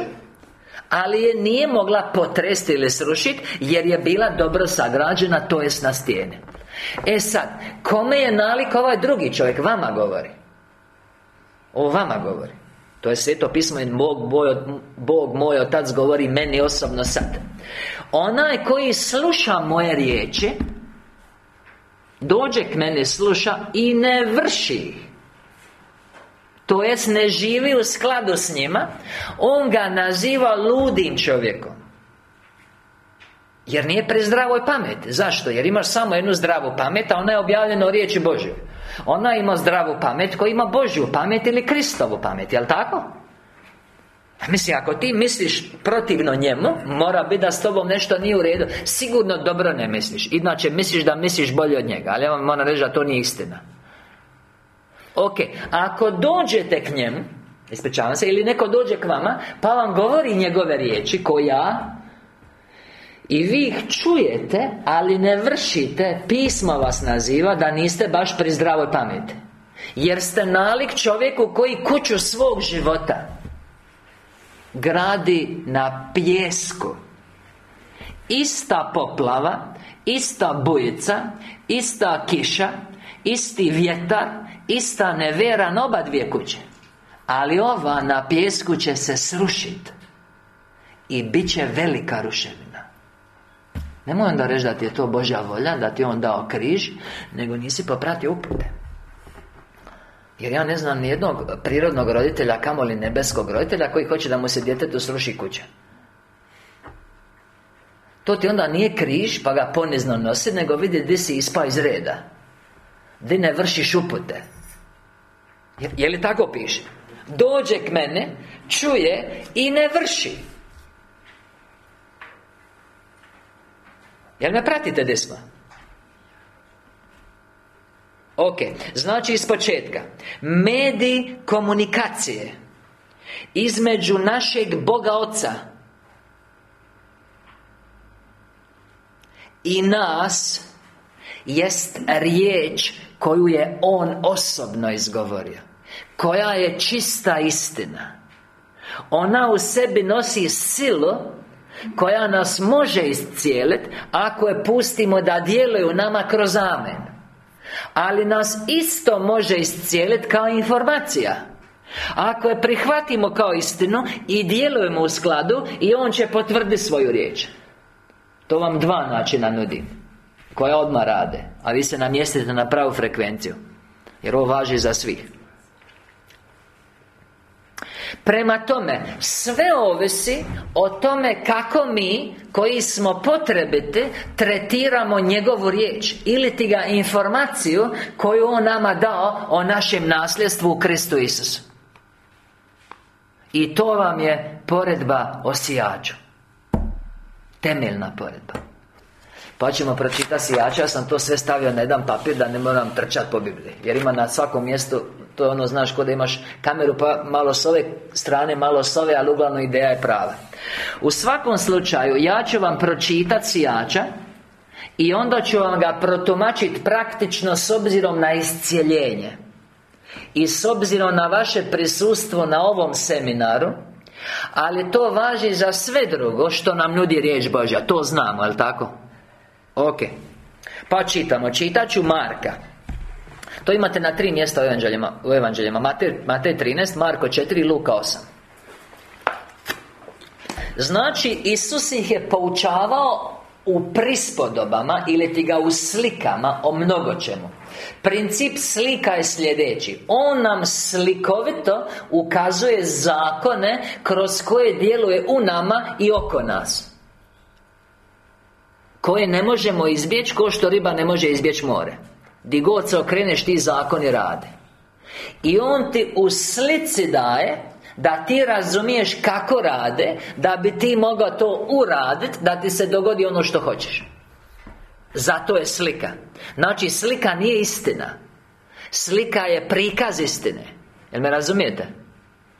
ali je nije mogla potresti ili srušiti Jer je bila dobro sagrađena, to jest na stijene E sad, kome je nalik ovaj drugi čovjek? Vama govori. O vama govori. To je sveto pismo i Bog, moj, Bog moj Otac govori meni osobno sad. Onaj koji sluša moje riječi Dođe k meni, sluša i ne vrši To jest ne živi u skladu s njima On ga naziva ludim čovjekom Jer nije pri zdravoj pameti Zašto? Jer imaš samo jednu zdravu pamet A ona je objavljena u riječi Božjoj Ona ima zdravu pamet koja ima Božju pamet ili Kristovu pamet, jel tako? Mislim, ako ti misliš protivno njemu Mora biti da s tobom nešto nije u redu. Sigurno dobro ne misliš. Inače misliš da misliš bolje od njega Ali ja vam moram reći da to nije istina. Ok, ako dođete k njemu Ispričavam se Ili neko dođe k vama Pa vam govori njegove riječi Ko ja i vi ih čujete, ali ne vršite Pismo vas naziva da niste baš pri zdravoj pameti. Jer ste nalik čovjeku koji kuću svog života gradi na pjesku Ista poplava Ista bujica Ista kiša Isti vjetar Ista nevera na oba dvije kuće. Ali ova na pjesku će se srušiti I bit će velika ruševina. Nemoj onda reći da ti je to Božja volja Da ti on dao križ Nego nisi popratio upute jer ja ne znam ni jednog prirodnog roditelja, kamoli nebeskog roditelja Koji hoće da mu se djetetu sruši kuća To ti onda nije križ, pa ga ponizno nosi Nego vidi di si ispa iz reda Di ne vršiš upute je, je li tako piše? Dođe k mene, čuje i ne vrši Jel me pratite desma? Ok, znači iz početka. Medij komunikacije Između našeg Boga Oca I nas Jest riječ koju je On osobno izgovorio Koja je čista istina. Ona u sebi nosi silu Koja nas može iscijeliti Ako je pustimo da djeluje nama kroz amen Ali nas isto može iscijeliti kao informacija. Ako je prihvatimo kao istinu I djelujemo u skladu I On će potvrditi svoju riječ. To vam dva načina nudim Koja odmah rade A vi se namjestite na pravu frekvenciju Jer ovo važi za svih Prema tome, sve ovisi o tome kako mi, koji smo potrebiti, tretiramo njegovu riječ Ili ti ga informaciju koju On nama dao o našem nasljedstvu u Kristu Isusu. I to vam je poredba o sijaču Temeljna poredba. Pa ćemo pročitati sijača, ja sam to sve stavio na jedan papir da ne moram trčati po Bibliji Jer ima na svakom mjestu to je ono, znaš, kod imaš kameru pa malo s ove strane, malo s ove, ali uglavnom ideja je prava. U svakom slučaju, ja ću vam pročitati sijača I onda ću vam ga protumačiti praktično s obzirom na iscijeljenje I s obzirom na vaše prisustvo na ovom seminaru ali to važi za sve drugo što nam nudi riječ Božja. To znamo, jel tako? Ok. Pa čitamo, čitat ću Marka to imate na tri mjesta u evanđeljima, u evanđeljima. Matej, Matej 13, Marko 4, Luka 8 Znači, Isus ih je poučavao u prispodobama ili ti ga u slikama o mnogo čemu Princip slika je sljedeći. On nam slikovito ukazuje zakone Kroz koje djeluje u nama i oko nas. Koje ne možemo izbjeći Ko što riba ne može izbjeći more Di god se okreneš ti zakoni rade. I on ti u slici daje Da ti razumiješ kako rade Da bi ti mogao to uraditi Da ti se dogodi ono što hoćeš. Zato je slika. Znači slika nije istina. Slika je prikaz istine. Jel me razumijete?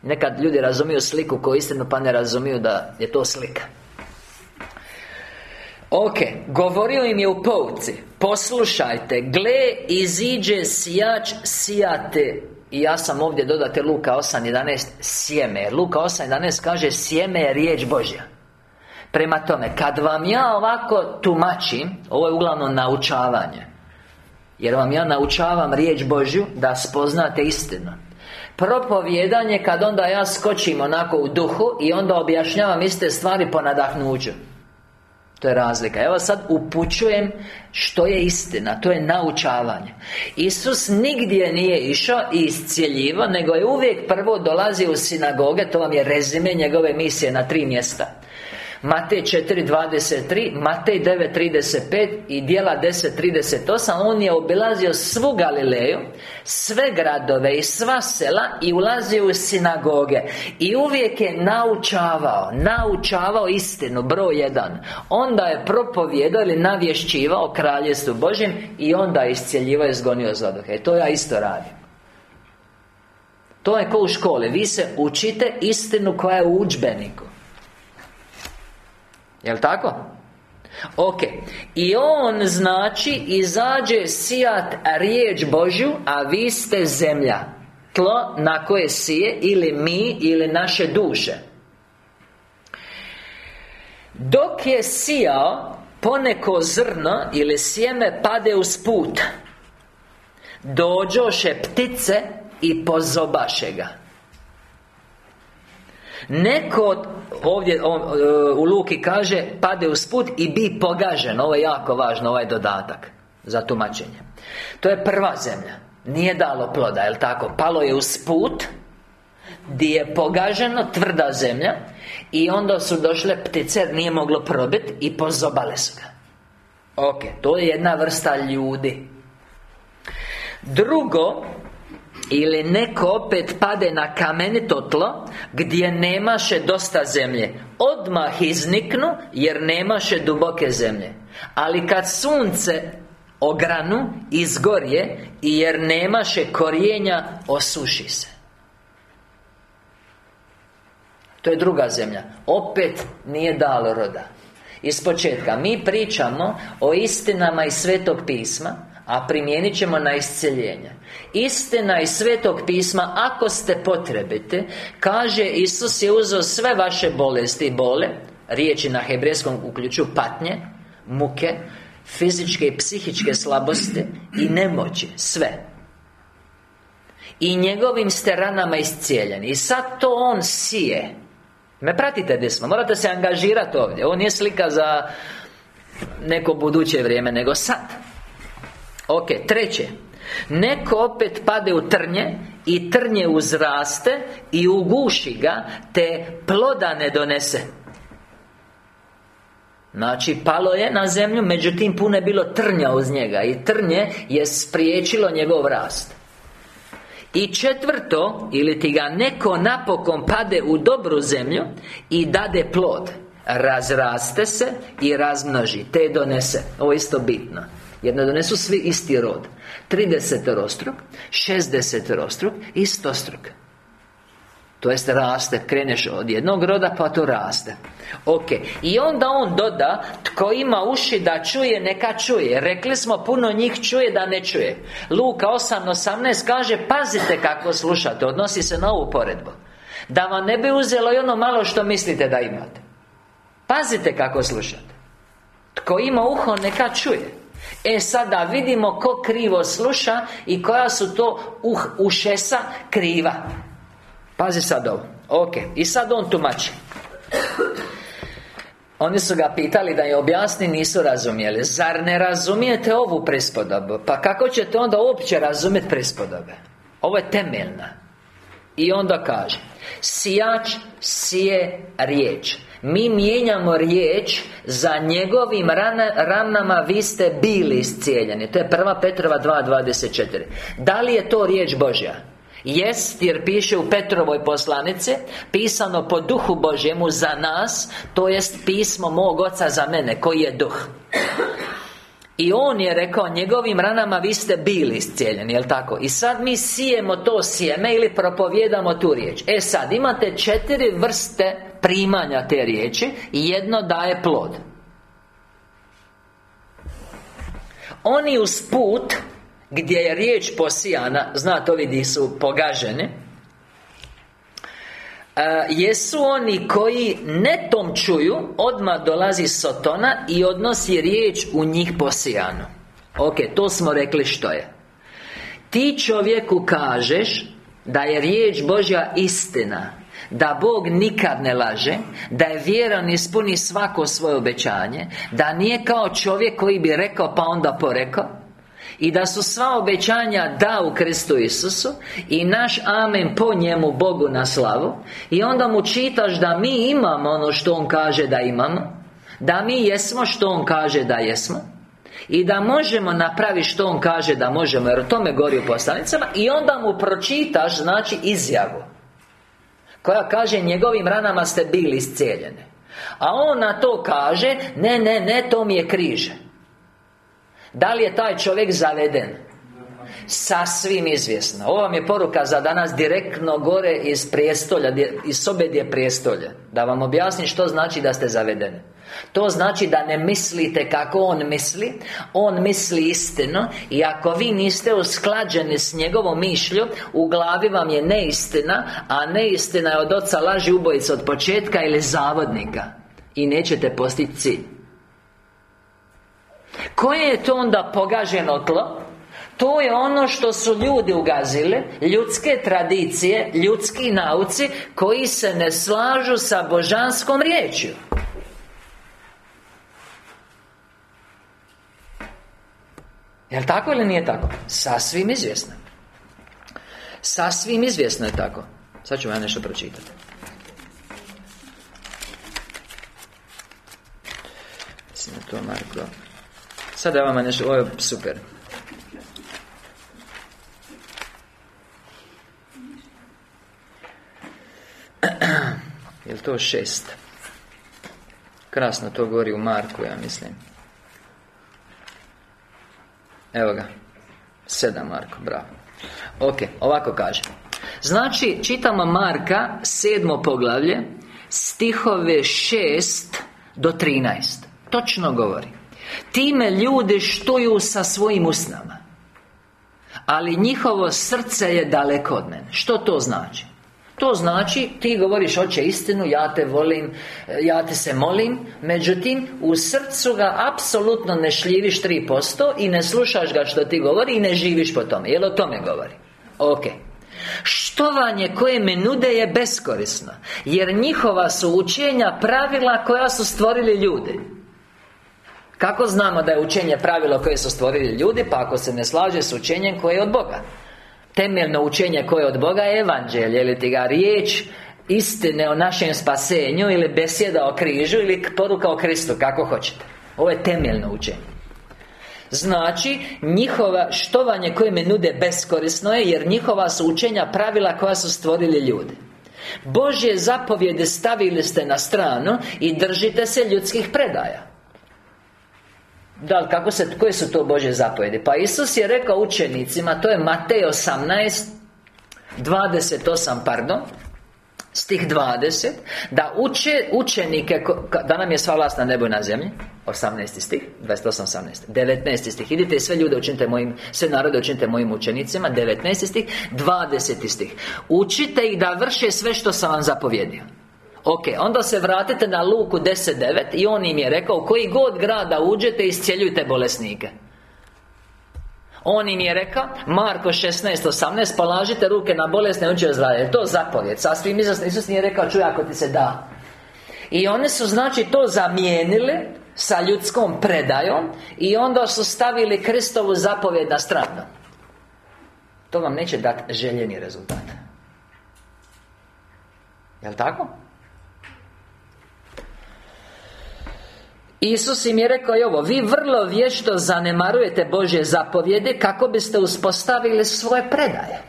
Nekad ljudi razumiju sliku kao istinu Pa ne razumiju da je to slika Ok, govorio im je u pouci. Poslušajte, gle, iziđe sijač, sijate. I ja sam ovdje dodate Luka 8.11 Sjeme. Luka 8.11 kaže Sjeme je riječ Božja. Prema tome, kad vam ja ovako tumačim Ovo je uglavnom naučavanje Jer vam ja naučavam riječ Božju Da spoznate istinu. Propovjedanje kad onda ja skočim onako u duhu I onda objašnjavam iste stvari po nadahnuću to je razlika. Evo sad upućujem što je istina To je naučavanje. Isus nigdje nije išao i iscijeljivo Nego je uvijek prvo dolazio u sinagoge To vam je rezime njegove misije na tri mjesta Matej 4.23 Matej 9.35 I dijela 10.38 On je obilazio svu Galileju Sve gradove i sva sela I ulazio u sinagoge. I uvijek je naučavao Naučavao istinu Broj jedan. Onda je propovjedao ili navješćivao Kraljestvu Božjem I onda je iscijeljivao i zgonio zaduhe I to ja isto radim. To je ko u školi. Vi se učite istinu koja je u udžbeniku Jel' tako? Ok. I on znači Izađe sijat riječ Božju A vi ste zemlja. Tlo na koje sije Ili mi Ili naše duše. Dok je sijao Poneko zrno Ili sjeme pade uz put. Dođoše ptice i pozobaše ga Neko ovdje u Luki kaže Pade usput i bi pogažen. Ovo je jako važno, ovaj dodatak Za tumačenje. To je prva zemlja. Nije dalo ploda, jel tako? Palo je usput Gdje je pogaženo, tvrda zemlja I onda su došle ptice nije moglo probiti I pozobale su ga. Ok, to je jedna vrsta ljudi. Drugo ili neko opet pade na kamenito tlo Gdje nemaše dosta zemlje. Odmah izniknu Jer nemaše duboke zemlje. Ali kad sunce ogranu Izgorje I jer nemaše korijenja Osuši se. To je druga zemlja. Opet nije dalo roda. Iz početka Mi pričamo o istinama iz Svetog pisma a primijenit ćemo na isceljenje Istina iz Svetog pisma Ako ste potrebite Kaže Isus je uzeo sve vaše bolesti i bole Riječi na hebrejskom uključuju patnje Muke Fizičke i psihičke slabosti I nemoći Sve. I njegovim ste ranama iscijeljeni. I sad to On sije. Me pratite gdje smo? Morate se angažirati ovdje. Ovo nije slika za neko buduće vrijeme Nego sad Ok, treće. Neko opet pade u trnje I trnje uzraste I uguši ga Te ploda ne donese. Znači, palo je na zemlju Međutim, puno je bilo trnja uz njega I trnje je spriječilo njegov rast. I četvrto Ili ti ga neko napokon pade u dobru zemlju I dade plod Razraste se I razmnoži Te donese. Ovo isto bitno jer ne donesu svi isti rod. 30 rostruk 60 rostruk i 100 struk to jest raste, kreneš od jednog roda pa to raste. Ok, i onda on doda Tko ima uši da čuje, neka čuje. Rekli smo, puno njih čuje da ne čuje. Luka 8.18 kaže Pazite kako slušate, odnosi se na ovu poredbu. Da vam ne bi uzelo i ono malo što mislite da imate. Pazite kako slušate. Tko ima uho, neka čuje E sada vidimo ko krivo sluša I koja su to uh, ušesa kriva. Pazi sad ovo. Ok, i sad on tumači. Oni su ga pitali da je objasni, nisu razumjeli. Zar ne razumijete ovu prespodobu? Pa kako ćete onda uopće razumjeti prespodobe? Ovo je temeljna. I onda kaže Sijač sije riječ mi mijenjamo riječ Za njegovim ranama vi ste bili iscijeljeni To je prva Petrova 2.24 Da li je to riječ Božja? Jest, jer piše u Petrovoj poslanici Pisano po duhu Božjemu za nas To jest pismo mog oca za mene Koji je duh i on je rekao, njegovim ranama vi ste bili iscijeljeni, jel tako? I sad mi sijemo to sjeme ili propovjedamo tu riječ E sad, imate četiri vrste primanja te riječi I jedno daje plod. Oni uz put Gdje je riječ posijana Znate, ovi di su pogaženi E, jesu oni koji netom čuju Odmah dolazi Sotona I odnosi riječ u njih posijanu. Ok, to smo rekli što je. Ti čovjeku kažeš Da je riječ Božja istina da Bog nikad ne laže Da je vjeran ispuni svako svoje obećanje Da nije kao čovjek koji bi rekao pa onda porekao i da su sva obećanja da u Kristu Isusu I naš amen po njemu Bogu na slavu I onda mu čitaš da mi imamo ono što on kaže da imamo Da mi jesmo što on kaže da jesmo i da možemo napraviti što on kaže da možemo Jer o tome gori u poslanicama I onda mu pročitaš, znači, izjavu Koja kaže, njegovim ranama ste bili iscijeljeni A on na to kaže Ne, ne, ne, to mi je križe. Da li je taj čovjek zaveden? Sasvim izvjesno. Ovo vam je poruka za danas direktno gore iz prijestolja Iz sobe gdje prijestolje Da vam objasnim što znači da ste zavedeni To znači da ne mislite kako On misli. On misli istinu I ako vi niste usklađeni s njegovom mišlju U glavi vam je neistina A neistina je od oca laži ubojica od početka ili zavodnika. I nećete postići cilj. Koje je to onda pogaženo tlo? To je ono što su ljudi ugazili Ljudske tradicije, ljudski nauci Koji se ne slažu sa božanskom riječju Jel tako ili nije tako? Sasvim izvjesno. Sasvim izvjesno je tako. Sad ću vam nešto pročitati. Mislim to Marko. Sad da vam nešto, ovo je super. Jel to šest? Krasno to govori u Marku, ja mislim Evo ga. Sedam Marko, bravo. Ok, ovako kaže. Znači, čitamo Marka Sedmo poglavlje Stihove šest do trinaest. Točno govori. Time ljudi štuju sa svojim usnama Ali njihovo srce je daleko od mene. Što to znači? To znači, ti govoriš oče istinu, ja te volim, ja te se molim. Međutim, u srcu ga apsolutno ne šljiviš 3% I ne slušaš ga što ti govori i ne živiš po tome. Jel o tome govori? Ok. Štovanje koje me nude je beskorisno Jer njihova su učenja pravila koja su stvorili ljudi. Kako znamo da je učenje pravilo koje su stvorili ljudi? Pa ako se ne slaže s učenjem koje je od Boga Temeljno učenje koje je od Boga je evanđelje Ili ti ga riječ istine o našem spasenju Ili besjeda o križu Ili poruka o Kristu, kako hoćete. Ovo je temeljno učenje. Znači, njihova štovanje koje me nude beskorisno je Jer njihova su učenja pravila koja su stvorili ljudi. Božje zapovjede stavili ste na stranu I držite se ljudskih predaja da kako se, koje su to Božje zapovjede? Pa Isus je rekao učenicima To je Matej 18 28, pardon Stih 20 Da uče učenike Da nam je sva vlast na nebu i na zemlji. 18 stih 28, 18 19 stih. Idite sve ljude učinite mojim Sve narode učinite mojim učenicima. 19 stih 20 stih. Učite ih da vrše sve što sam vam zapovjedio Ok, onda se vratite na Luku 10.9 I on im je rekao Koji god grada uđete, iscijeljujte bolesnike. On im je rekao Marko 16.18 Polažite ruke na bolesne uđe zdravlje. To zapovjed Sasvim izasno Isus nije rekao Čuj ako ti se da. I oni su znači to zamijenili Sa ljudskom predajom I onda su stavili Kristovu zapovjed na stranu. To vam neće dati željeni rezultat. Jel' tako? Isus im je rekao i ovo Vi vrlo vješto zanemarujete Božje zapovjede Kako biste uspostavili svoje predaje.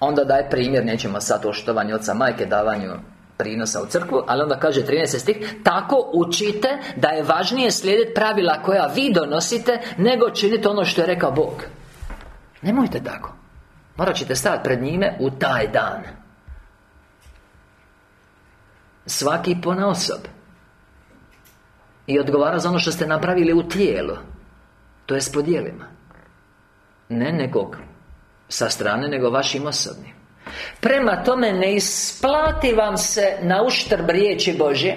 Onda daje primjer Nećemo sad o oca majke Davanju prinosa u crkvu Ali onda kaže 13 stih Tako učite da je važnije slijediti pravila koja vi donosite Nego činiti ono što je rekao Bog. Nemojte tako. Morat ćete stati pred njime u taj dan Svaki osob I odgovara za ono što ste napravili u tijelu To je s podijelima Ne nekog sa strane, nego vašim osobnim. Prema tome ne isplati vam se na uštrb riječi Božje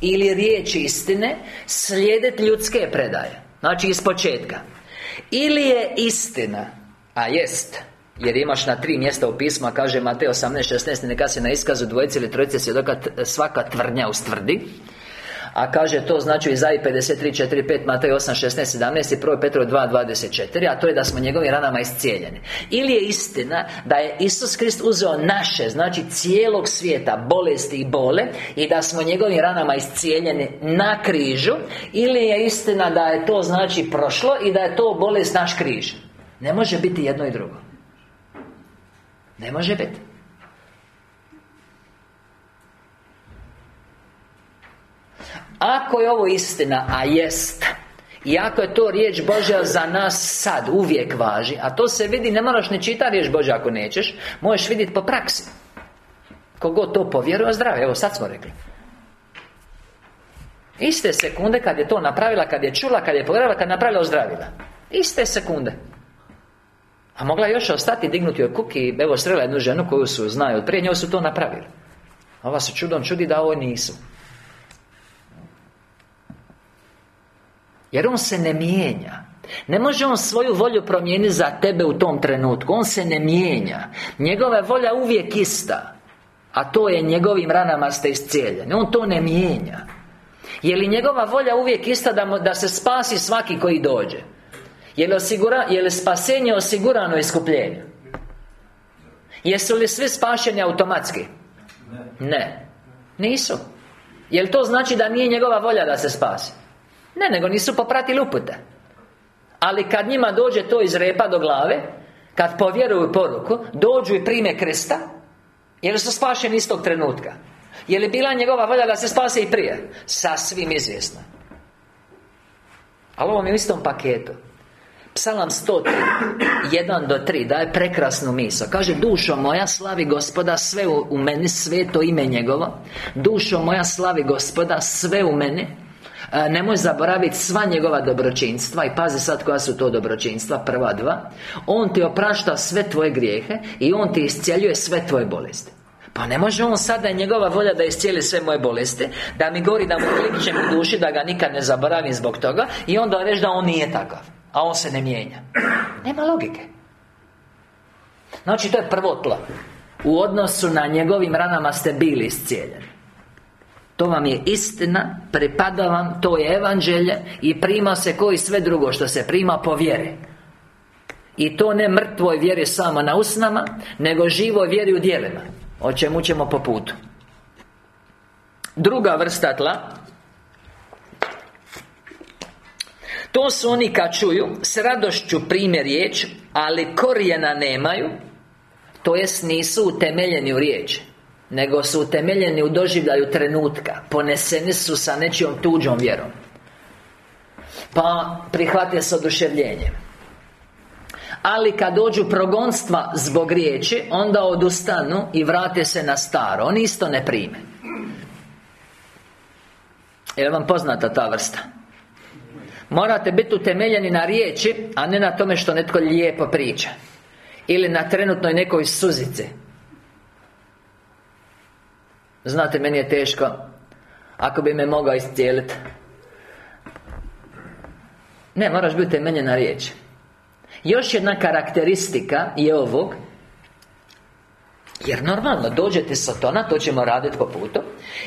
Ili riječi istine Slijediti ljudske predaje. Znači iz početka. Ili je istina A jest jer imaš na tri mjesta u pismu Kaže Matej 18.16 Neka se na iskazu dvojice ili trojice svjedoka Svaka tvrdnja ustvrdi. A kaže to znači Izai 53, 4, 5, Matej 8, 16, 17 i 1. Petro 2, 24 A to je da smo njegovim ranama iscijeljeni. Ili je istina da je Isus Krist uzeo naše Znači cijelog svijeta bolesti i bole I da smo njegovim ranama iscijeljeni na križu Ili je istina da je to znači prošlo I da je to bolest naš križ? Ne može biti jedno i drugo ne može biti Ako je ovo istina, a jest i ako je to riječ Božja za nas sad, uvijek važi A to se vidi, ne moraš ne čita riječ Božja ako nećeš Možeš vidjeti po praksi. Kogod to povjeruje, zdravo, evo sad smo rekli. Iste sekunde kad je to napravila, kad je čula, kad je povjerila, kad je napravila, ozdravila. Iste sekunde a mogla još ostati, dignuti joj kuk i evo srela jednu ženu koju su znaju od prije njoj su to napravili. Ova se čudom čudi da ovo nisu. Jer on se ne mijenja. Ne može On svoju volju promijeniti za tebe u tom trenutku. On se ne mijenja. Njegova volja uvijek ista A to je njegovim ranama ste iscijeljeni. On to ne mijenja. Je li njegova volja uvijek ista da, da se spasi svaki koji dođe Je li, osigura, je li spasenje osigurano iskupljenje? Jesu li svi spašeni automatski? Ne. Nisu. Jel to znači da nije njegova volja da se spasi? Ne, nego nisu popratili upute. Ali kad njima dođe to iz repa do glave Kad povjeruju poruku Dođu i prime kresta Jer su spašeni istog trenutka? Je li bila njegova volja da se spase i prije? Sasvim izvjesno. Ali ovo je u istom paketu Psalam 103 1 do 3 daje prekrasnu misao. Kaže Dušo moja slavi gospoda Sve u, meni Sveto ime njegovo. Dušo moja slavi gospoda Sve u meni. E, Nemoj zaboraviti sva njegova dobročinstva I pazi sad koja su to dobročinstva Prva dva. On ti oprašta sve tvoje grijehe I On ti iscijeljuje sve tvoje bolesti. Pa ne može on sada je njegova volja da iscijeli sve moje bolesti Da mi gori da mu kličem u duši Da ga nikad ne zaboravim zbog toga I onda reći da on nije takav a on se ne mijenja. Nema logike. Znači to je prvo tlo. U odnosu na njegovim ranama ste bili iscijeljeni. To vam je istina Pripada vam To je evanđelje I prima se koji sve drugo što se prima po vjeri. I to ne mrtvoj vjeri samo na usnama Nego živoj vjeri u dijelima O čemu ćemo po putu. Druga vrsta tla To su oni kad čuju S radošću prime riječ Ali korijena nemaju To jest nisu utemeljeni u riječ Nego su utemeljeni u doživljaju trenutka Poneseni su sa nečijom tuđom vjerom. Pa prihvate se oduševljenjem. Ali kad dođu progonstva zbog riječi Onda odustanu i vrate se na staro. Oni isto ne prime. Je vam poznata ta vrsta? Morate biti utemeljeni na riječi A ne na tome što netko lijepo priča. Ili na trenutnoj nekoj suzici. Znate, meni je teško Ako bi me mogao iscijeliti. Ne, moraš biti utemeljen na riječi. Još jedna karakteristika je ovog jer normalno, dođete Satona, to ćemo raditi po putu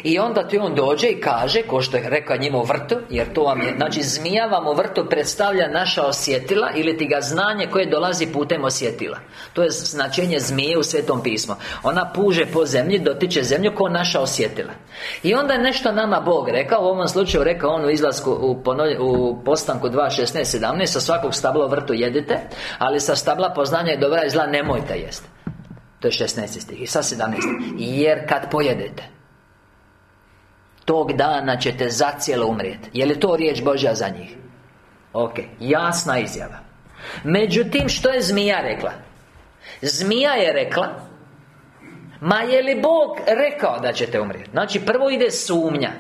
I onda ti on dođe i kaže, ko što je rekao njima u vrtu Jer to vam je, znači zmija vam u vrtu predstavlja naša osjetila Ili ti ga znanje koje dolazi putem osjetila. To je značenje zmije u Svetom pismu. Ona puže po zemlji, dotiče zemlju ko naša osjetila. I onda je nešto nama Bog rekao U ovom slučaju rekao on u izlasku u, ponolj, u postanku 2.16.17 Sa svakog stabla u vrtu jedite Ali sa stabla poznanja i dobra i zla nemojte jesti to je 16. stih I sad 17. Jer kad pojedete Tog dana ćete zacijelo umrijeti Je li to riječ Božja za njih? Ok, jasna izjava Međutim, što je zmija rekla? Zmija je rekla Ma je li Bog rekao da ćete umrijeti? Znači, prvo ide sumnja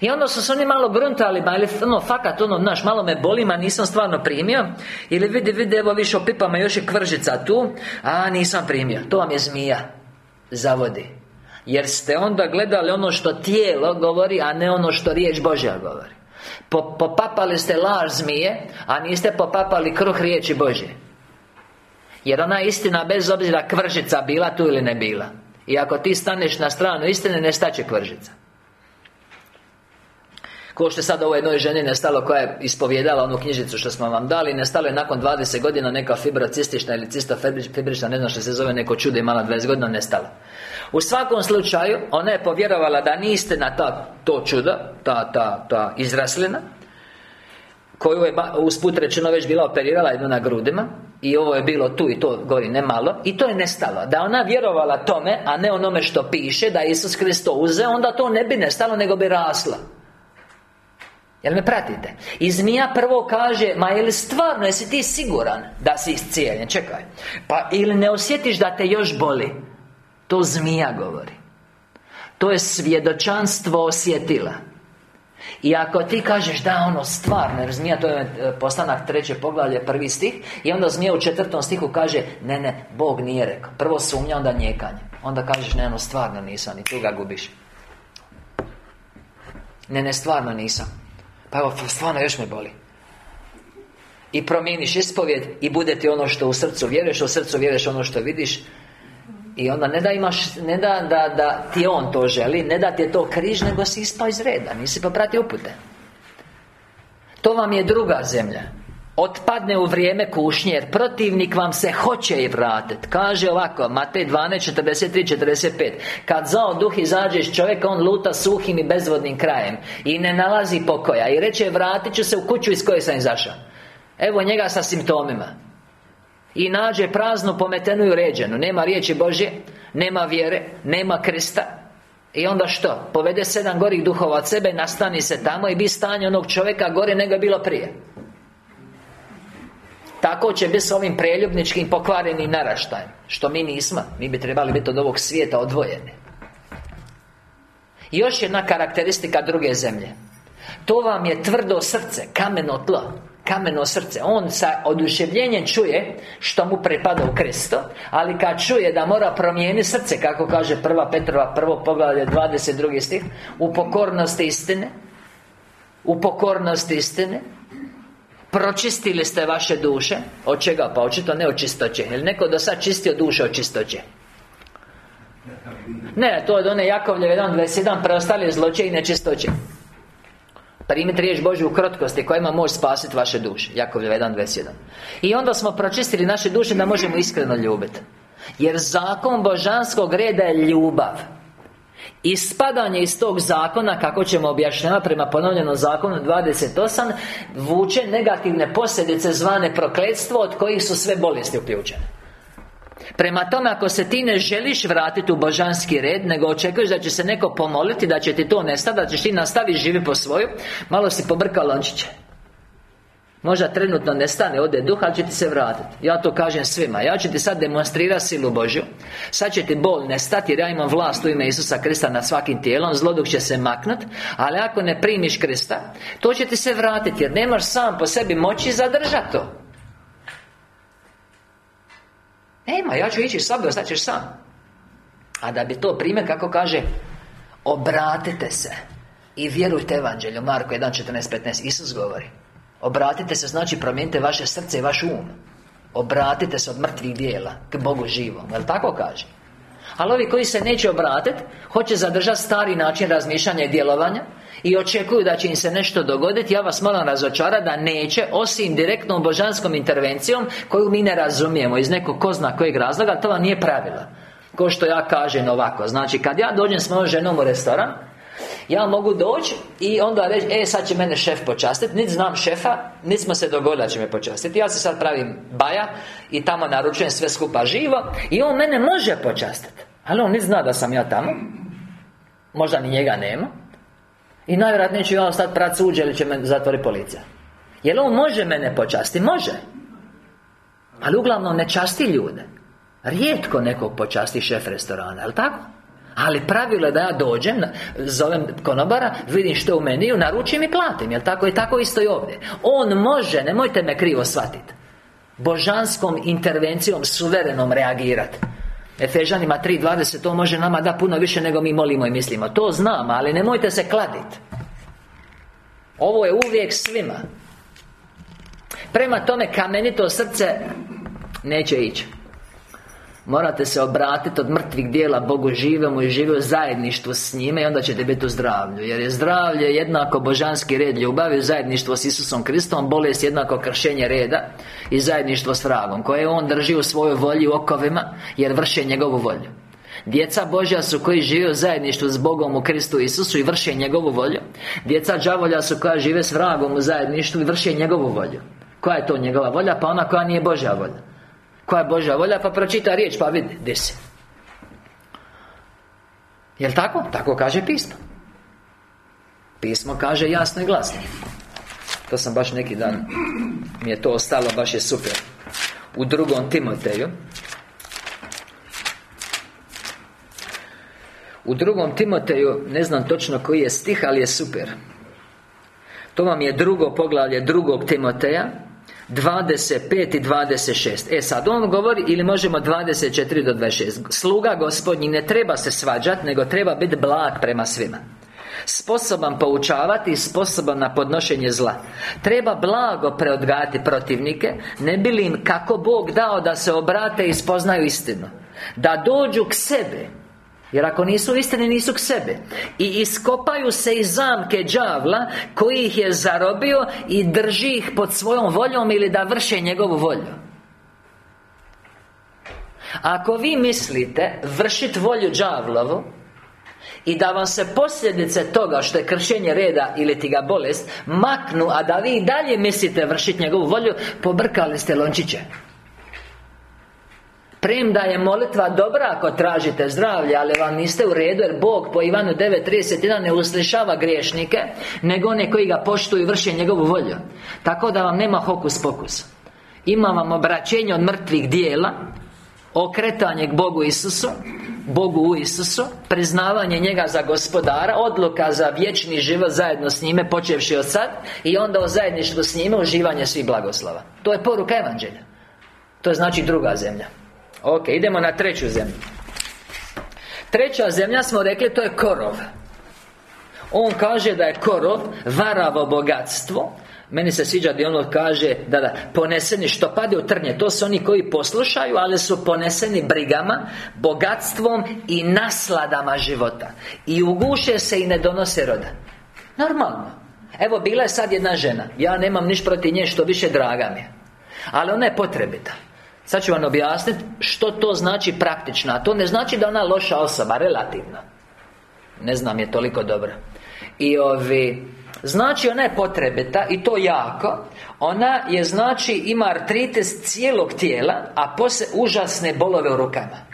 i onda su se oni malo gruntali, ma ili ono, fakat, ono, znaš, malo me boli, ma nisam stvarno primio. Ili vidi, vidi, evo više opipama, još je kvržica tu. A, nisam primio, to vam je zmija. Zavodi. Jer ste onda gledali ono što tijelo govori, a ne ono što riječ Božja govori. Popapali ste laž zmije, a niste popapali kruh riječi Božje. Jer ona istina, bez obzira kvržica bila tu ili ne bila. I ako ti staneš na stranu istine, ne staće kvržica Ko što je sad ovoj jednoj ženi nestalo koja je ispovjedala onu knjižicu što smo vam dali Nestalo je nakon 20 godina neka fibrocistična ili cistofibrična Ne znam što se zove neko čudo imala 20 godina nestala. U svakom slučaju Ona je povjerovala da niste na ta, to čudo Ta, ta, ta izraslina koju je usput rečeno već bila operirala jedno na grudima i ovo je bilo tu i to govori ne malo I to je nestalo. Da ona vjerovala tome A ne onome što piše Da Isus Hristo uzeo Onda to ne bi nestalo Nego bi rasla Jel me pratite? I zmija prvo kaže Ma je stvarno, jesi ti siguran Da si iscijeljen? Čekaj. Pa ili ne osjetiš da te još boli? To zmija govori. To je svjedočanstvo osjetila. I ako ti kažeš da ono stvarno Jer zmija to je e, postanak treće poglavlje prvi stih I onda zmija u četvrtom stihu kaže Ne, ne, Bog nije rekao. Prvo sumnja, onda njekanje. Onda kažeš ne, ono stvarno nisam I tu ga gubiš. Ne, ne, stvarno nisam pa evo, stvarno još me boli. I promijeniš ispovjed I bude ti ono što u srcu vjeruješ U srcu vjeruješ ono što vidiš. I onda ne da imaš, ne da, da, da ti on to želi Ne da ti je to križ, nego si ispao iz reda Nisi popratio upute. To vam je druga zemlja Otpadne u vrijeme kušnje Jer protivnik vam se hoće i vratit. Kaže ovako Matej 12, 43, 45 Kad zao duh izađe iz čovjeka On luta suhim i bezvodnim krajem I ne nalazi pokoja I reče vratit ću se u kuću iz koje sam izašao. Evo njega sa simptomima. I nađe praznu, pometenu i uređenu. Nema riječi Božje Nema vjere Nema Krista i onda što? Povede sedam gorih duhova od sebe Nastani se tamo i bi stanje onog čovjeka gore nego je bilo prije tako će biti s ovim preljubničkim pokvarenim naraštajem Što mi nismo. Mi bi trebali biti od ovog svijeta odvojeni. Još jedna karakteristika druge zemlje. To vam je tvrdo srce, kameno tlo Kameno srce. On sa oduševljenjem čuje Što mu prepada u Kristo Ali kad čuje da mora promijeniti srce Kako kaže prva Petrova prvo poglavlje 22. stih U pokornosti istine U pokornosti istine Pročistili ste vaše duše? Od čega? Pa očito ne od čistoće. Jel neko do sad čistio duše od čistoće? Ne, to je od one Jakovlje 1.21 Preostali zloće i nečistoće. Primite riječ Božju u krotkosti koja ima moć spasiti vaše duše. Jakovlje 1.21 I onda smo pročistili naše duše da možemo iskreno ljubiti Jer zakon božanskog reda je ljubav Ispadanje iz tog zakona, kako ćemo objašnjavati prema ponovljenom zakonu 28 Vuče negativne posljedice zvane prokletstvo Od kojih su sve bolesti uključene. Prema tome, ako se ti ne želiš vratiti u božanski red Nego očekuješ da će se neko pomoliti Da će ti to nestati Da ćeš ti nastaviti živi po svoju Malo si pobrkao lončiće Možda trenutno ne stane, ode duh, ali će ti se vratiti. Ja to kažem svima. Ja ću ti sad demonstrirati silu Božju. Sad će ti bol nestati jer ja imam vlast u ime Isusa Krista nad svakim tijelom. Zloduk će se maknut Ali ako ne primiš Krista To će ti se vratiti Jer nemaš sam po sebi moći zadržati to. Nema, ja ću ići s tobom, sad ćeš sam. A da bi to primjer, kako kaže Obratite se I vjerujte evanđelju. Marko 1.14.15 Isus govori Obratite se, znači promijenite vaše srce i vaš um Obratite se od mrtvih dijela K Bogu živom, jel tako kaže? Ali ovi koji se neće obratiti Hoće zadržati stari način razmišljanja i djelovanja I očekuju da će im se nešto dogoditi Ja vas moram razočarati da neće Osim direktnom božanskom intervencijom Koju mi ne razumijemo Iz nekog ko zna kojeg razloga To vam nije pravila Ko što ja kažem ovako Znači kad ja dođem s mojom ženom u restoran ja mogu doći i onda reći E, sad će mene šef počastiti Niti znam šefa Niti smo se dogodili da će me počastiti Ja se sad pravim baja I tamo naručujem sve skupa živo I on mene može počastiti Ali on niti zna da sam ja tamo. Možda ni njega nema. I najvjerojatnije ću ja sad prat suđe Ili će me zatvori policija. Jer on može mene počasti? Može. Ali uglavnom ne časti ljude. Rijetko nekog počasti šef restorana, jel tako? Ali pravilo je da ja dođem, zovem konobara, vidim što je u meniju, naručim i platim, jel tako? I tako isto i ovdje. On može, nemojte me krivo shvatiti Božanskom intervencijom, suverenom reagirati Efežanima 3.20 To može nama da puno više nego mi molimo i mislimo. To znam, ali nemojte se kladiti Ovo je uvijek svima. Prema tome kamenito srce Neće ići Morate se obratiti od mrtvih dijela Bogu živemo i žive u zajedništvu s njime I onda ćete biti u zdravlju. Jer je zdravlje jednako božanski red ljubavi Zajedništvo s Isusom Kristom Bolest jednako kršenje reda I zajedništvo s vragom Koje on drži u svojoj volji u okovima Jer vrše njegovu volju. Djeca Božja su koji žive u zajedništvu s Bogom u Kristu Isusu i vrše njegovu volju. Djeca đavolja su koja žive s vragom u zajedništvu i vrše njegovu volju. Koja je to njegova volja? Pa ona koja nije Božja volja koja je Božja volja, pa pročita riječ, pa vidi, gdje se Jel' tako? Tako kaže pismo. Pismo kaže jasno i glasno. To sam baš neki dan Mi je to ostalo, baš je super. U drugom Timoteju U drugom Timoteju Ne znam točno koji je stih, ali je super. To vam je drugo poglavlje drugog Timoteja 25 i 26 E sad, on govori, ili možemo 24 do 26 Sluga gospodnji ne treba se svađati Nego treba biti blag prema svima. Sposoban poučavati i sposoban na podnošenje zla. Treba blago preodgajati protivnike Ne bi li im kako Bog dao da se obrate i spoznaju istinu. Da dođu k sebe jer ako nisu istini, nisu k sebe I iskopaju se iz zamke đavla Koji ih je zarobio I drži ih pod svojom voljom Ili da vrše njegovu volju. Ako vi mislite vršiti volju đavlovu i da vam se posljedice toga što je kršenje reda ili ti ga bolest Maknu, a da vi dalje mislite vršiti njegovu volju Pobrkali ste lončiće Premda je molitva dobra ako tražite zdravlje Ali vam niste u redu Jer Bog po Ivanu 9.31 ne uslišava griješnike Nego one koji ga poštuju i vrše njegovu volju. Tako da vam nema hokus pokus. Ima vam obraćenje od mrtvih dijela Okretanje k Bogu Isusu Bogu u Isusu Priznavanje njega za gospodara Odluka za vječni život zajedno s njime Počevši od sad I onda o zajedništvu s njime Uživanje svih blagoslova. To je poruka evanđelja. To je znači druga zemlja Ok, idemo na treću zemlju. Treća zemlja smo rekli, to je korov. On kaže da je korov Varavo bogatstvo. Meni se sviđa gdje ono kaže Da, da, poneseni što pade u trnje. To su oni koji poslušaju Ali su poneseni brigama Bogatstvom i nasladama života. I uguše se i ne donose roda. Normalno. Evo, bila je sad jedna žena. Ja nemam niš protiv nje, što više draga mi je. Ali ona je potrebita Sad ću vam objasniti što to znači praktično A to ne znači da ona loša osoba, relativno. Ne znam je toliko dobro I ovi Znači ona je potrebita i to jako Ona je znači ima artritis cijelog tijela A poslije užasne bolove u rukama.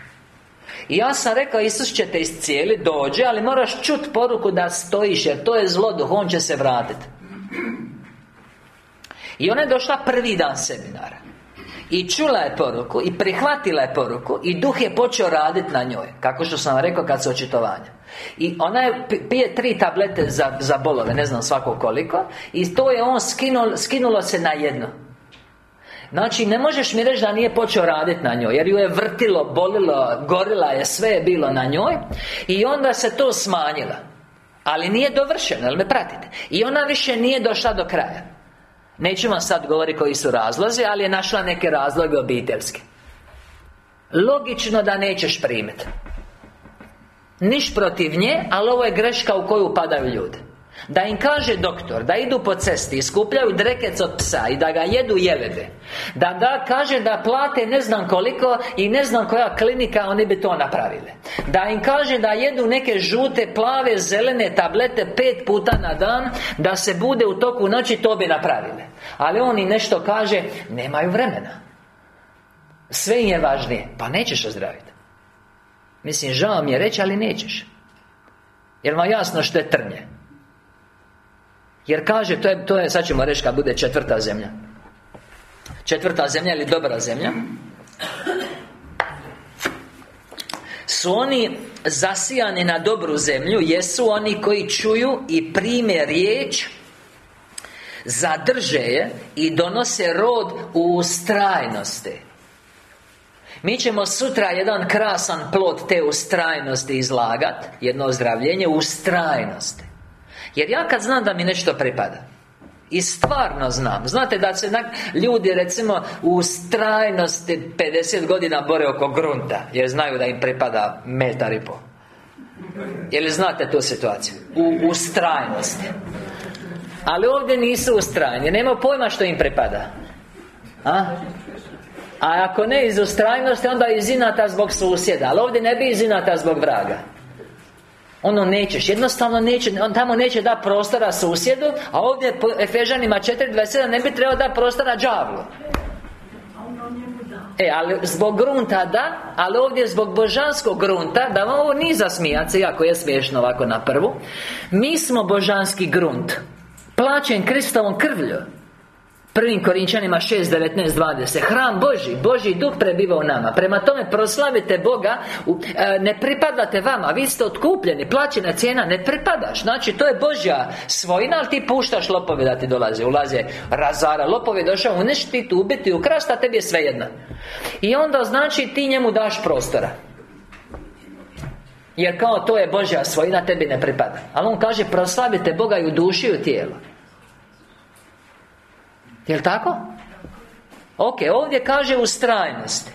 I ja sam rekao Isus će te iscijeliti, dođe Ali moraš čut poruku da stojiš Jer to je zloduh, on će se vratiti I ona je došla prvi dan seminara i čula je poruku I prihvatila je poruku I duh je počeo raditi na njoj Kako što sam rekao kad se očitovanja. I ona je pije tri tablete za, za bolove Ne znam svako koliko I to je on skinulo, skinulo se na jedno. Znači, ne možeš mi reći da nije počeo raditi na njoj Jer ju je vrtilo, bolilo, gorila je Sve je bilo na njoj I onda se to smanjila Ali nije dovršeno, jel me pratite? I ona više nije došla do kraja Neću sad govoriti koji su razlozi Ali je našla neke razloge obiteljske. Logično da nećeš primiti Niš protiv nje, ali ovo je greška u koju upadaju ljudi da im kaže doktor Da idu po cesti I skupljaju drekec od psa I da ga jedu jelede. Da da kaže da plate ne znam koliko I ne znam koja klinika Oni bi to napravili. Da im kaže da jedu neke žute, plave, zelene tablete Pet puta na dan Da se bude u toku noći To bi napravili. Ali oni nešto kaže Nemaju vremena. Sve im je važnije. Pa nećeš ozdraviti Mislim, žao mi je reći, ali nećeš. Jer vam jasno što je trnje jer kaže, to je, to je, sad ćemo reći kad bude četvrta zemlja. Četvrta zemlja ili dobra zemlja? Su oni zasijani na dobru zemlju Jesu oni koji čuju i prime riječ Zadrže je I donose rod u ustrajnosti. Mi ćemo sutra jedan krasan plod te ustrajnosti izlagat Jedno ozdravljenje ustrajnosti jer ja kad znam da mi nešto pripada i stvarno znam Znate da se ljudi recimo u strajnosti 50 godina bore oko grunta Jer znaju da im pripada metar i pol Jel znate tu situaciju? U, u strajnosti Ali ovdje nisu ustrajni Nema pojma što im pripada A? A ako ne iz ustrajnosti Onda iz inata zbog susjeda Ali ovdje ne bi iz inata zbog vraga ono nećeš, jednostavno neće, on tamo neće da prostora susjedu A ovdje po Efežanima 4.27 ne bi trebao da prostora đavlu. E, ali zbog grunta da Ali ovdje zbog božanskog grunta Da vam ovo nije za se, iako je smiješno ovako na prvu Mi smo božanski grunt Plaćen Kristovom krvlju Prvim Korinčanima 6, 19, 20 Hram Boži, Boži duh prebiva u nama. Prema tome proslavite Boga e, Ne pripadate vama. Vi ste otkupljeni, plaćena cijena Ne pripadaš. Znači to je Božja svojina Ali ti puštaš lopove da ti dolaze. Ulaze razara Lopove došao uništiti, tu ubiti, ukrasti A tebi je svejedno. I onda znači ti njemu daš prostora. Jer kao to je Božja svojina, tebi ne pripada. Ali on kaže, proslavite Boga i u duši i u tijelu Jel' tako? Ok, ovdje kaže ustrajnosti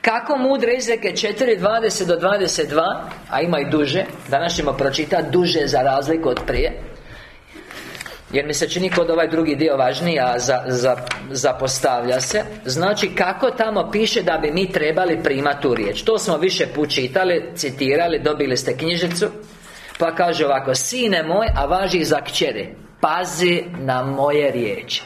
kako mudre izreke 4.20 do 22 A ima i duže Danas ćemo pročitati duže za razliku od prije jer mi se čini kod ovaj drugi dio važniji, a za, za, zapostavlja se. Znači, kako tamo piše da bi mi trebali primati tu riječ? To smo više put čitali, citirali, dobili ste knjižicu Pa kaže ovako Sine moj, a važi za kćeri Pazi na moje riječi.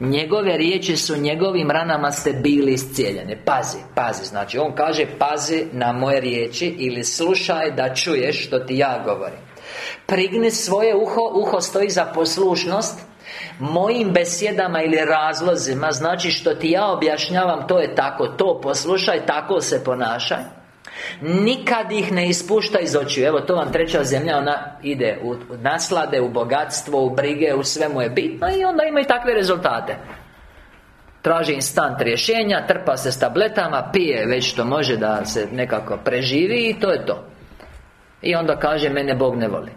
Njegove riječi su njegovim ranama ste bili iscijeljeni. Pazi, pazi. Znači, on kaže pazi na moje riječi Ili slušaj da čuješ što ti ja govorim. Prigni svoje uho, uho stoji za poslušnost. Mojim besjedama ili razlozima Znači što ti ja objašnjavam To je tako, to poslušaj Tako se ponašaj Nikad ih ne ispušta iz očiju. Evo to vam treća zemlja Ona ide u naslade, u bogatstvo, u brige U svemu je bitno I onda ima i takve rezultate. Traži instant rješenja Trpa se s tabletama Pije već što može da se nekako preživi I to je to. I onda kaže Mene Bog ne voli.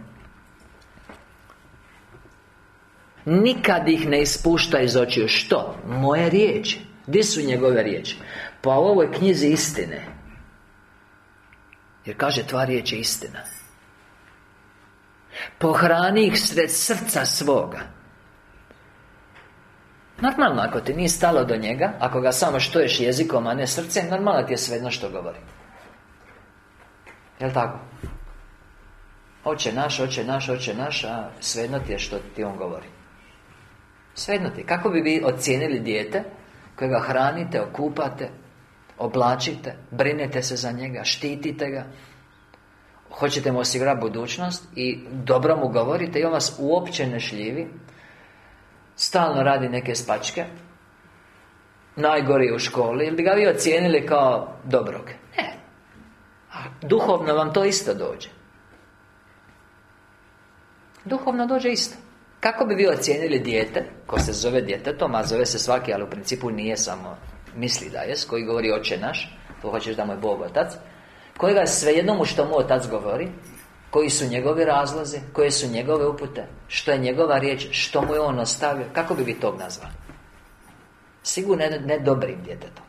Nikad ih ne ispušta iz očiju. Što? Moje riječi. Gdje su njegove riječi? Pa u ovoj knjizi istine Jer kaže tva riječ je istina. Pohrani ih sred srca svoga. Normalno, ako ti nije stalo do njega Ako ga samo štoješ jezikom, a ne srcem Normalno ti je svejedno što govori. Jel' tako? Oče naš, oče naš, oče naš A svejedno ti je što ti on govori. Svejedno ti, kako bi vi ocijenili dijete Kojega hranite, okupate Oblačite Brinete se za njega, štitite ga. Hoćete mu osigurati budućnost I dobro mu govorite I on vas uopće ne šljivi. Stalno radi neke spačke. Najgori u školi. Ili bi ga vi ocijenili kao dobrog? Ne. A duhovno vam to isto dođe. Duhovno dođe isto. Kako bi vi ocijenili dijete Ko se zove djetetom, a zove se svaki Ali u principu nije samo Misli da je, koji govori oče naš To hoćeš da mu je Bog otac Kojega svejedno mu što mu otac govori Koji su njegovi razlozi Koje su njegove upute Što je njegova riječ Što mu je on ostavio Kako bi vi tog nazvali? Sigurno ne, ne dobrim djetetom.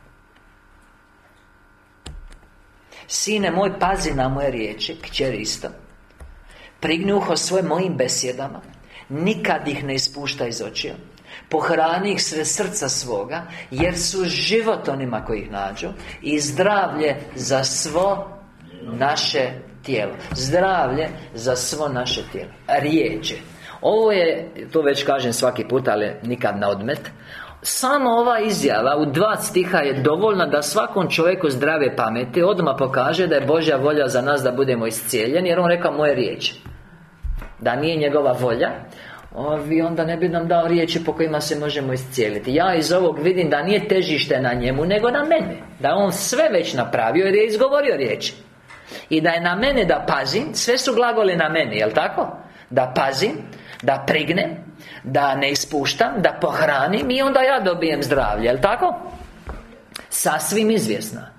Sine moj, pazi na moje riječi Kćeri isto. Prigni uho svoje mojim besjedama Nikad ih ne ispušta iz očija Pohrani ih sve srca svoga Jer su život onima koji ih nađu I zdravlje za svo naše tijelo. Zdravlje za svo naše tijelo. Riječi. Ovo je, to već kažem svaki put, ali nikad na odmet. Samo ova izjava u dva stiha je dovoljna da svakom čovjeku zdrave pameti odmah pokaže da je Božja volja za nas da budemo iscijeljeni jer on rekao moje riječi. Da nije njegova volja Ovi onda ne bi nam dao riječi po kojima se možemo iscijeliti. Ja iz ovog vidim da nije težište na njemu Nego na mene. Da on sve već napravio jer je izgovorio riječi. I da je na mene da pazim Sve su glagoli na meni, jel tako? Da pazim Da prignem Da ne ispuštam Da pohranim I onda ja dobijem zdravlje, jel tako? Sasvim izvjesna.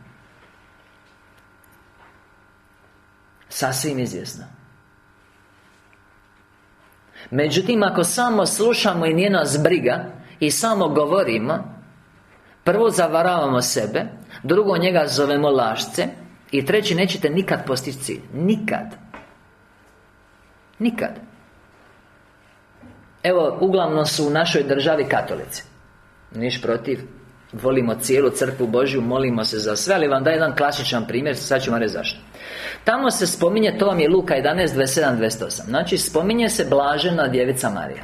Sasvim izvjesna Međutim, ako samo slušamo i nije nas briga I samo govorimo Prvo zavaravamo sebe Drugo njega zovemo lašce I treći nećete nikad postići cilj. Nikad. Nikad. Evo, uglavnom su u našoj državi katolici. Niš protiv Volimo cijelu crkvu Božju, molimo se za sve Ali vam da jedan klasičan primjer, sad ću vam reći zašto. Tamo se spominje, to vam je Luka 11, 27, 28 Znači, spominje se blažena djevica Marija.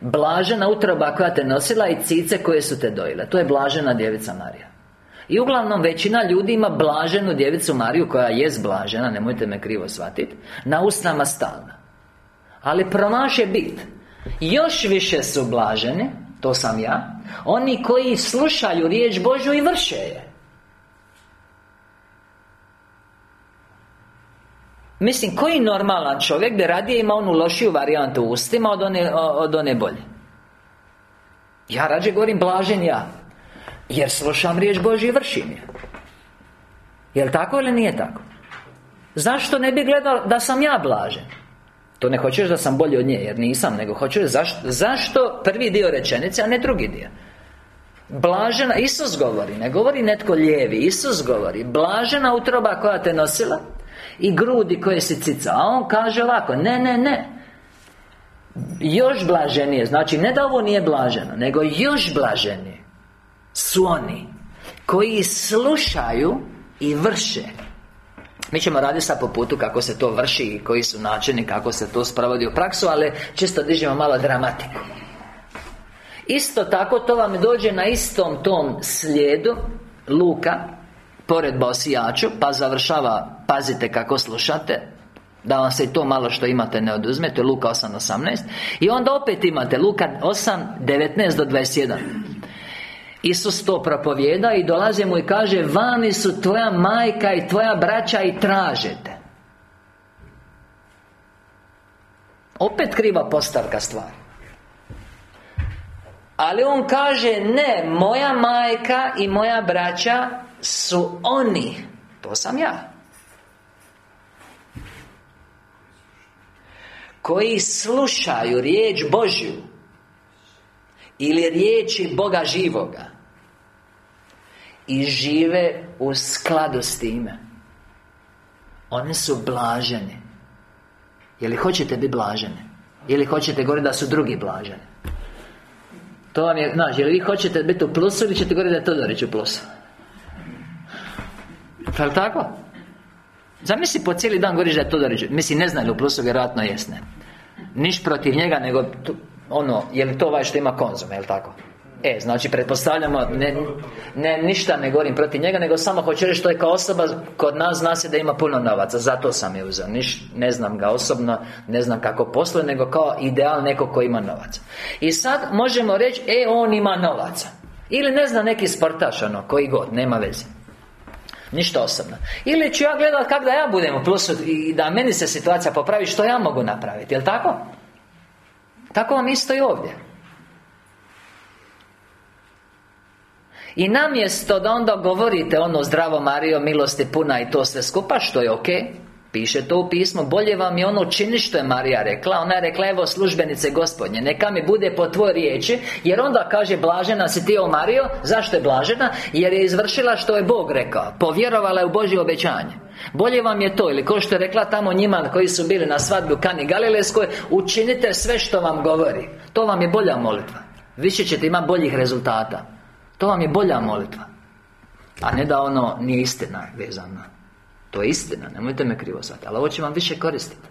Blažena utroba koja te nosila i cice koje su te dojile. To je blažena djevica Marija. I uglavnom većina ljudi ima blaženu djevicu Mariju Koja je blažena, nemojte me krivo shvatiti Na usnama stalno Ali je bit. Još više su blaženi To sam ja Oni koji slušaju riječ Božju i vrše je Mislim, koji normalan čovjek bi radije ima onu lošiju varijantu u ustima od one, od one bolje Ja rađe govorim blažen ja Jer slušam riječ Božju i vršim je Jel tako ili nije tako? Zašto ne bi gledao da sam ja blažen? To ne hoćeš da sam bolji od nje, jer nisam Nego hoćeš zašto, zašto prvi dio rečenice, a ne drugi dio? Blažena, Isus govori, ne govori netko lijevi Isus govori Blažena utroba koja te nosila I grudi koje si cica A on kaže ovako, ne, ne, ne Još blaženije Znači, ne da ovo nije blaženo Nego još blaženije Su oni Koji slušaju i vrše mi ćemo raditi sad po putu kako se to vrši i koji su načini kako se to sprovodi u praksu Ali čisto dižemo malo dramatiku. Isto tako to vam dođe na istom tom slijedu Luka Pored Bosijaču Pa završava Pazite kako slušate da vam se i to malo što imate ne oduzmete Luka 8.18 I onda opet imate Luka 8.19 do 21 Isus to propovjeda i dolazi mu i kaže Vani su tvoja majka i tvoja braća i tražete. Opet kriva postavka stvari. Ali on kaže Ne, moja majka i moja braća su oni. To sam ja. Koji slušaju riječ Božju Ili riječi Boga živoga I žive u skladu s time One su blažene Je li hoćete biti blažene? Ili hoćete govoriti da su drugi blaženi? To vam je, znači, li vi hoćete biti u plusu ili ćete govoriti da je Todorić u plusu? Je li tako? Zamisli po cijeli dan govoriš da je Todorić Mislim, ne znam li u plusu, vjerojatno jesne Niš protiv njega, nego Ono, je li to ovaj što ima konzum, je li tako? E, znači, pretpostavljamo ne, ne, ništa ne govorim protiv njega Nego samo hoću reći što je kao osoba Kod nas zna se da ima puno novaca Zato sam je uzeo. Niš, Ne znam ga osobno Ne znam kako posluje Nego kao ideal neko ko ima novaca I sad možemo reći E, on ima novaca. Ili ne znam neki sportaš ono Koji god, nema veze. Ništa osobno. Ili ću ja gledat kako da ja budem u plusu I da meni se situacija popravi Što ja mogu napraviti, jel tako? Tako vam isto i ovdje I namjesto da onda govorite ono zdravo Mario, milosti puna i to sve skupa Što je ok Piše to u pismu Bolje vam je ono čini što je Marija rekla Ona je rekla evo službenice gospodnje Neka mi bude po tvoj riječi Jer onda kaže blažena si ti o Mario Zašto je blažena? Jer je izvršila što je Bog rekao Povjerovala je u Božje obećanje. Bolje vam je to Ili kao što je rekla tamo njima Koji su bili na svadbi u Kani Galilejskoj Učinite sve što vam govori To vam je bolja molitva. Više ćete imati boljih rezultata To vam je bolja molitva A ne da ono nije istina vezana. To je istina, nemojte me krivo shvatiti Ali ovo će vam više koristiti.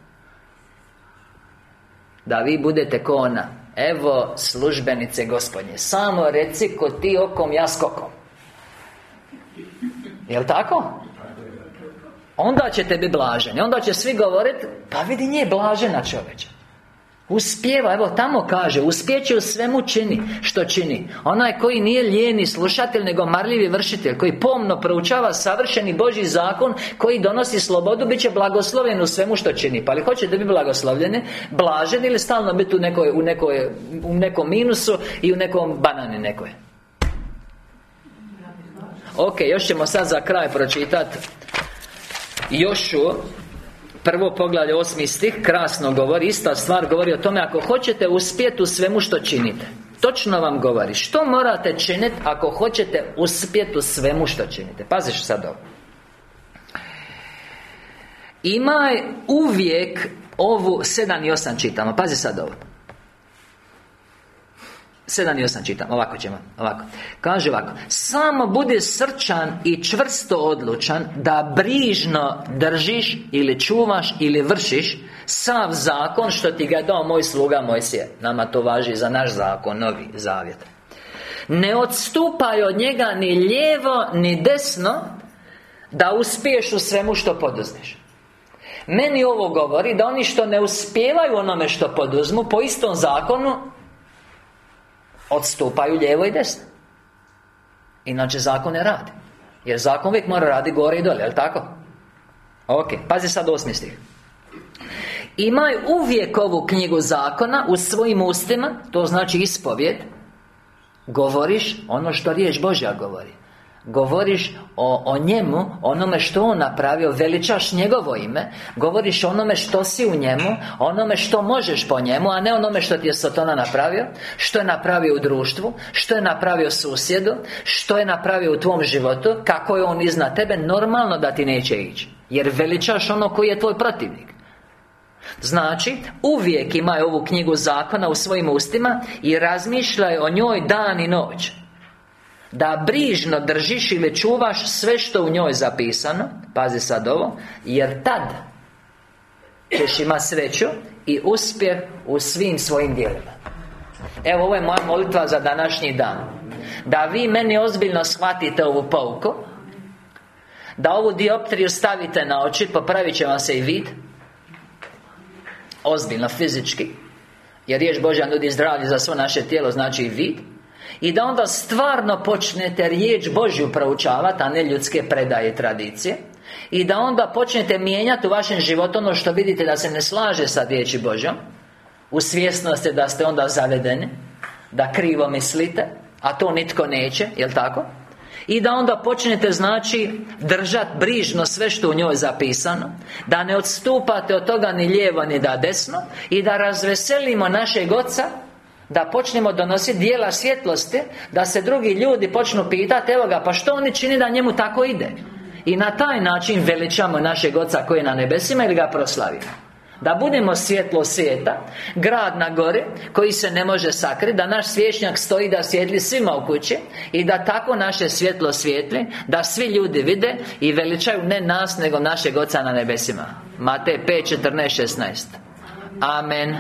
Da vi budete ko ona. Evo službenice gospodnje Samo reci ko ti okom, ja skokom Jel' tako? Onda ćete biti blaženi Onda će svi govoriti Pa vidi nije blažena čovječa Uspjeva, evo tamo kaže Uspjeće u svemu čini Što čini. Onaj koji nije lijeni slušatelj Nego marljivi vršitelj Koji pomno proučava savršeni Božji zakon Koji donosi slobodu bit će blagosloven u svemu što čini. Pa li hoćete biti blagoslovljeni Blaženi ili stalno biti u, nekoj, u, nekoj, u nekom minusu I u nekom banani nekoj? Ok, još ćemo sad za kraj pročitati Jošu Prvo poglavlje osmi stih Krasno govori Ista stvar govori o tome Ako hoćete uspjeti u svemu što činite Točno vam govori. Što morate činiti Ako hoćete uspjeti u svemu što činite? Paziš sad ovo. Imaj uvijek ovu sedam i osam čitamo. Pazi sad ovo 7 i 8 čitam, ovako ćemo, ovako. Kaže ovako. Samo budi srčan i čvrsto odlučan Da brižno držiš Ili čuvaš ili vršiš Sav zakon što ti ga dao moj sluga Mojsije. Nama to važi za naš zakon, novi zavjet. Ne odstupaj od njega ni lijevo ni desno Da uspiješ u svemu što poduzmeš. Meni ovo govori da oni što ne uspijevaju onome što poduzmu Po istom zakonu Odstupaju lijevo i desno. Inače zakon ne radi. Jer zakon uvijek mora radi gore i dole, jel tako? Ok, pazi sad osmi stih. Imaj uvijek ovu knjigu zakona u svojim ustima To znači ispovjed Govoriš ono što riječ Božja govori Govoriš o, o njemu, onome što on napravio Veličaš njegovo ime. Govoriš onome što si u njemu Onome što možeš po njemu A ne onome što ti je Satana napravio Što je napravio u društvu Što je napravio susjedu Što je napravio u tvom životu Kako je on iznad tebe Normalno da ti neće ići Jer veličaš ono koji je tvoj protivnik. Znači, uvijek imaj ovu knjigu zakona u svojim ustima I razmišljaj o njoj dan i noć da brižno držiš ili čuvaš sve što u njoj zapisano Pazi sad ovo Jer tad ćeš ima sreću i uspjeh u svim svojim dijelima Evo, ovo je moja molitva za današnji dan. Da vi meni ozbiljno shvatite ovu pouku Da ovu dioptriju stavite na oči Popravit će vam se i vid. Ozbiljno, fizički. Jer riječ Božja nudi zdravlje za svo naše tijelo Znači i vid i da onda stvarno počnete riječ Božju proučavati, a ne ljudske predaje tradicije I da onda počnete mijenjati u vašem životu ono što vidite da se ne slaže sa riječi Božjom U svjesnosti da ste onda zavedeni Da krivo mislite A to nitko neće, jel tako? I da onda počnete znači držati brižno sve što u njoj zapisano Da ne odstupate od toga ni lijevo ni da desno I da razveselimo našeg Oca da počnemo donositi dijela svjetlosti Da se drugi ljudi počnu pitati Evo ga, pa što oni čini da njemu tako ide? I na taj način veličamo našeg Oca koji je na nebesima Ili ga proslavimo. Da budemo svjetlo svijeta Grad na gori Koji se ne može sakriti Da naš svješnjak stoji da svijetli svima u kući I da tako naše svjetlo svijetli Da svi ljudi vide I veličaju ne nas Nego našeg Oca na nebesima. Matej 5, 14, 16 Amen